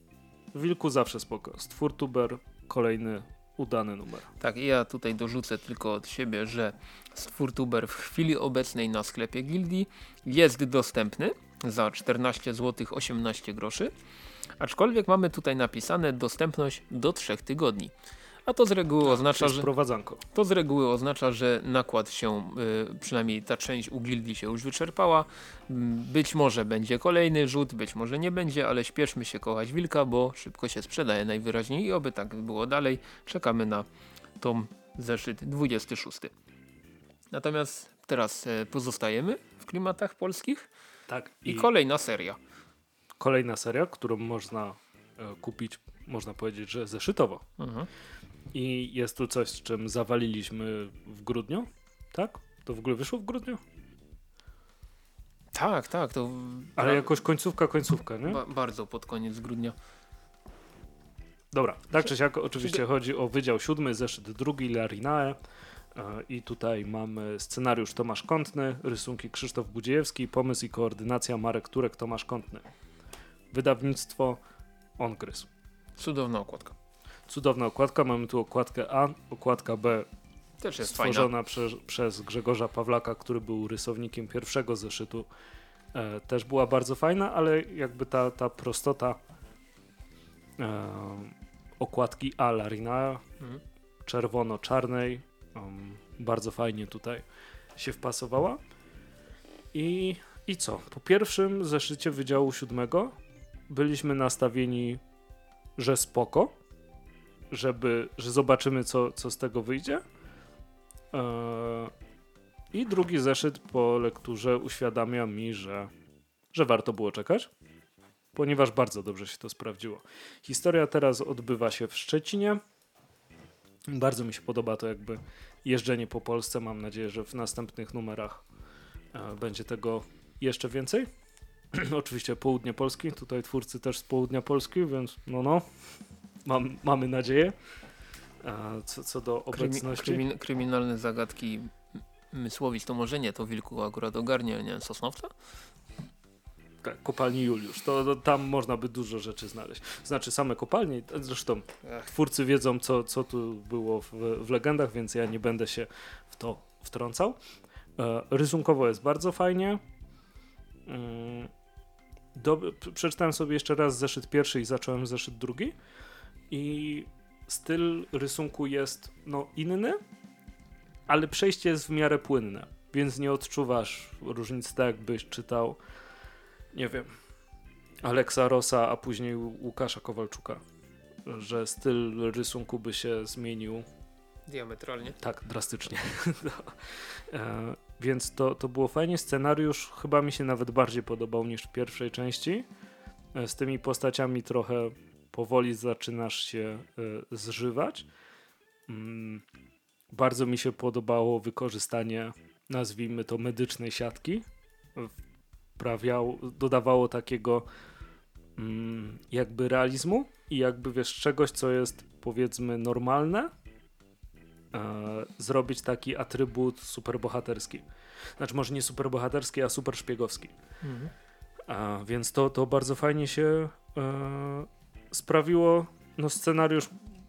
Wilku zawsze spoko. Stwórtuber, kolejny udany numer. Tak, i ja tutaj dorzucę tylko od siebie, że Stwórtuber w chwili obecnej na sklepie Gildii jest dostępny za 14 zł 18 groszy, aczkolwiek mamy tutaj napisane dostępność do 3 tygodni. A to z reguły tak, oznacza, że to z reguły oznacza, że nakład się, y, przynajmniej ta część u gildii się już wyczerpała. Mm, być może będzie kolejny rzut, być może nie będzie, ale śpieszmy się kochać wilka, bo szybko się sprzedaje najwyraźniej i oby tak było dalej. Czekamy na tom zeszyt 26. Natomiast teraz e, pozostajemy w klimatach polskich. Tak. I, I kolejna seria. Kolejna seria, którą można e, kupić, można powiedzieć, że zeszytowo. Mhm. I jest tu coś, z czym zawaliliśmy w grudniu, tak? To w ogóle wyszło w grudniu? Tak, tak. To... Ale jakoś końcówka, końcówka, nie? Ba bardzo pod koniec grudnia. Dobra, tak czy siak oczywiście chodzi o Wydział Siódmy, zeszyt drugi, Larinae. I tutaj mamy scenariusz Tomasz Kątny, rysunki Krzysztof Budziejewski, pomysł i koordynacja Marek Turek, Tomasz Kątny. Wydawnictwo Ongryz. Cudowna okładka. Cudowna okładka. Mamy tu okładkę A, okładka B. Też jest stworzona przez, przez Grzegorza Pawlaka, który był rysownikiem pierwszego zeszytu. E, też była bardzo fajna, ale jakby ta, ta prostota e, okładki A Larina, mhm. czerwono-czarnej, um, bardzo fajnie tutaj się wpasowała. I, I co? Po pierwszym zeszycie Wydziału Siódmego byliśmy nastawieni, że spoko żeby, że zobaczymy, co, co z tego wyjdzie. Eee, I drugi zeszyt po lekturze uświadamia mi, że, że warto było czekać, ponieważ bardzo dobrze się to sprawdziło. Historia teraz odbywa się w Szczecinie. Bardzo mi się podoba to jakby jeżdżenie po Polsce. Mam nadzieję, że w następnych numerach e, będzie tego jeszcze więcej. Oczywiście południe Polski, tutaj twórcy też z południa Polski, więc no no, Mam, mamy nadzieję. Co, co do obecności. Krymi, kryminalne zagadki Mysłowic to może nie, to Wilku akurat ogarnia, nie wiem, Sosnowca? Tak, kopalni Juliusz. To, to, tam można by dużo rzeczy znaleźć. Znaczy same kopalnie, zresztą twórcy wiedzą, co, co tu było w, w legendach, więc ja nie będę się w to wtrącał. E, rysunkowo jest bardzo fajnie. Mm, do, przeczytałem sobie jeszcze raz zeszyt pierwszy i zacząłem zeszyt drugi i styl rysunku jest no inny, ale przejście jest w miarę płynne, więc nie odczuwasz różnic tak jakbyś czytał nie wiem Aleksa Rosa, a później Łukasza Kowalczuka, że styl rysunku by się zmienił diametralnie. Tak, drastycznie. no. e, więc to, to było fajnie. Scenariusz chyba mi się nawet bardziej podobał niż w pierwszej części. E, z tymi postaciami trochę powoli zaczynasz się y, zżywać. Mm, bardzo mi się podobało wykorzystanie, nazwijmy to, medycznej siatki. Wprawiał, dodawało takiego mm, jakby realizmu i jakby wiesz, czegoś, co jest powiedzmy normalne, e, zrobić taki atrybut superbohaterski. Znaczy może nie superbohaterski, a super szpiegowski. Mhm. A, więc to, to bardzo fajnie się e, sprawiło no, scenariusz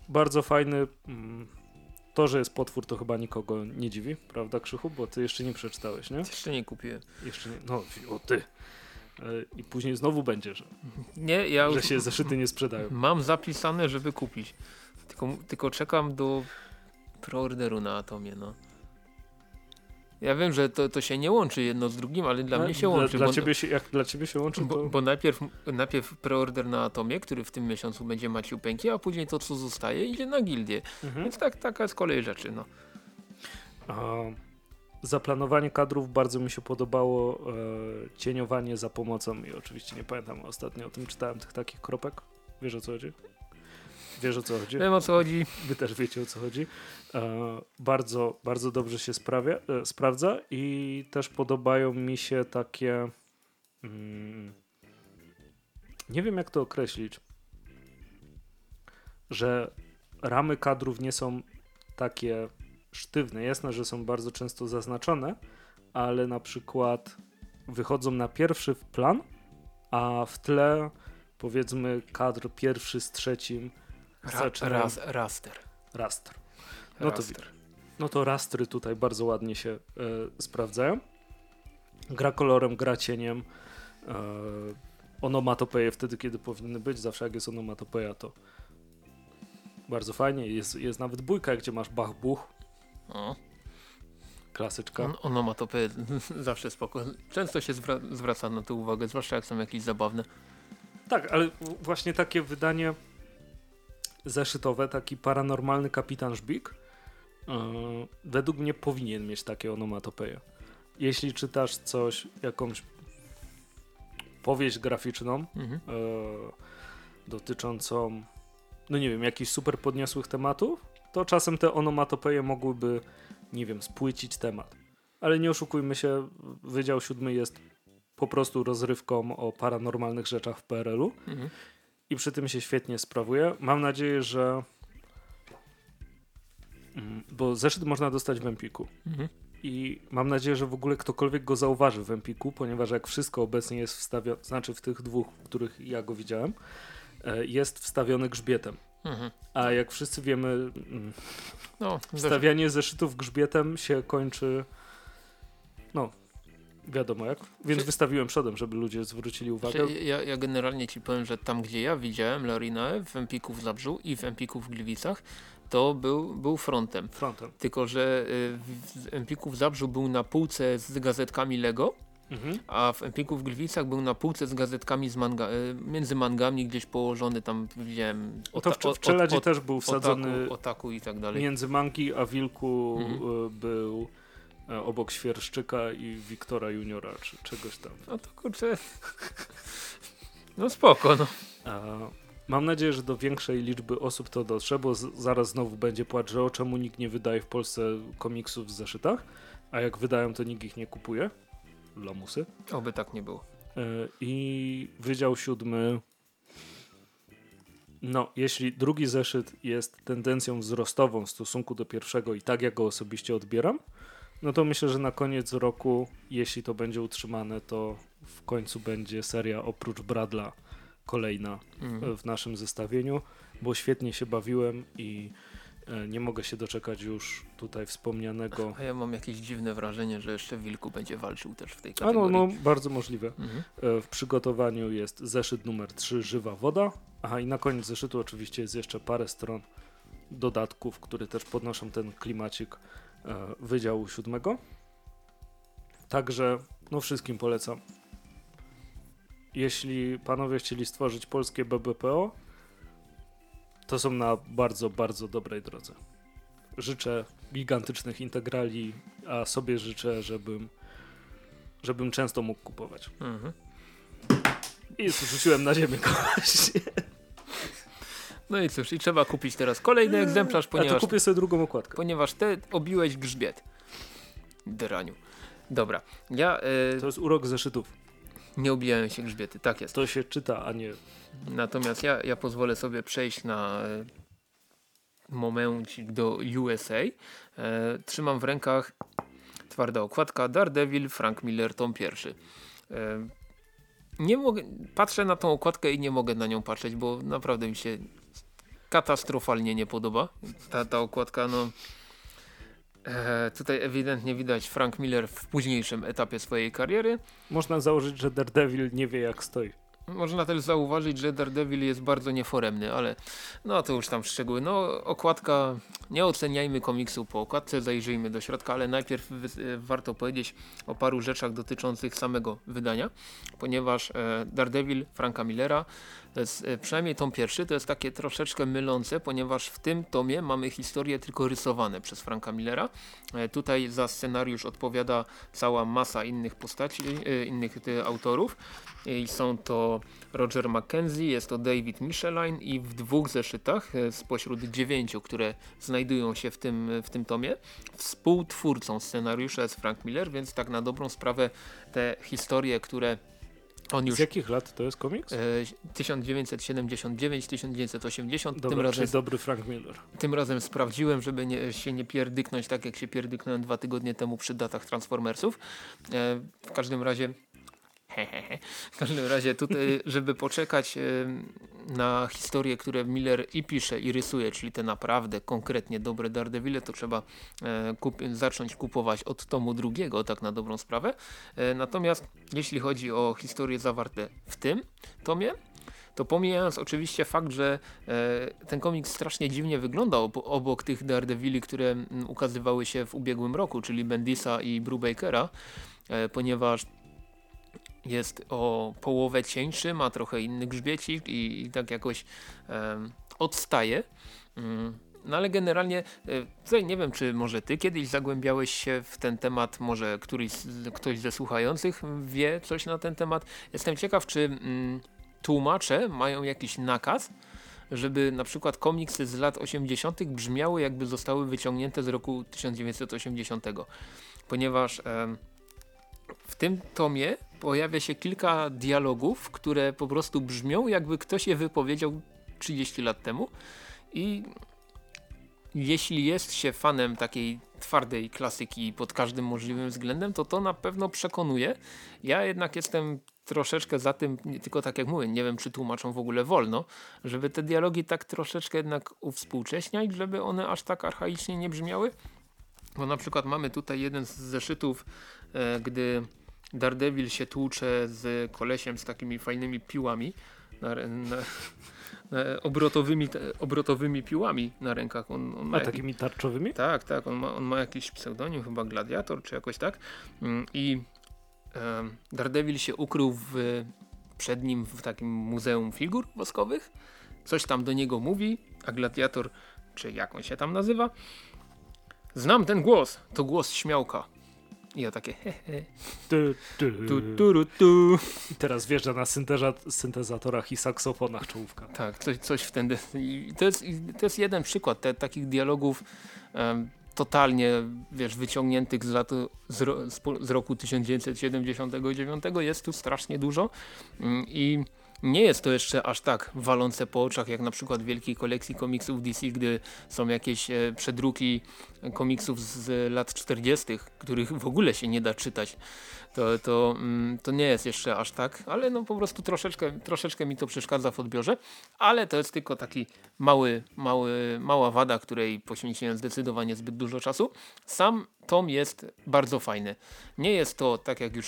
bardzo fajny. Mm, to, że jest potwór, to chyba nikogo nie dziwi, prawda Krzychu? Bo ty jeszcze nie przeczytałeś, nie? Jeszcze nie kupiłem. Jeszcze nie, no o ty. E, I później znowu będzie, że, nie, ja że się zeszyty nie sprzedają. Mam zapisane, żeby kupić. Tylko, tylko czekam do preorderu na Atomie, no. Ja wiem, że to, to się nie łączy jedno z drugim, ale dla no, mnie się łączy. Dla, ciebie się, jak dla ciebie się łączy, to... Bo, bo najpierw, najpierw preorder na Atomie, który w tym miesiącu będzie maciupeńki, a później to, co zostaje, idzie na gildię. Mhm. Więc tak, taka jest kolej rzeczy, no. A, zaplanowanie kadrów bardzo mi się podobało. E, cieniowanie za pomocą i oczywiście nie pamiętam, ostatnio o tym czytałem tych takich kropek. Wiesz o co chodzi? Wiesz o co chodzi? Wiem o co chodzi. Wy też wiecie o co chodzi. E, bardzo, bardzo dobrze się sprawia, e, sprawdza i też podobają mi się takie. Mm, nie wiem jak to określić. Że ramy kadrów nie są takie sztywne. Jasne, że są bardzo często zaznaczone, ale na przykład wychodzą na pierwszy plan, a w tle powiedzmy kadr pierwszy z trzecim Ra raz, raster. Raster. No raster. to, no to rastry tutaj bardzo ładnie się e, sprawdzają. Gra kolorem, gra cieniem. E, onomatopeje wtedy, kiedy powinny być. Zawsze jak jest onomatopeja, to bardzo fajnie. Jest, jest nawet bójka, gdzie masz bach, buch. O. Klasyczka. On, onomatopeje zawsze spoko. Często się zwra zwraca na to uwagę, zwłaszcza jak są jakieś zabawne. Tak, ale właśnie takie wydanie zeszytowe, taki paranormalny kapitan Żbik, yy, według mnie powinien mieć takie onomatopeje. Jeśli czytasz coś, jakąś powieść graficzną mhm. yy, dotyczącą, no nie wiem, jakichś super podniosłych tematów, to czasem te onomatopeje mogłyby, nie wiem, spłycić temat. Ale nie oszukujmy się, Wydział Siódmy jest po prostu rozrywką o paranormalnych rzeczach w PRL-u. Mhm i przy tym się świetnie sprawuje. Mam nadzieję, że. Mm, bo zeszyt można dostać w Empiku. Mhm. I mam nadzieję, że w ogóle ktokolwiek go zauważy w Empiku, ponieważ jak wszystko obecnie jest wstawione, znaczy w tych dwóch, w których ja go widziałem, e, jest wstawiony grzbietem. Mhm. A jak wszyscy wiemy, mm, no, wstawianie zeszytów grzbietem się kończy no, Wiadomo jak. Więc Czy... wystawiłem przodem, żeby ludzie zwrócili uwagę. Ja, ja, generalnie ci powiem, że tam gdzie ja widziałem Larinae w Empiku w Zabrzu i w Empiku w Gliwicach, to był, był frontem. Frontem. Tylko, że y, w Empiku w Zabrzu był na półce z gazetkami Lego, mhm. a w Empiku w Gliwicach był na półce z gazetkami z manga, y, między mangami gdzieś położony tam widziałem. No to w, w Czeladzie też był wsadzony otaku, otaku i tak dalej. Między mangi a wilku mhm. Y, był obok Świerszczyka i Wiktora Juniora, czy czegoś tam. No to kurczę, no spoko, no. mam nadzieję, że do większej liczby osób to dotrze, bo zaraz znowu będzie płacz, że o czemu nikt nie wydaje w Polsce komiksów w zeszytach, a jak wydają, to nikt ich nie kupuje. Lamusy. Oby tak nie było. E, I Wydział Siódmy no, jeśli drugi zeszyt jest tendencją wzrostową w stosunku do pierwszego i tak jak go osobiście odbieram, no to myślę, że na koniec roku, jeśli to będzie utrzymane, to w końcu będzie seria oprócz Bradla kolejna mm. w naszym zestawieniu, bo świetnie się bawiłem i e, nie mogę się doczekać już tutaj wspomnianego. A ja mam jakieś dziwne wrażenie, że jeszcze Wilku będzie walczył też w tej kategorii. A no, no bardzo możliwe. Mhm. E, w przygotowaniu jest zeszyt numer 3, Żywa Woda. Aha, i na koniec zeszytu oczywiście jest jeszcze parę stron dodatków, które też podnoszą ten klimacik E, Wydziału Siódmego. Także no wszystkim polecam. Jeśli panowie chcieli stworzyć polskie BBPO, to są na bardzo, bardzo dobrej drodze. Życzę gigantycznych integrali, a sobie życzę, żebym, żebym często mógł kupować. Mhm. I rzuciłem na ziemię kogoś. No i cóż, i trzeba kupić teraz kolejny egzemplarz, ponieważ... A to kupię sobie drugą okładkę. Ponieważ te obiłeś grzbiet. Draniu. Dobra, ja... Y... To jest urok zeszytów. Nie obijają się grzbiety, tak jest. To się czyta, a nie... Natomiast ja, ja pozwolę sobie przejść na y, momencik do USA. E, trzymam w rękach twarda okładka Daredevil, Frank Miller, tom pierwszy. E, nie mogę, patrzę na tą okładkę i nie mogę na nią patrzeć, bo naprawdę mi się katastrofalnie nie podoba. Ta, ta okładka, no E, tutaj ewidentnie widać Frank Miller w późniejszym etapie swojej kariery. Można założyć, że Daredevil nie wie jak stoi. Można też zauważyć, że Daredevil jest bardzo nieforemny, ale no to już tam szczegóły. No okładka, nie oceniajmy komiksu po okładce, zajrzyjmy do środka, ale najpierw warto powiedzieć o paru rzeczach dotyczących samego wydania, ponieważ e, Daredevil Franka Millera to jest, e, przynajmniej tom pierwszy, to jest takie troszeczkę mylące, ponieważ w tym tomie mamy historie tylko rysowane przez Franka Millera. E, tutaj za scenariusz odpowiada cała masa innych postaci, innych autorów. I są to Roger Mackenzie, jest to David Michelin i w dwóch zeszytach e, spośród dziewięciu, które znajdują się w tym, w tym tomie, współtwórcą scenariusza jest Frank Miller, więc tak na dobrą sprawę te historie, które on już, Z jakich lat to jest komiks? 1979-1980. tym razem dobry Frank Miller. Tym razem sprawdziłem, żeby nie, się nie pierdyknąć tak jak się pierdyknąłem dwa tygodnie temu przy datach Transformersów. E, w każdym razie w każdym razie tutaj, żeby poczekać na historie, które Miller i pisze i rysuje, czyli te naprawdę konkretnie dobre Daredevile, to trzeba e, kup zacząć kupować od tomu drugiego, tak na dobrą sprawę. E, natomiast jeśli chodzi o historie zawarte w tym tomie, to pomijając oczywiście fakt, że e, ten komiks strasznie dziwnie wygląda ob obok tych Daredevili, które m, ukazywały się w ubiegłym roku, czyli Bendisa i Brubakera, e, ponieważ jest o połowę cieńszy, ma trochę inny grzbiecik i, i tak jakoś odstaje. Um, no ale generalnie e, tutaj nie wiem, czy może ty kiedyś zagłębiałeś się w ten temat, może któryś, ktoś ze słuchających wie coś na ten temat. Jestem ciekaw, czy mm, tłumacze mają jakiś nakaz, żeby na przykład komiksy z lat 80. brzmiały jakby zostały wyciągnięte z roku 1980. Ponieważ w tym tomie pojawia się kilka dialogów, które po prostu brzmią jakby ktoś je wypowiedział 30 lat temu i jeśli jest się fanem takiej twardej klasyki pod każdym możliwym względem, to to na pewno przekonuje. Ja jednak jestem troszeczkę za tym, tylko tak jak mówię, nie wiem czy tłumaczą w ogóle wolno, żeby te dialogi tak troszeczkę jednak uwspółcześniać, żeby one aż tak archaicznie nie brzmiały. Bo na przykład mamy tutaj jeden z zeszytów, e, gdy Daredevil się tłucze z kolesiem z takimi fajnymi piłami na, na, na obrotowymi, obrotowymi piłami na rękach. On, on ma A jakiś, takimi tarczowymi? Tak, tak. On ma, on ma jakiś pseudonim, chyba Gladiator czy jakoś tak. Mm, I e, Daredevil się ukrył w, przed nim w takim muzeum figur woskowych. Coś tam do niego mówi, a Gladiator, czy jak on się tam nazywa, Znam ten głos, to głos śmiałka. I ja takie hehe. Tu, tu. Tu, tu, I teraz wjeżdża na syntezatorach i saksofonach czołówka. Tak, coś, coś w ten... To jest, to jest jeden przykład te, takich dialogów um, totalnie, wiesz, wyciągniętych z, lat, z, z roku 1979 jest tu strasznie dużo um, i nie jest to jeszcze aż tak walące po oczach jak na przykład w wielkiej kolekcji komiksów DC, gdy są jakieś e, przedruki komiksów z lat 40., których w ogóle się nie da czytać to, to, mm, to nie jest jeszcze aż tak, ale no po prostu troszeczkę, troszeczkę mi to przeszkadza w odbiorze, ale to jest tylko taki mały, mały, mała wada, której poświęciłem zdecydowanie zbyt dużo czasu. Sam tom jest bardzo fajny. Nie jest to, tak jak już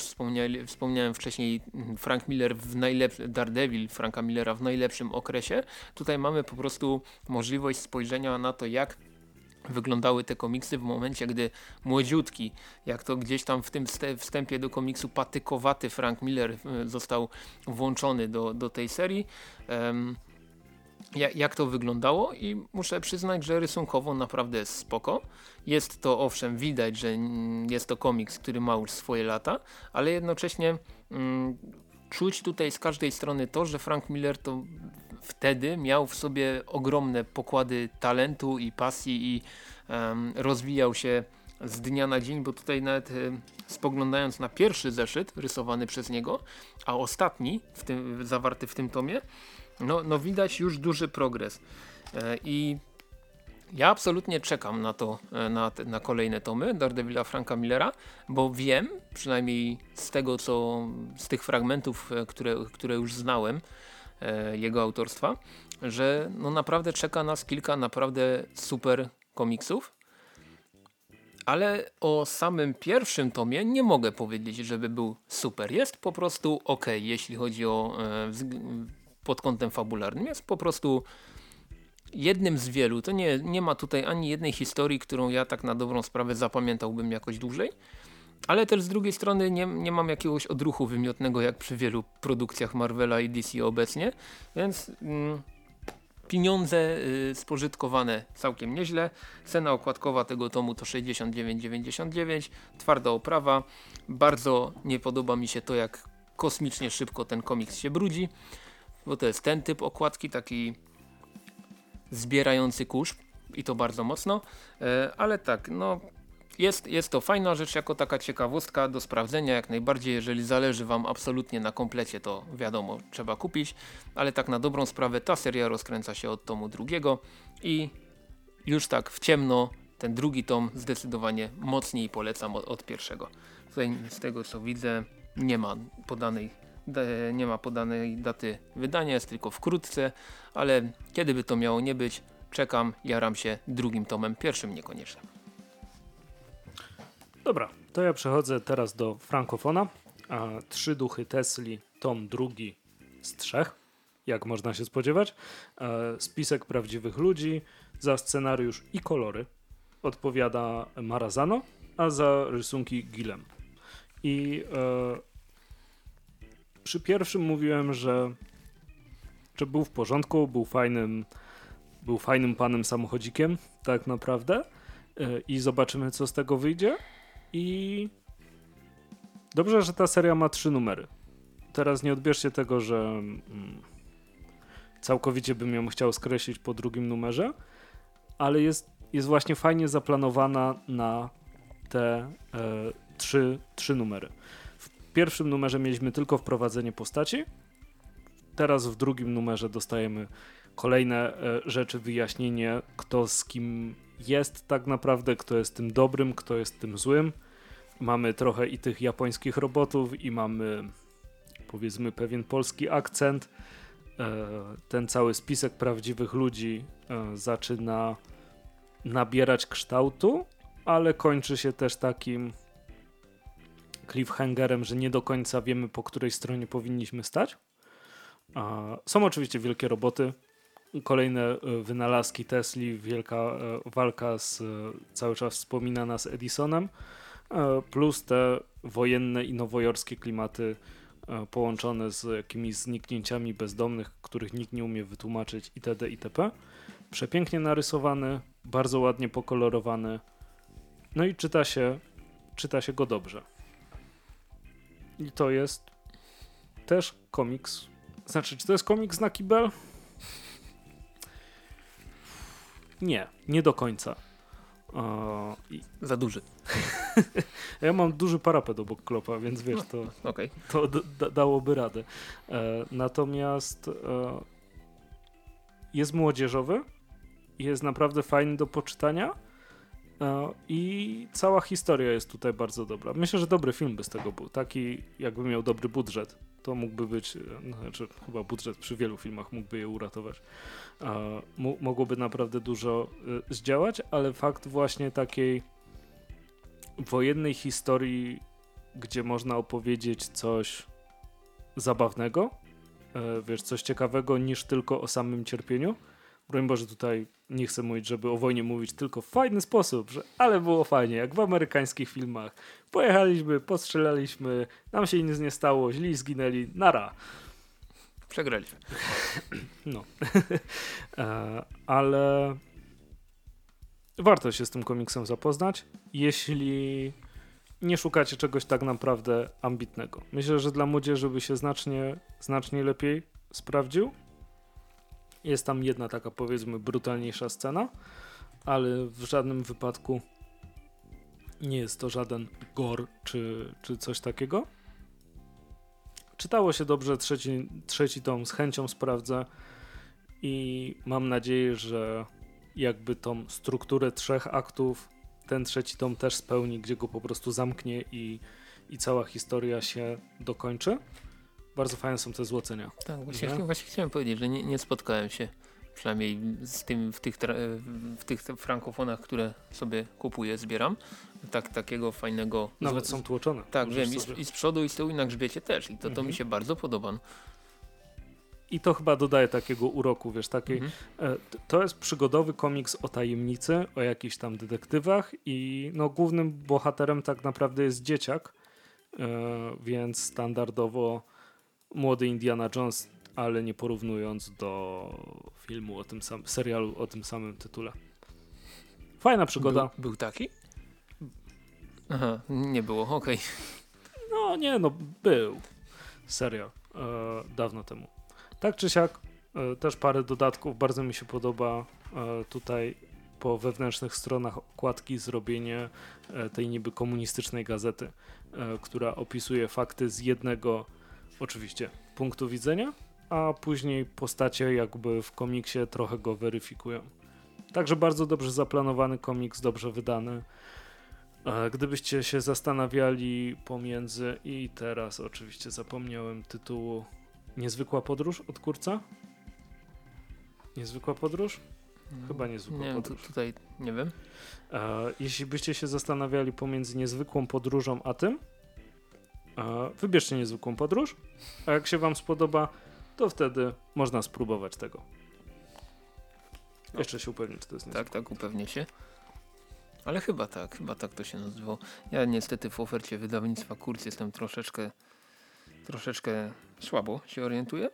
wspomniałem wcześniej, Frank Miller w najlepszym, Daredevil Franka Millera w najlepszym okresie. Tutaj mamy po prostu możliwość spojrzenia na to, jak wyglądały te komiksy w momencie, gdy młodziutki, jak to gdzieś tam w tym wstępie do komiksu patykowaty Frank Miller e, został włączony do, do tej serii. Um, jak to wyglądało i muszę przyznać, że rysunkowo naprawdę jest spoko. Jest to owszem widać, że jest to komiks, który ma już swoje lata, ale jednocześnie mm, czuć tutaj z każdej strony to, że Frank Miller to wtedy miał w sobie ogromne pokłady talentu i pasji i um, rozwijał się z dnia na dzień, bo tutaj nawet spoglądając na pierwszy zeszyt rysowany przez niego, a ostatni w tym, zawarty w tym tomie, no, no widać już duży progres. E, I ja absolutnie czekam na to, e, na, na kolejne tomy Daredevila Franka Millera, bo wiem, przynajmniej z tego co, z tych fragmentów, e, które, które już znałem, jego autorstwa, że no naprawdę czeka nas kilka naprawdę super komiksów. ale o samym pierwszym tomie nie mogę powiedzieć, żeby był super. Jest po prostu ok, jeśli chodzi o e, pod kątem fabularnym. Jest po prostu jednym z wielu. To nie, nie ma tutaj ani jednej historii, którą ja tak na dobrą sprawę zapamiętałbym jakoś dłużej. Ale też z drugiej strony nie, nie mam jakiegoś odruchu wymiotnego jak przy wielu produkcjach Marvela i DC obecnie, więc mm, pieniądze y, spożytkowane całkiem nieźle. Cena okładkowa tego tomu to 69,99, twarda oprawa. Bardzo nie podoba mi się to jak kosmicznie szybko ten komiks się brudzi, bo to jest ten typ okładki, taki zbierający kurz i to bardzo mocno, e, ale tak, no jest, jest to fajna rzecz jako taka ciekawostka do sprawdzenia jak najbardziej, jeżeli zależy Wam absolutnie na komplecie to wiadomo trzeba kupić, ale tak na dobrą sprawę ta seria rozkręca się od tomu drugiego i już tak w ciemno ten drugi tom zdecydowanie mocniej polecam od, od pierwszego. Tutaj z tego co widzę nie ma podanej nie ma podanej daty wydania, jest tylko wkrótce, ale kiedy by to miało nie być, czekam, jaram się drugim tomem, pierwszym niekoniecznie. Dobra, to ja przechodzę teraz do frankofona. A, trzy duchy Tesli, tom drugi z trzech, jak można się spodziewać. spisek prawdziwych ludzi, za scenariusz i kolory odpowiada Marazano, a za rysunki Gilem. I e, przy pierwszym mówiłem, że, że był w porządku, był fajnym, był fajnym panem samochodzikiem, tak naprawdę. E, I zobaczymy, co z tego wyjdzie. I dobrze, że ta seria ma trzy numery. Teraz nie odbierzcie tego, że mm, całkowicie bym ją chciał skreślić po drugim numerze, ale jest, jest właśnie fajnie zaplanowana na te e, trzy, trzy numery. W pierwszym numerze mieliśmy tylko wprowadzenie postaci. Teraz w drugim numerze dostajemy kolejne e, rzeczy, wyjaśnienie, kto z kim jest tak naprawdę, kto jest tym dobrym, kto jest tym złym mamy trochę i tych japońskich robotów i mamy powiedzmy pewien polski akcent. E, ten cały spisek prawdziwych ludzi e, zaczyna nabierać kształtu, ale kończy się też takim cliffhangerem, że nie do końca wiemy po której stronie powinniśmy stać. Są oczywiście wielkie roboty, kolejne e, wynalazki Tesli, wielka walka z cały czas wspominana z Edisonem. E, plus te wojenne i nowojorskie klimaty e, połączone z jakimiś zniknięciami bezdomnych, których nikt nie umie wytłumaczyć itd. itp. Przepięknie narysowany, bardzo ładnie pokolorowany. No i czyta się, czyta się go dobrze. I to jest też komiks. Znaczy, czy to jest komiks na kibel? Nie, nie do końca. i... Za duży. ja mam duży parapet obok klopa, więc wiesz, to, no, okay. to dałoby radę. E, natomiast e, jest młodzieżowy, jest naprawdę fajny do poczytania e, i cała historia jest tutaj bardzo dobra. Myślę, że dobry film by z tego był. Taki, jakby miał dobry budżet, to mógłby być, e, no, znaczy chyba budżet przy wielu filmach mógłby je uratować. Mogłoby naprawdę dużo e, zdziałać, ale fakt właśnie takiej wojennej historii, gdzie można opowiedzieć coś zabawnego, e, wiesz, coś ciekawego niż tylko o samym cierpieniu. Broń Boże, tutaj nie chcę mówić, żeby o wojnie mówić tylko w fajny sposób, że ale było fajnie, jak w amerykańskich filmach. Pojechaliśmy, postrzelaliśmy, nam się nic nie stało, źli zginęli, nara. Przegraliśmy. No. E, ale warto się z tym komiksem zapoznać, jeśli nie szukacie czegoś tak naprawdę ambitnego. Myślę, że dla młodzieży by się znacznie, znacznie lepiej sprawdził. Jest tam jedna taka powiedzmy brutalniejsza scena, ale w żadnym wypadku nie jest to żaden gore czy, czy coś takiego. Czytało się dobrze, trzeci, trzeci tom z chęcią sprawdzę i mam nadzieję, że jakby tą strukturę trzech aktów ten trzeci tom też spełni, gdzie go po prostu zamknie i, i cała historia się dokończy. Bardzo fajne są te złocenia. Tak, właśnie, właśnie chciałem powiedzieć, że nie, nie spotkałem się Przynajmniej z tym, w, tych, w tych frankofonach, które sobie kupuję, zbieram. Tak, takiego fajnego... Nawet są tłoczone. Tak, wiem. I z, I z, przodu i z tyłu i na grzbiecie też. I to, to mhm. mi się bardzo podoba. I to chyba dodaje takiego uroku, wiesz, takiej, mhm. E, to jest przygodowy komiks o tajemnicy, o jakichś tam detektywach i no głównym bohaterem tak naprawdę jest dzieciak, e, więc standardowo młody Indiana Jones, ale nie porównując do filmu o tym samym, serialu o tym samym tytule. Fajna przygoda. Był, był taki? Aha, nie było, okej. Okay. No nie, no był serial e, dawno temu. Tak czy siak, e, też parę dodatków. Bardzo mi się podoba e, tutaj po wewnętrznych stronach okładki zrobienie e, tej niby komunistycznej gazety, która opisuje fakty z jednego, oczywiście, punktu widzenia, a później postacie jakby w komiksie trochę go weryfikują. Także bardzo dobrze zaplanowany komiks, dobrze wydany. Gdybyście się zastanawiali pomiędzy i teraz oczywiście zapomniałem tytułu Niezwykła podróż od kurca? Niezwykła podróż? Chyba niezwykła nie, podróż. Tu, tutaj nie wiem. E, jeśli byście się zastanawiali pomiędzy niezwykłą podróżą a tym, e, wybierzcie niezwykłą podróż, a jak się wam spodoba, to wtedy można spróbować tego. No. Jeszcze się upewnić, czy to jest niezwykłe. Tak, tak, upewnię się. Ale chyba tak, chyba tak to się nazywało. Ja niestety w ofercie wydawnictwa Kurc jestem troszeczkę troszeczkę słabo się orientuję.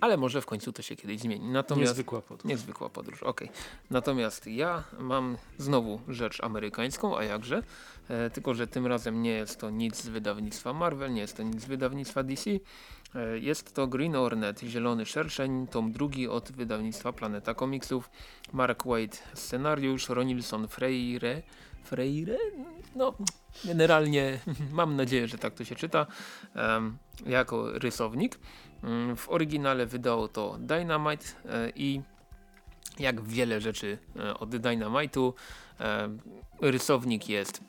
Ale może w końcu to się kiedyś zmieni. Natomiast, niezwykła podróż. Niezwykła podróż, okej. Okay. Natomiast ja mam znowu rzecz amerykańską, a jakże. E, tylko, że tym razem nie jest to nic z wydawnictwa Marvel, nie jest to nic z wydawnictwa DC. E, jest to Green Hornet, Zielony Szerszeń, tom drugi od wydawnictwa Planeta Komiksów. Mark Waid scenariusz, Ronilson Freire, Freire? No, generalnie mam nadzieję, że tak to się czyta, um, jako rysownik. Um, w oryginale wydało to Dynamite e, i jak wiele rzeczy e, od Dynamite'u, e, rysownik jest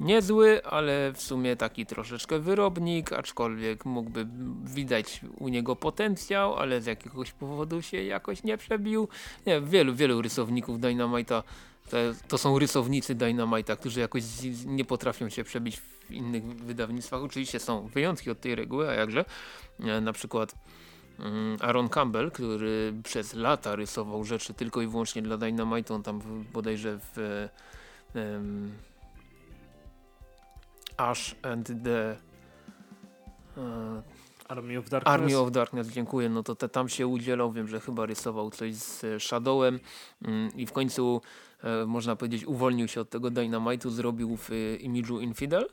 niezły, ale w sumie taki troszeczkę wyrobnik, aczkolwiek mógłby widać u niego potencjał, ale z jakiegoś powodu się jakoś nie przebił. Nie, wielu, wielu rysowników Dynamite'a to, to są rysownicy Dynamite'a, którzy jakoś nie potrafią się przebić w innych wydawnictwach. Oczywiście są wyjątki od tej reguły, a jakże e, na przykład mm, Aaron Campbell, który przez lata rysował rzeczy tylko i wyłącznie dla Dynamite, on tam bodajże w um, Ash and the uh, Army of Darkness. Army of Darkness, dziękuję. No to te, tam się udzielał, wiem, że chyba rysował coś z Shadowem mm, i w końcu e, można powiedzieć uwolnił się od tego Dynamite'u, zrobił w e, imidżu Infidel.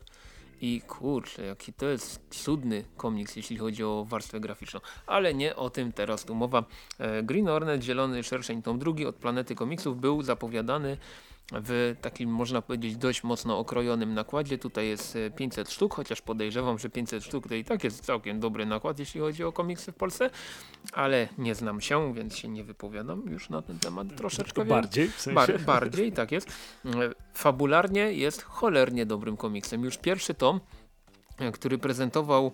I kurczę, jaki to jest cudny komiks, jeśli chodzi o warstwę graficzną. Ale nie o tym teraz tu mowa. E, Green Hornet, Zielony Szerszeń, tom drugi od Planety Komiksów był zapowiadany w takim można powiedzieć dość mocno okrojonym nakładzie. Tutaj jest 500 e, sztuk, chociaż podejrzewam, że 500 sztuk to i tak jest całkiem dobry nakład, jeśli chodzi o komiksy w Polsce, ale nie znam się, więc się nie wypowiadam już na ten temat troszeczkę. Bardziej w sensie. Bar bardziej, tak jest. E, fabularnie jest cholernie dobrym komiksem. Już pierwszy tom e, który prezentował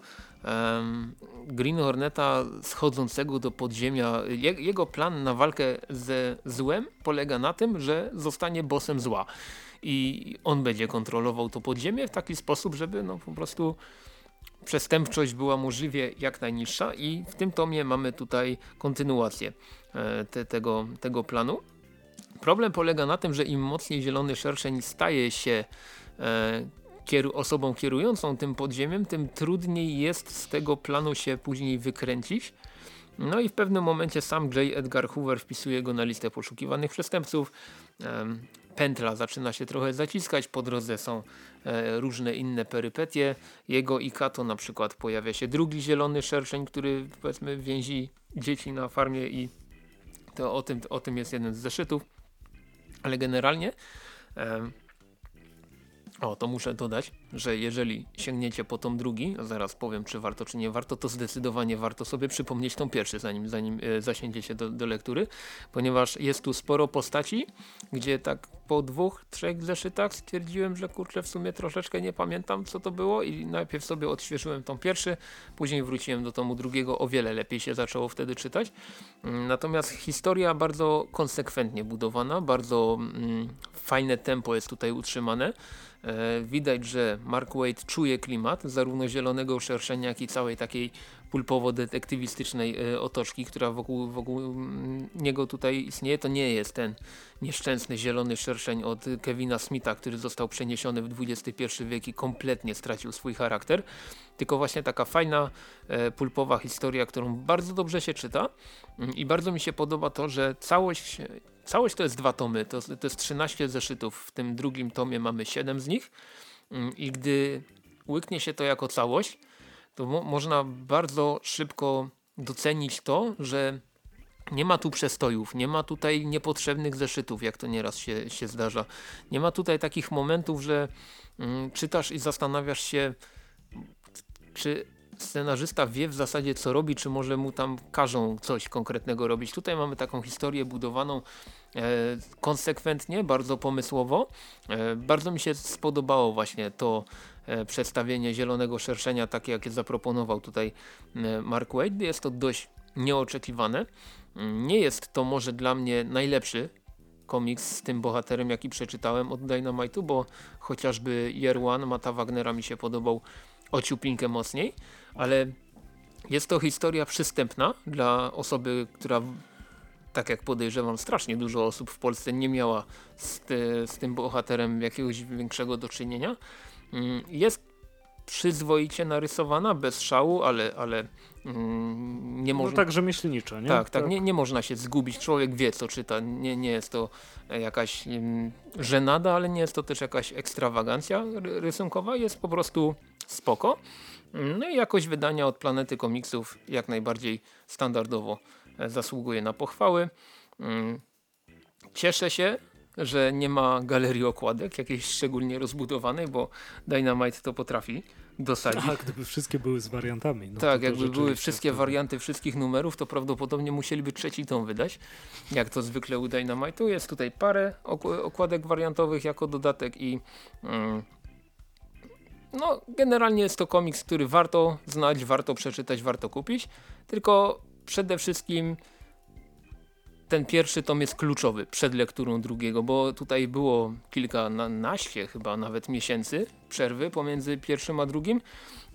Green Horneta schodzącego do podziemia. jego plan na walkę ze złem polega na tym, że zostanie bossem zła. I on będzie kontrolował to podziemie w taki sposób, żeby no po prostu przestępczość była możliwie jak najniższa i w tym tomie mamy tutaj kontynuację e, te, tego, tego planu. Problem polega na tym, że im mocniej zielony szerszeń staje się e, kieru osobą kierującą tym podziemiem, tym trudniej jest z tego planu się później wykręcić. No i w pewnym momencie sam J. Edgar Hoover wpisuje go na listę poszukiwanych przestępców. Pętla zaczyna się trochę zaciskać, po drodze są e, różne inne perypetie. Jego i Kato na przykład pojawia się drugi zielony szerszeń, który powiedzmy więzi dzieci na farmie i to o tym, o tym jest jeden z zeszytów. Ale generalnie o, to muszę dodać. że jeżeli sięgniecie po tom drugi, zaraz powiem czy warto czy nie warto, to zdecydowanie warto sobie przypomnieć tą pierwszy zanim, zanim e, zasiędziecie do, do lektury, ponieważ jest tu sporo postaci, gdzie tak po dwóch, trzech zeszytach stwierdziłem, że kurczę w sumie troszeczkę nie pamiętam co to było i najpierw sobie odświeżyłem tą pierwszy, później wróciłem do tomu drugiego, o wiele lepiej się zaczęło wtedy czytać. Mm, natomiast historia bardzo konsekwentnie budowana, bardzo mm, fajne tempo jest tutaj utrzymane. E, widać, że Mark Wade czuje klimat zarówno zielonego szerszenia, jak i całej takiej pulpowo-detektywistycznej e, otoczki, która wokół, wokół mm, niego tutaj istnieje. To nie jest ten nieszczęsny zielony szerszeń od Kevina Smitha, który został przeniesiony w XXI wiek i kompletnie stracił swój charakter. Tylko właśnie taka fajna, e, pulpowa historia, którą bardzo dobrze się czyta mm, i bardzo mi się podoba to, że całość Całość to jest dwa tomy, to, to jest 13 zeszytów, w tym drugim tomie mamy 7 z nich mm, i gdy łyknie się to jako całość, to mo można bardzo szybko docenić to, że nie ma tu przestojów, nie ma tutaj niepotrzebnych zeszytów, jak to nieraz się, się zdarza. Nie ma tutaj takich momentów, że mm, czytasz i zastanawiasz się, czy scenarzysta wie w zasadzie co robi, czy może mu tam każą coś konkretnego robić. Tutaj mamy taką historię budowaną e, konsekwentnie, bardzo pomysłowo. E, bardzo mi się spodobało właśnie to przedstawienie zielonego szerszenia, takie jakie zaproponował tutaj e, Mark Wade. Jest to dość nieoczekiwane. Nie jest to może dla mnie najlepszy komiks z tym bohaterem, jaki przeczytałem od Dynamite'u, bo chociażby Year One Mata Wagnera mi się podobał ociupinkę mocniej, ale jest to historia przystępna dla osoby, która tak jak podejrzewam strasznie dużo osób w Polsce nie miała z, te, z tym bohaterem jakiegoś większego do czynienia. Mm, jest przyzwoicie narysowana, bez szału, ale, ale mm, nie można... No tak rzemieślniczo, nie? Tak, tak, tak. Nie, nie można się zgubić. Człowiek wie, co czyta. Nie, nie jest to jakaś mm, żenada, ale nie jest to też jakaś ekstrawagancja rysunkowa. Jest po prostu spoko. No i jakość wydania od Planety Komiksów jak najbardziej standardowo e, zasługuje na pochwały. Mm, cieszę się, że nie ma galerii okładek jakiejś szczególnie rozbudowanej, bo Dynamite to potrafi dosadzić. Tak, gdyby wszystkie były z wariantami. No tak, jakby były wszystkie warianty wszystkich numerów, to prawdopodobnie musieliby trzeci tom wydać, jak to zwykle u Dynamite'u. Jest tutaj parę okładek wariantowych jako dodatek i mm, no, generalnie jest to komiks, który warto znać, warto przeczytać, warto kupić, tylko przede wszystkim ten pierwszy tom jest kluczowy przed lekturą drugiego, bo tutaj było kilkanaście chyba nawet miesięcy przerwy pomiędzy pierwszym a drugim.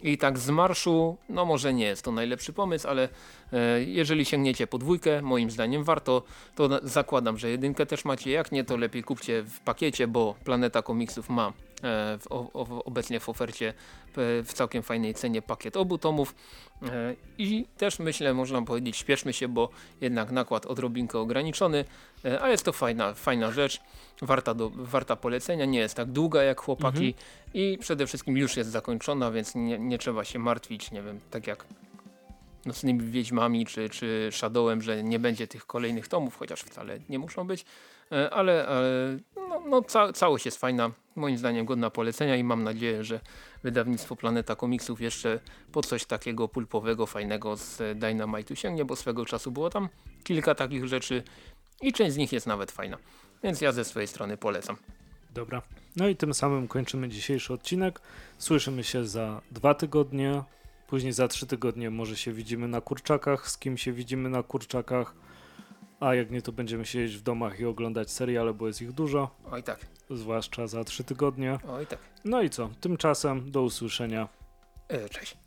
I tak z marszu, no może nie jest to najlepszy pomysł, ale e, jeżeli sięgniecie po dwójkę, moim zdaniem warto, to zakładam, że jedynkę też macie, jak nie to lepiej kupcie w pakiecie, bo Planeta Komiksów ma w, o, obecnie w ofercie e, w całkiem fajnej cenie pakiet obu tomów e, i też myślę można powiedzieć śpieszmy się, bo jednak nakład odrobinkę ograniczony, a jest to fajna, fajna rzecz, warta, do, warta polecenia, nie jest tak długa jak chłopaki mhm. i przede wszystkim już jest zakończona, więc nie, nie trzeba się martwić, nie wiem, tak jak Nocnymi Wiedźmami czy, czy Shadowem, że nie będzie tych kolejnych tomów, chociaż wcale nie muszą być, ale, ale no, no ca całość jest fajna, moim zdaniem godna polecenia i mam nadzieję, że wydawnictwo Planeta Komiksów jeszcze po coś takiego pulpowego, fajnego z Dynamite'u sięgnie, bo swego czasu było tam kilka takich rzeczy i część z nich jest nawet fajna. Więc ja ze swojej strony polecam. Dobra. No i tym samym kończymy dzisiejszy odcinek. Słyszymy się za dwa tygodnie. Później za trzy tygodnie może się widzimy na kurczakach. Z kim się widzimy na kurczakach? A jak nie, to będziemy siedzieć w domach i oglądać seriale, bo jest ich dużo. Oj tak. Zwłaszcza za trzy tygodnie. Oj tak. No i co? Tymczasem do usłyszenia. E, cześć.